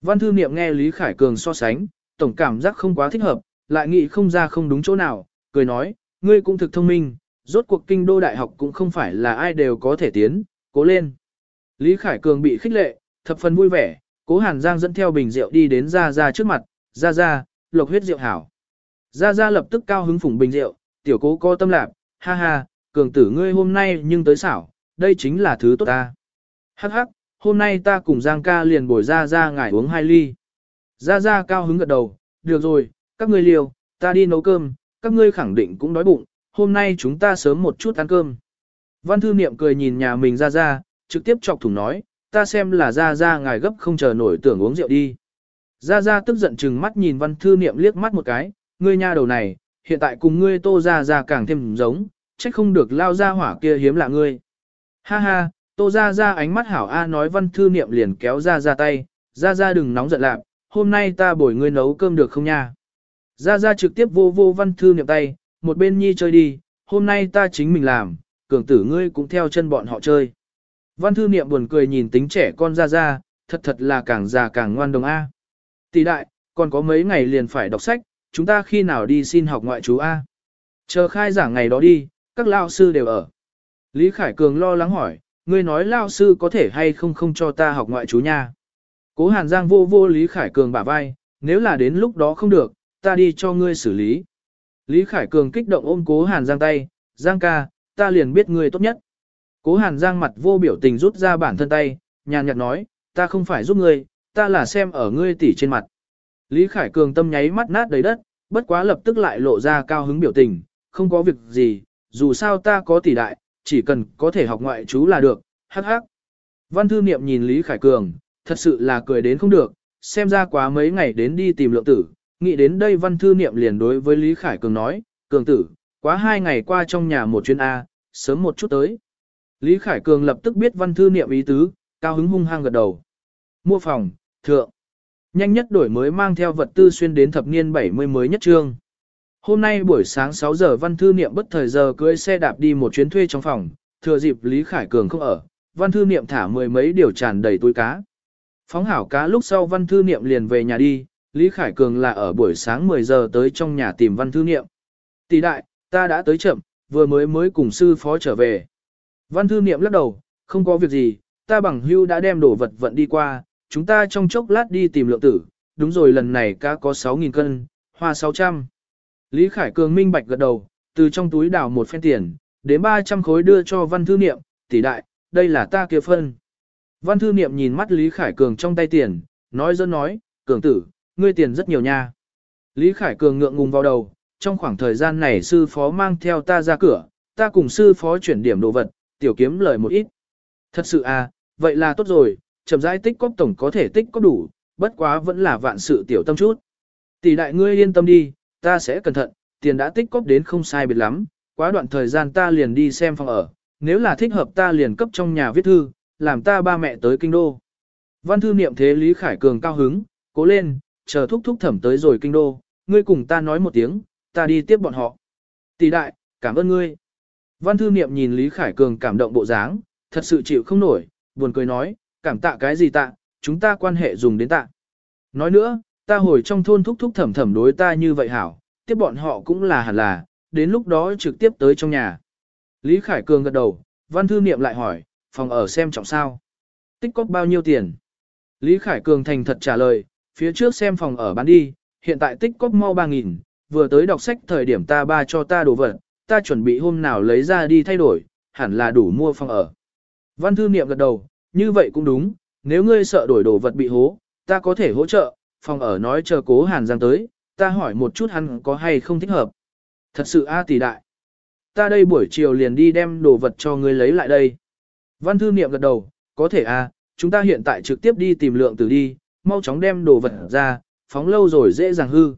Văn thư niệm nghe Lý Khải Cường so sánh, tổng cảm giác không quá thích hợp, lại nghĩ không ra không đúng chỗ nào, cười nói, ngươi cũng thực thông minh, rốt cuộc kinh đô đại học cũng không phải là ai đều có thể tiến, cố lên. Lý Khải Cường bị khích lệ, thập phần vui vẻ, cố Hàn Giang dẫn theo bình rượu đi đến Gia Gia trước mặt, Gia Gia, lộc huyết rượu hảo. Gia Gia lập tức cao hứng phủng bình rượu, tiểu cố có tâm lạc, ha ha, cường tử ngươi hôm nay nhưng tới xảo, đây chính là thứ tốt ta. Hắc hắc, hôm nay ta cùng Giang ca liền bồi Ra Ra ngải uống hai ly. Ra Ra cao hứng gật đầu, được rồi, các ngươi liều, ta đi nấu cơm, các ngươi khẳng định cũng đói bụng, hôm nay chúng ta sớm một chút ăn cơm. Văn thư niệm cười nhìn nhà mình Ra Ra, trực tiếp chọc thủng nói, ta xem là Ra Ra ngài gấp không chờ nổi tưởng uống rượu đi. Ra Ra tức giận chừng mắt nhìn văn thư niệm liếc mắt một cái, ngươi nha đầu này, hiện tại cùng ngươi tô Ra Ra càng thêm giống, trách không được lao ra hỏa kia hiếm lạ ngươi. Ha ha, tô Gia Gia ánh mắt hảo A nói văn thư niệm liền kéo Gia Gia tay, Gia Gia đừng nóng giận lạc, hôm nay ta bồi ngươi nấu cơm được không nha. Ra ra trực tiếp vô vô văn thư niệm tay, một bên nhi chơi đi, hôm nay ta chính mình làm, cường tử ngươi cũng theo chân bọn họ chơi. Văn thư niệm buồn cười nhìn tính trẻ con ra ra, thật thật là càng già càng ngoan đồng A. Tỷ đại, còn có mấy ngày liền phải đọc sách, chúng ta khi nào đi xin học ngoại chú A. Chờ khai giảng ngày đó đi, các lao sư đều ở. Lý Khải Cường lo lắng hỏi, ngươi nói lao sư có thể hay không không cho ta học ngoại chú nha. Cố Hàn Giang vô vô Lý Khải Cường bả vai, nếu là đến lúc đó không được, ta đi cho ngươi xử lý. Lý Khải Cường kích động ôm Cố Hàn Giang tay, Giang ca, ta liền biết ngươi tốt nhất. Cố Hàn Giang mặt vô biểu tình rút ra bản thân tay, nhàn nhạt nói, ta không phải giúp ngươi, ta là xem ở ngươi tỉ trên mặt. Lý Khải Cường tâm nháy mắt nát đầy đất, bất quá lập tức lại lộ ra cao hứng biểu tình, không có việc gì, dù sao ta có tỷ đại, chỉ cần có thể học ngoại chú là được, hắc hắc. Văn thư niệm nhìn Lý Khải Cường, thật sự là cười đến không được, xem ra quá mấy ngày đến đi tìm lượng tử, nghĩ đến đây văn thư niệm liền đối với Lý Khải Cường nói, Cường tử, quá hai ngày qua trong nhà một chuyến A, sớm một chút tới. Lý Khải Cường lập tức biết văn thư niệm ý tứ, cao hứng hung hăng gật đầu. Mua phòng, thượng. Nhanh nhất đổi mới mang theo vật tư xuyên đến thập niên 70 mới nhất trương. Hôm nay buổi sáng 6 giờ văn thư niệm bất thời giờ cưỡi xe đạp đi một chuyến thuê trong phòng, thừa dịp Lý Khải Cường không ở, văn thư niệm thả mười mấy điều tràn đầy túi cá. Phóng hảo cá lúc sau văn thư niệm liền về nhà đi, Lý Khải Cường là ở buổi sáng 10 giờ tới trong nhà tìm văn thư niệm. Tỷ đại, ta đã tới chậm, vừa mới mới cùng sư phó trở về. Văn thư niệm lắc đầu, không có việc gì, ta bằng hưu đã đem đồ vật vận đi qua, chúng ta trong chốc lát đi tìm lượng tử, đúng rồi lần này cá có 6.000 cân, hoa 600. Lý Khải Cường minh bạch gật đầu, từ trong túi đào một phen tiền, đến 300 khối đưa cho văn thư niệm, tỷ đại, đây là ta kia phân. Văn thư niệm nhìn mắt Lý Khải Cường trong tay tiền, nói dân nói, Cường tử, ngươi tiền rất nhiều nha. Lý Khải Cường ngượng ngùng vào đầu, trong khoảng thời gian này sư phó mang theo ta ra cửa, ta cùng sư phó chuyển điểm đồ vật, tiểu kiếm lời một ít. Thật sự à, vậy là tốt rồi, chậm rãi tích cóp tổng có thể tích có đủ, bất quá vẫn là vạn sự tiểu tâm chút. Tỷ đại ngươi yên tâm đi, ta sẽ cẩn thận, tiền đã tích cóp đến không sai biệt lắm, quá đoạn thời gian ta liền đi xem phòng ở, nếu là thích hợp ta liền cấp trong nhà viết thư, làm ta ba mẹ tới kinh đô. Văn thư niệm thế Lý Khải Cường cao hứng, cố lên, chờ thúc thúc thẩm tới rồi kinh đô, ngươi cùng ta nói một tiếng, ta đi tiếp bọn họ. Tỷ đại, cảm ơn ngươi. Văn thư niệm nhìn Lý Khải Cường cảm động bộ dáng, thật sự chịu không nổi, buồn cười nói, cảm tạ cái gì tạ, chúng ta quan hệ dùng đến tạ. Nói nữa, ta hồi trong thôn thúc thúc thẩm thẩm đối ta như vậy hảo, tiếp bọn họ cũng là hẳn là, đến lúc đó trực tiếp tới trong nhà. Lý Khải Cường gật đầu, văn thư niệm lại hỏi, phòng ở xem trọng sao. Tích cóp bao nhiêu tiền? Lý Khải Cường thành thật trả lời, phía trước xem phòng ở bán đi, hiện tại tích cóp mau 3.000, vừa tới đọc sách thời điểm ta ba cho ta đồ vật, ta chuẩn bị hôm nào lấy ra đi thay đổi, hẳn là đủ mua phòng ở. Văn thư niệm gật đầu, như vậy cũng đúng, nếu ngươi sợ đổi đồ vật bị hố, ta có thể hỗ trợ, phòng ở nói chờ cố Hàn Giang tới, ta hỏi một chút hắn có hay không thích hợp. Thật sự a tỷ đại. Ta đây buổi chiều liền đi đem đồ vật cho ngươi lấy lại đây. Văn thư niệm gật đầu, có thể a, chúng ta hiện tại trực tiếp đi tìm lượng tử đi, mau chóng đem đồ vật ra, phóng lâu rồi dễ dàng hư.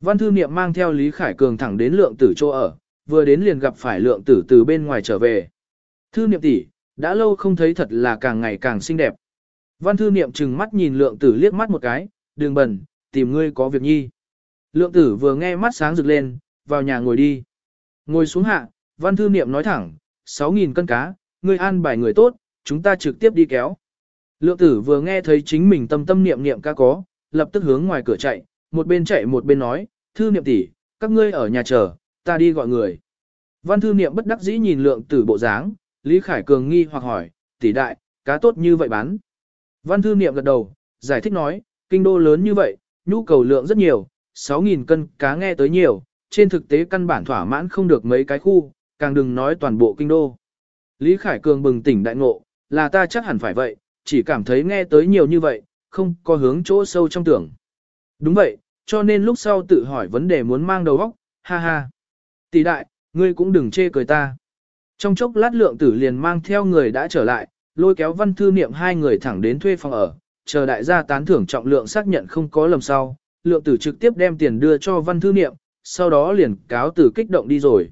Văn thư niệm mang theo Lý Khải Cường thẳng đến lượng tử chỗ ở, vừa đến liền gặp phải lượng tử từ bên ngoài trở về. Thư niệm tỷ, đã lâu không thấy thật là càng ngày càng xinh đẹp. Văn thư niệm trừng mắt nhìn lượng tử liếc mắt một cái, đường bẩn, tìm ngươi có việc nhi. Lượng tử vừa nghe mắt sáng rực lên, vào nhà ngồi đi. Ngồi xuống hạ, văn thư niệm nói thẳng, 6.000 cân cá, ngươi an bài người tốt, chúng ta trực tiếp đi kéo. Lượng tử vừa nghe thấy chính mình tâm tâm niệm niệm ca có, lập tức hướng ngoài cửa chạy, một bên chạy một bên nói, thư niệm tỷ, các ngươi ở nhà chờ, ta đi gọi người. Văn thư niệm bất đắc dĩ nhìn lượng tử bộ dáng, Lý Khải Cường nghi hoặc hỏi, tỷ đại, cá tốt như vậy bán. Văn thư niệm gật đầu, giải thích nói, kinh đô lớn như vậy, nhu cầu lượng rất nhiều, 6.000 cân cá nghe tới nhiều, trên thực tế căn bản thỏa mãn không được mấy cái khu, càng đừng nói toàn bộ kinh đô. Lý Khải Cường bừng tỉnh đại ngộ, là ta chắc hẳn phải vậy, chỉ cảm thấy nghe tới nhiều như vậy, không có hướng chỗ sâu trong tưởng. Đúng vậy, cho nên lúc sau tự hỏi vấn đề muốn mang đầu óc, ha ha. Tỷ đại, ngươi cũng đừng chê cười ta. Trong chốc lát lượng tử liền mang theo người đã trở lại, lôi kéo văn thư niệm hai người thẳng đến thuê phòng ở, chờ đại gia tán thưởng trọng lượng xác nhận không có lầm sau, lượng tử trực tiếp đem tiền đưa cho văn thư niệm, sau đó liền cáo tử kích động đi rồi.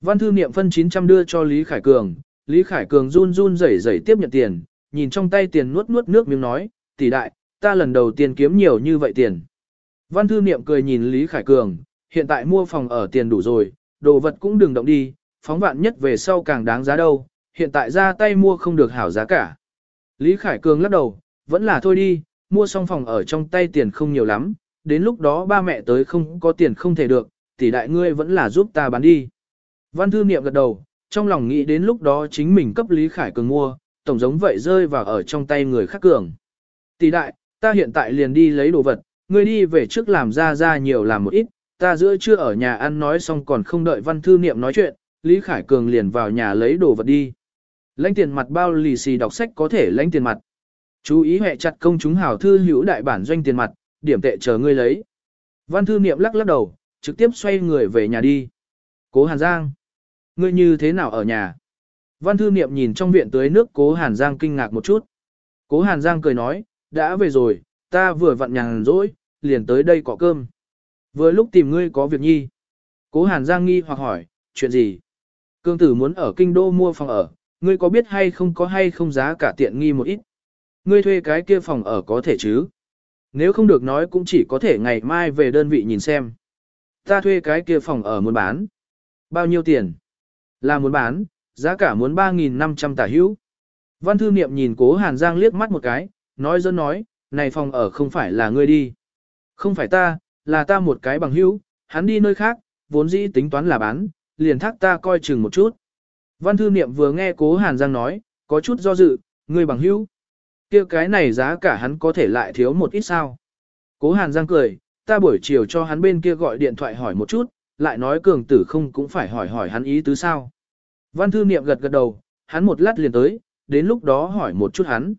Văn thư niệm phân 900 đưa cho Lý Khải Cường, Lý Khải Cường run run rẩy rẩy tiếp nhận tiền, nhìn trong tay tiền nuốt nuốt nước miếng nói, tỷ đại, ta lần đầu tiên kiếm nhiều như vậy tiền. Văn thư niệm cười nhìn Lý Khải Cường, hiện tại mua phòng ở tiền đủ rồi, đồ vật cũng đừng động đi, phóng vạn nhất về sau càng đáng giá đâu, hiện tại ra tay mua không được hảo giá cả. Lý Khải Cường lắc đầu, vẫn là thôi đi, mua xong phòng ở trong tay tiền không nhiều lắm, đến lúc đó ba mẹ tới không có tiền không thể được, tỷ đại ngươi vẫn là giúp ta bán đi. Văn thư niệm gật đầu, trong lòng nghĩ đến lúc đó chính mình cấp Lý Khải Cường mua, tổng giống vậy rơi vào ở trong tay người khác cường. Tỷ đại, ta hiện tại liền đi lấy đồ vật, ngươi đi về trước làm ra ra nhiều làm một ít, ta giữa trưa ở nhà ăn nói xong còn không đợi văn thư niệm nói chuyện, Lý Khải Cường liền vào nhà lấy đồ vật đi. Lãnh tiền mặt bao lì xì đọc sách có thể lãnh tiền mặt. Chú ý hệ chặt công chúng hảo thư hữu đại bản doanh tiền mặt, điểm tệ chờ ngươi lấy. Văn thư niệm lắc lắc đầu, trực tiếp xoay người về nhà đi. Cố Hàn Giang. Ngươi như thế nào ở nhà? Văn thư niệm nhìn trong viện tưới nước cố Hàn Giang kinh ngạc một chút. Cố Hàn Giang cười nói, đã về rồi, ta vừa vặn nhàn rỗi, liền tới đây cọ cơm. Vừa lúc tìm ngươi có việc nhi. Cố Hàn Giang nghi hoặc hỏi, chuyện gì? Cương tử muốn ở kinh đô mua phòng ở, ngươi có biết hay không có hay không giá cả tiện nghi một ít. Ngươi thuê cái kia phòng ở có thể chứ? Nếu không được nói cũng chỉ có thể ngày mai về đơn vị nhìn xem. Ta thuê cái kia phòng ở muốn bán. Bao nhiêu tiền? Là muốn bán, giá cả muốn 3.500 tả hữu. Văn thư niệm nhìn cố Hàn Giang liếc mắt một cái, nói dân nói, này phòng ở không phải là ngươi đi. Không phải ta, là ta một cái bằng hữu, hắn đi nơi khác, vốn dĩ tính toán là bán, liền thác ta coi chừng một chút. Văn thư niệm vừa nghe cố Hàn Giang nói, có chút do dự, ngươi bằng hữu kia cái này giá cả hắn có thể lại thiếu một ít sao. Cố Hàn Giang cười, ta buổi chiều cho hắn bên kia gọi điện thoại hỏi một chút, lại nói cường tử không cũng phải hỏi hỏi hắn ý tứ sao. Văn thư niệm gật gật đầu, hắn một lát liền tới, đến lúc đó hỏi một chút hắn.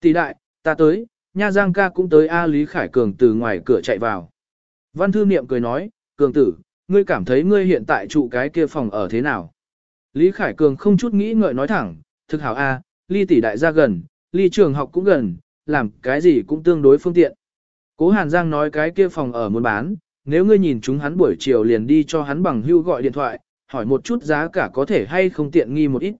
Tỷ đại, ta tới, nha giang ca cũng tới A Lý Khải Cường từ ngoài cửa chạy vào. Văn thư niệm cười nói, Cường tử, ngươi cảm thấy ngươi hiện tại trụ cái kia phòng ở thế nào? Lý Khải Cường không chút nghĩ ngợi nói thẳng, thực hảo A, ly tỷ đại ra gần, ly trường học cũng gần, làm cái gì cũng tương đối phương tiện. Cố Hàn Giang nói cái kia phòng ở muốn bán, nếu ngươi nhìn chúng hắn buổi chiều liền đi cho hắn bằng hưu gọi điện thoại, hỏi một chút giá cả có thể hay không tiện nghi một ít.